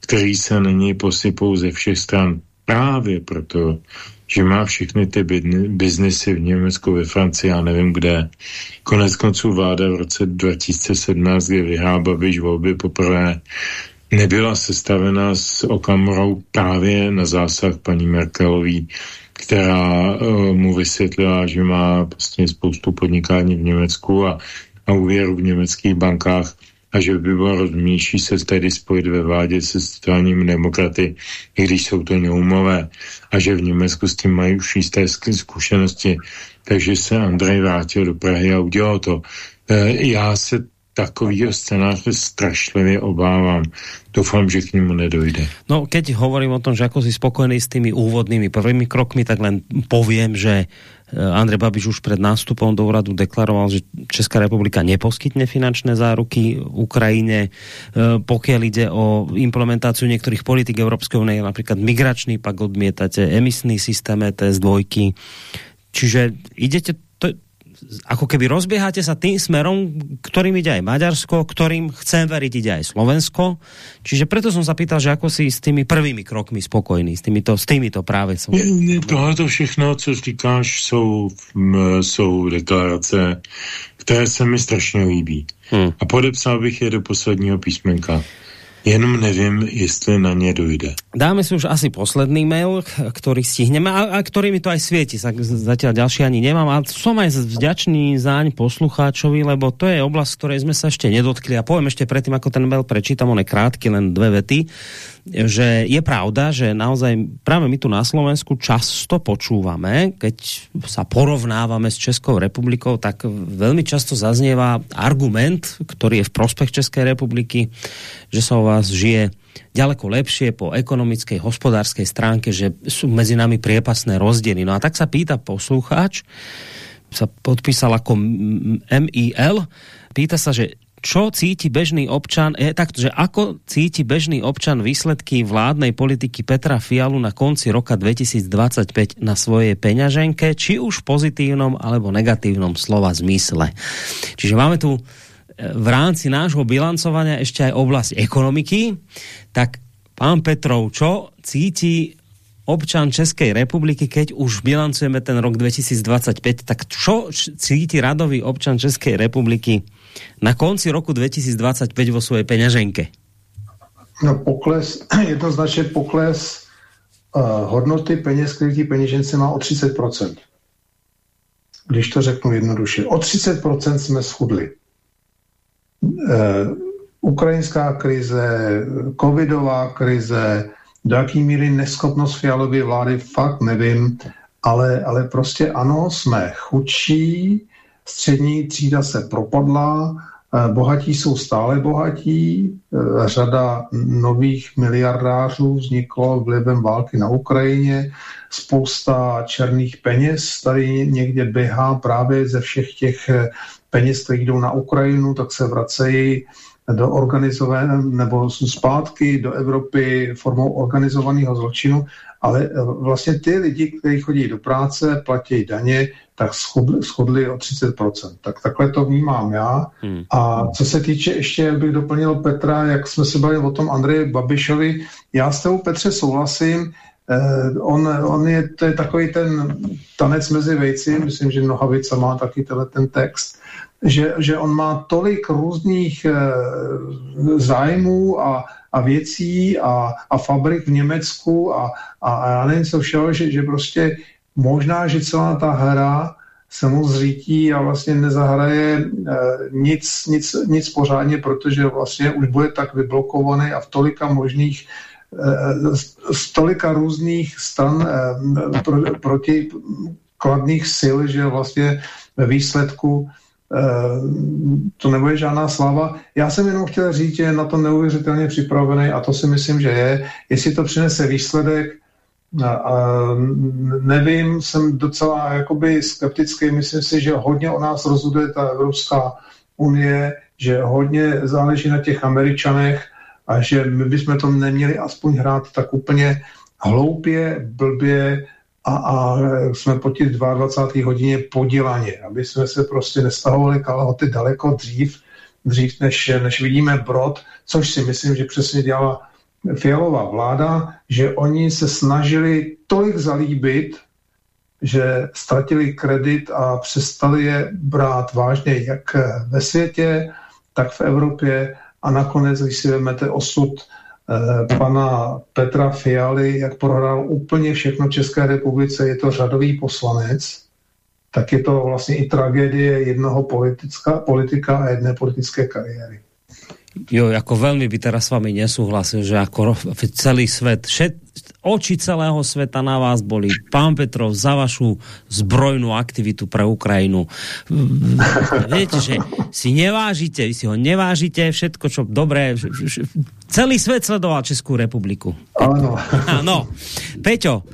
které se na něj posypou ze všech stran. Právě proto, že má všechny ty biznesy v Německu, ve Francii, já nevím kde. Konec konců vláda v roce 2017, kdy vyhrál Babiš volby poprvé, nebyla sestavena s Okamorou právě na zásah paní Merkelový, která uh, mu vysvětlila, že má prostě spoustu podnikání v Německu a, a úvěru v německých bankách a že by bylo rozumnější se tedy spojit ve vládě se sociálními demokraty, i když jsou to neumové a že v Německu s tím mají už jisté zkušenosti. Takže se Andrej vrátil do Prahy a udělal to. E, já se takovýho scénáře strašlivě obávám. Doufám, že k němu nedojde. No, keď hovorím o tom, že ako si spokojný s tými úvodnými prvými krokmi, tak len poviem, že eh, Andrej Babiš už pred nástupom do úradu deklaroval, že Česká republika neposkytne finančné záruky Ukrajine, eh, pokiaľ ide o implementáciu niektorých politik Európskej únie, napríklad migračný pak odmietate, emisný systém ETS dvojky. Čiže idete ako keby rozbiehate sa tým smerom, ktorým ide aj Maďarsko, ktorým chcem veriť ide aj Slovensko. Čiže preto som sa pýtal, že ako si s tými prvými krokmi spokojný, s týmito, s týmito práve som. Tohle to všechno, co říkáš, jsou, jsou deklarace, které se mi strašně líbí. Hmm. A podepsal bych je do posledního písmenka. Jenom nevím, jestli na ně dojde. Dáme si už asi posledný mail, ktorý stihneme a, a ktorý mi to aj svieti. Zatiaľ ďalší ani nemám, ale som aj vďačný záň poslucháčovi, lebo to je oblasť, ktorej sme sa ešte nedotkli. A poviem ešte predtým, ako ten mail prečítam, on je krátky, len dve vety že je pravda, že naozaj práve my tu na Slovensku často počúvame, keď sa porovnávame s Českou republikou, tak veľmi často zaznieva argument, ktorý je v prospech Českej republiky, že sa o vás žije ďaleko lepšie po ekonomickej, hospodárskej stránke, že sú medzi nami priepasné rozdiely. No a tak sa pýta poslucháč, sa podpísal ako MIL, pýta sa, že čo cíti bežný občan, je tak, že ako cíti bežný občan výsledky vládnej politiky Petra Fialu na konci roka 2025 na svojej peňaženke, či už v pozitívnom alebo negatívnom slova zmysle. Čiže máme tu e, v rámci nášho bilancovania ešte aj oblasť ekonomiky, tak pán Petrov, čo cíti občan Českej republiky, keď už bilancujeme ten rok 2025, tak čo cíti radový občan Českej republiky na konci roku 2025 vo svojej peňaženke? No pokles, *clears throat* jednoznačně pokles uh, hodnoty peněz, který ty peněžence má o 30%. Když to řeknu jednoduše. O 30% jsme schudli. Uh, ukrajinská krize, covidová krize, do jaký míry neschopnost fialové vlády, fakt nevím, ale, ale prostě ano, jsme chudší, střední třída se propadla, eh, bohatí jsou stále bohatí, eh, řada nových miliardářů vzniklo vlivem války na Ukrajině, spousta černých peněz tady někde běhá právě ze všech těch eh, peněz, které jdou na Ukrajinu, tak se vracejí do organizované nebo zpátky do Evropy formou organizovaného zločinu, ale vlastně ty lidi, kteří chodí do práce, platí daně, tak schodli, o 30%. Tak takhle to vnímám já. Hmm. A co se týče, ještě jak bych doplnil Petra, jak jsme se bavili o tom Andreji Babišovi, já s tebou Petře souhlasím, Eh, on, on je, to je takový ten tanec mezi vejci, myslím, že Nohavica má taky tenhle ten text, že, že on má tolik různých e, zájmů a, a věcí a, a fabrik v Německu a, a, a já nevím co všeho, že, že prostě možná, že celá ta hra se mu zřítí a vlastně nezahraje e, nic, nic, nic pořádně, protože vlastně už bude tak vyblokovaný a v tolika možných z tolika různých stran eh, pro, proti kladných sil, že vlastně ve výsledku eh, to nebude žádná slava. Já jsem jenom chtěl říct, že je na to neuvěřitelně připravený a to si myslím, že je. Jestli to přinese výsledek, nevím, jsem docela jakoby skeptický, myslím si, že hodně o nás rozhoduje ta Evropská unie, že hodně záleží na těch Američanech, a že my bychom to neměli aspoň hrát tak úplně hloupě, blbě a, a jsme po těch 22. hodině podělaně, aby jsme se prostě nestahovali kalhoty daleko dřív, dřív než, než vidíme brod, což si myslím, že přesně dělala fialová vláda, že oni se snažili tolik zalíbit, že ztratili kredit a přestali je brát vážně jak ve světě, tak v Evropě a nakonec, když si vezmete osud pana Petra Fialy, jak prohrál úplně všechno České republice, je to řadový poslanec, tak je to vlastně i tragédie jednoho politická, politika a jedné politické kariéry. Jo, jako velmi by teraz s vami nesúhlasil, že jako celý svet, všet, oči celého sveta na vás boli. Pán Petrov, za vašu zbrojnú aktivitu pre Ukrajinu. *laughs* Viete, že si nevážite, vy si ho nevážite, všetko, čo dobré, celý svet sledoval Českou republiku. Áno. *laughs* No, Peťo,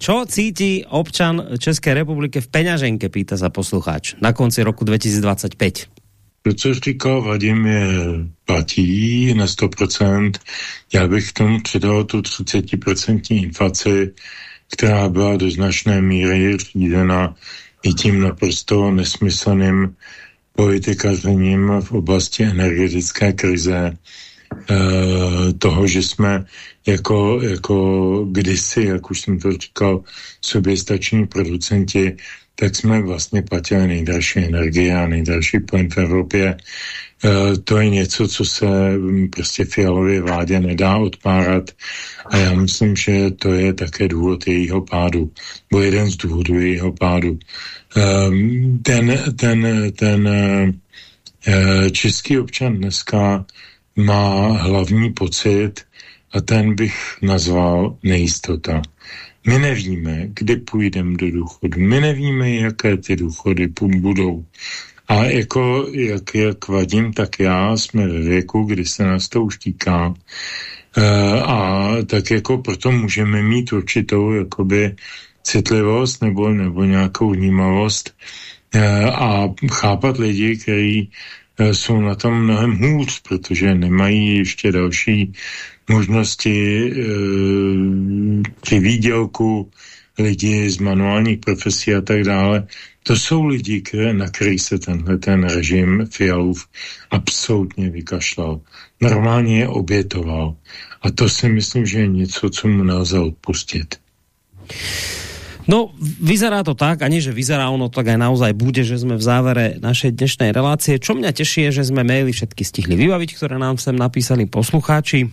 čo cíti občan České republiky v peňaženke, pýta sa poslucháč, na konci roku 2025? To, co říkal Vadim, je platí na 100%. Já bych k tomu přidal tu 30% inflaci, která byla do značné míry řízena i tím naprosto nesmyslným politikařením v oblasti energetické krize, e, toho, že jsme jako, jako kdysi, jak už jsem to říkal, soběstační producenti tak jsme vlastně platili nejdražší energie a nejdražší plyn v Evropě. E, to je něco, co se mm, prostě fialově vládě nedá odpárat a já myslím, že to je také důvod jejího pádu, bo jeden z důvodů jejího pádu. E, ten, ten, ten e, český občan dneska má hlavní pocit a ten bych nazval nejistota. My nevíme, kdy půjdeme do důchodu. My nevíme, jaké ty důchody budou. A jako, jak, jak vadím, tak já jsme ve věku, kdy se nás to už týká. E, a tak jako proto můžeme mít určitou jakoby citlivost nebo, nebo nějakou vnímavost e, a chápat lidi, kteří e, jsou na tom mnohem hůř, protože nemají ještě další možnosti při výdělku lidi z manuálních profesí a tak dále. To jsou lidi, které, na který se tenhle ten režim Fialův absolutně vykašlal. Normálně je obětoval. A to si myslím, že je něco, co mu nelze odpustit. No, vyzerá to tak, a nie, že vyzerá ono tak aj naozaj bude, že sme v závere našej dnešnej relácie. Čo mňa teší je, že sme maily všetky stihli vybaviť, ktoré nám sem napísali poslucháči.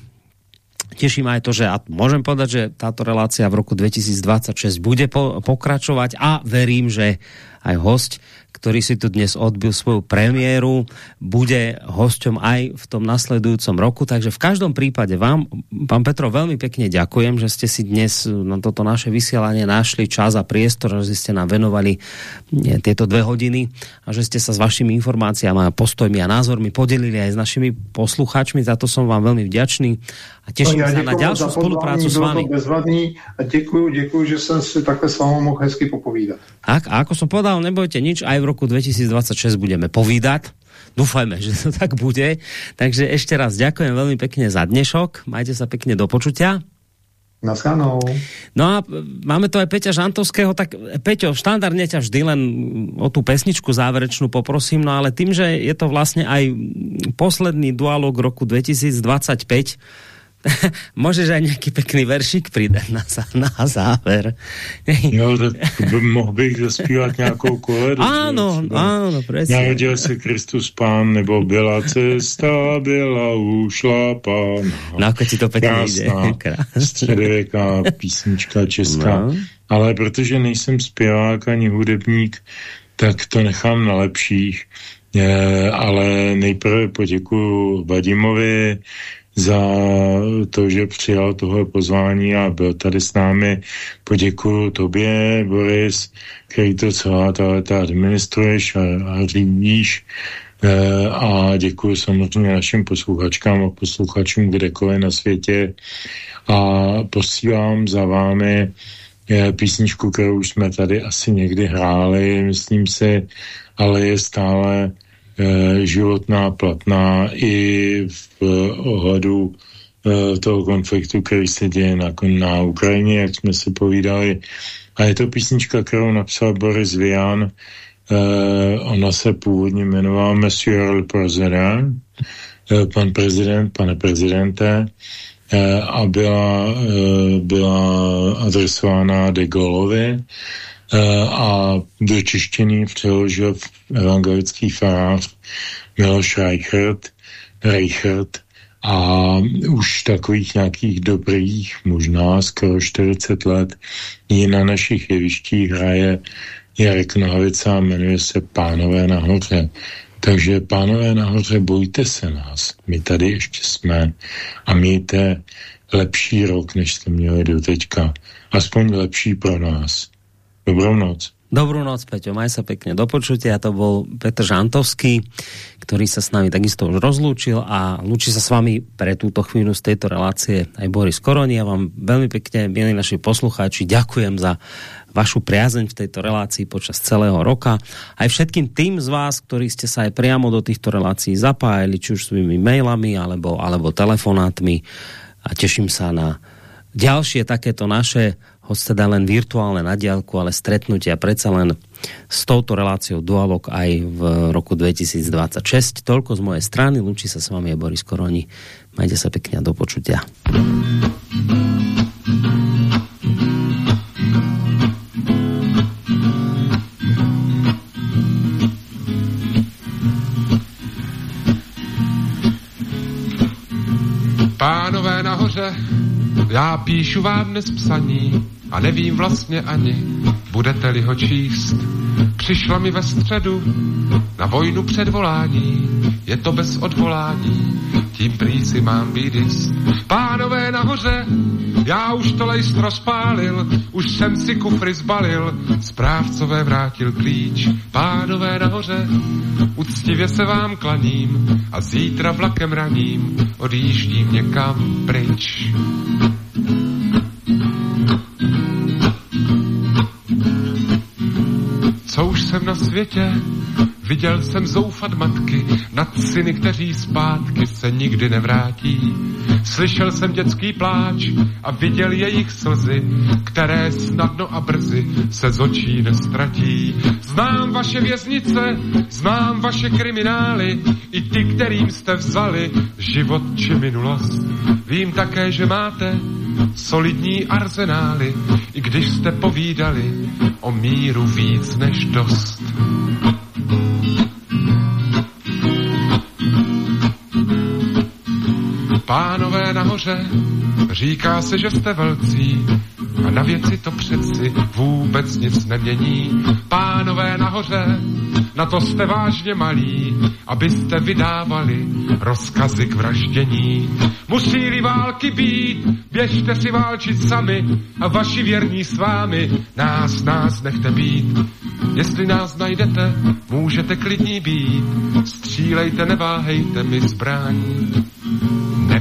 Teší ma aj to, že a môžem povedať, že táto relácia v roku 2026 bude po, pokračovať a verím, že aj host ktorý si tu dnes odbil svoju premiéru, bude hosťom aj v tom nasledujúcom roku. Takže v každom prípade vám, pán Petro, veľmi pekne ďakujem, že ste si dnes na toto naše vysielanie našli čas a priestor, že ste nám venovali tieto dve hodiny a že ste sa s vašimi informáciami a postojmi a názormi podelili aj s našimi poslucháčmi. Za to som vám veľmi vďačný a teším no, sa na ďalšiu spoluprácu s vami. Bezvadný a děkuji, děkuji, že jsem si takhle s vámi mohl hezky popovídat. Tak, a ako som povedal, nebojte nič, aj v roku 2026 budeme povídať. Dúfajme, že to tak bude. Takže ešte raz ďakujem veľmi pekne za dnešok. Majte sa pekne do počutia. Naschánou. No a máme tu aj Peťa Žantovského, tak Peťo, štandardne ťa vždy len o tú pesničku záverečnú poprosím, no ale tým, že je to vlastne aj posledný dualog roku 2025, *laughs* Můžeš aj nějaký pekný veršik přidat na, na záver. *laughs* jo, tak mohl bych zaspívat nějakou koledu. Áno, áno, presne. Narodil se Kristus Pán, nebo byla cesta, byla ušlapána. No, ako ti to pekne Krásná, *laughs* středověká písnička česká. No. Ale protože nejsem zpěvák ani hudebník, tak to nechám na lepších. Je, ale nejprve poděkuji Vadimovi za to, že přijal tohle pozvání a byl tady s námi. Poděkuji tobě, Boris, který to celá ta leta administruješ a, a řídíš. E, a děkuji samozřejmě našim posluchačkám a posluchačům kdekoliv na světě a posílám za vámi je písničku, kterou jsme tady asi někdy hráli, myslím si, ale je stále e, životná, platná i v e, ohledu e, toho konfliktu, který se děje na, na Ukrajině, jak jsme si povídali. A je to písnička, kterou napsal Boris Vian. Ona se původně jmenovala Monsieur le Président, pan prezident, pane prezidente. Eh, a byla, eh, byla adresována de Gaulleovi eh, a do češtiny přeložil evangelický farář Miloš Reichert, Reichert a už takových nějakých dobrých, možná skoro 40 let, i na našich jevištích hraje Jarek Nohavica a jmenuje se Pánové nahoře. Takže, pánové nahoře, bojte se nás. My tady ještě jsme a mějte lepší rok, než jste měli do teďka. Aspoň lepší pro nás. Dobrou noc. Dobrú noc, Peťo, maj sa pekne do počutia. To bol Petr Žantovský, ktorý sa s nami takisto už rozlúčil a lúči sa s vami pre túto chvíľu z tejto relácie aj Boris Koroni. Ja vám veľmi pekne, milí naši poslucháči, ďakujem za vašu priazeň v tejto relácii počas celého roka. Aj všetkým tým z vás, ktorí ste sa aj priamo do týchto relácií zapájali, či už svými mailami alebo, alebo telefonátmi a teším sa na ďalšie takéto naše hoď teda len virtuálne na diálku, ale stretnutia predsa len s touto reláciou Dualog aj v roku 2026. Toľko z mojej strany, lúči sa s vami je Boris Koroni. Majte sa pekne a do počutia. Pánové nahoře, já píšu vám dnes psaní, a nevím vlastně ani, budete-li ho číst. Přišla mi ve středu na vojnu předvolání, je to bez odvolání, tím prý si mám být jist. Pánové nahoře, já už to lejst rozpálil, už jsem si kufry zbalil, správcové vrátil klíč. Pánové nahoře, uctivě se vám klaním a zítra vlakem raním odjíždím někam pryč. Co už jsem na světě, viděl jsem zoufat matky nad syny, kteří zpátky se nikdy nevrátí. Slyšel jsem dětský pláč a viděl jejich slzy, které snadno a brzy se z očí nestratí. Znám vaše věznice, znám vaše kriminály, i ty, kterým jste vzali život či minulost. Vím také, že máte solidní arzenály, i když jste povídali o míru víc než dost. Pánové nahoře, říká se, že jste velcí, a na věci to přeci vůbec nic nemění. Pánové nahoře, na to jste vážně malí, abyste vydávali rozkazy k vraždění. Musí-li války být, běžte si válčit sami a vaši věrní s vámi, nás, nás nechte být. Jestli nás najdete, můžete klidní být, střílejte, neváhejte mi zbrání.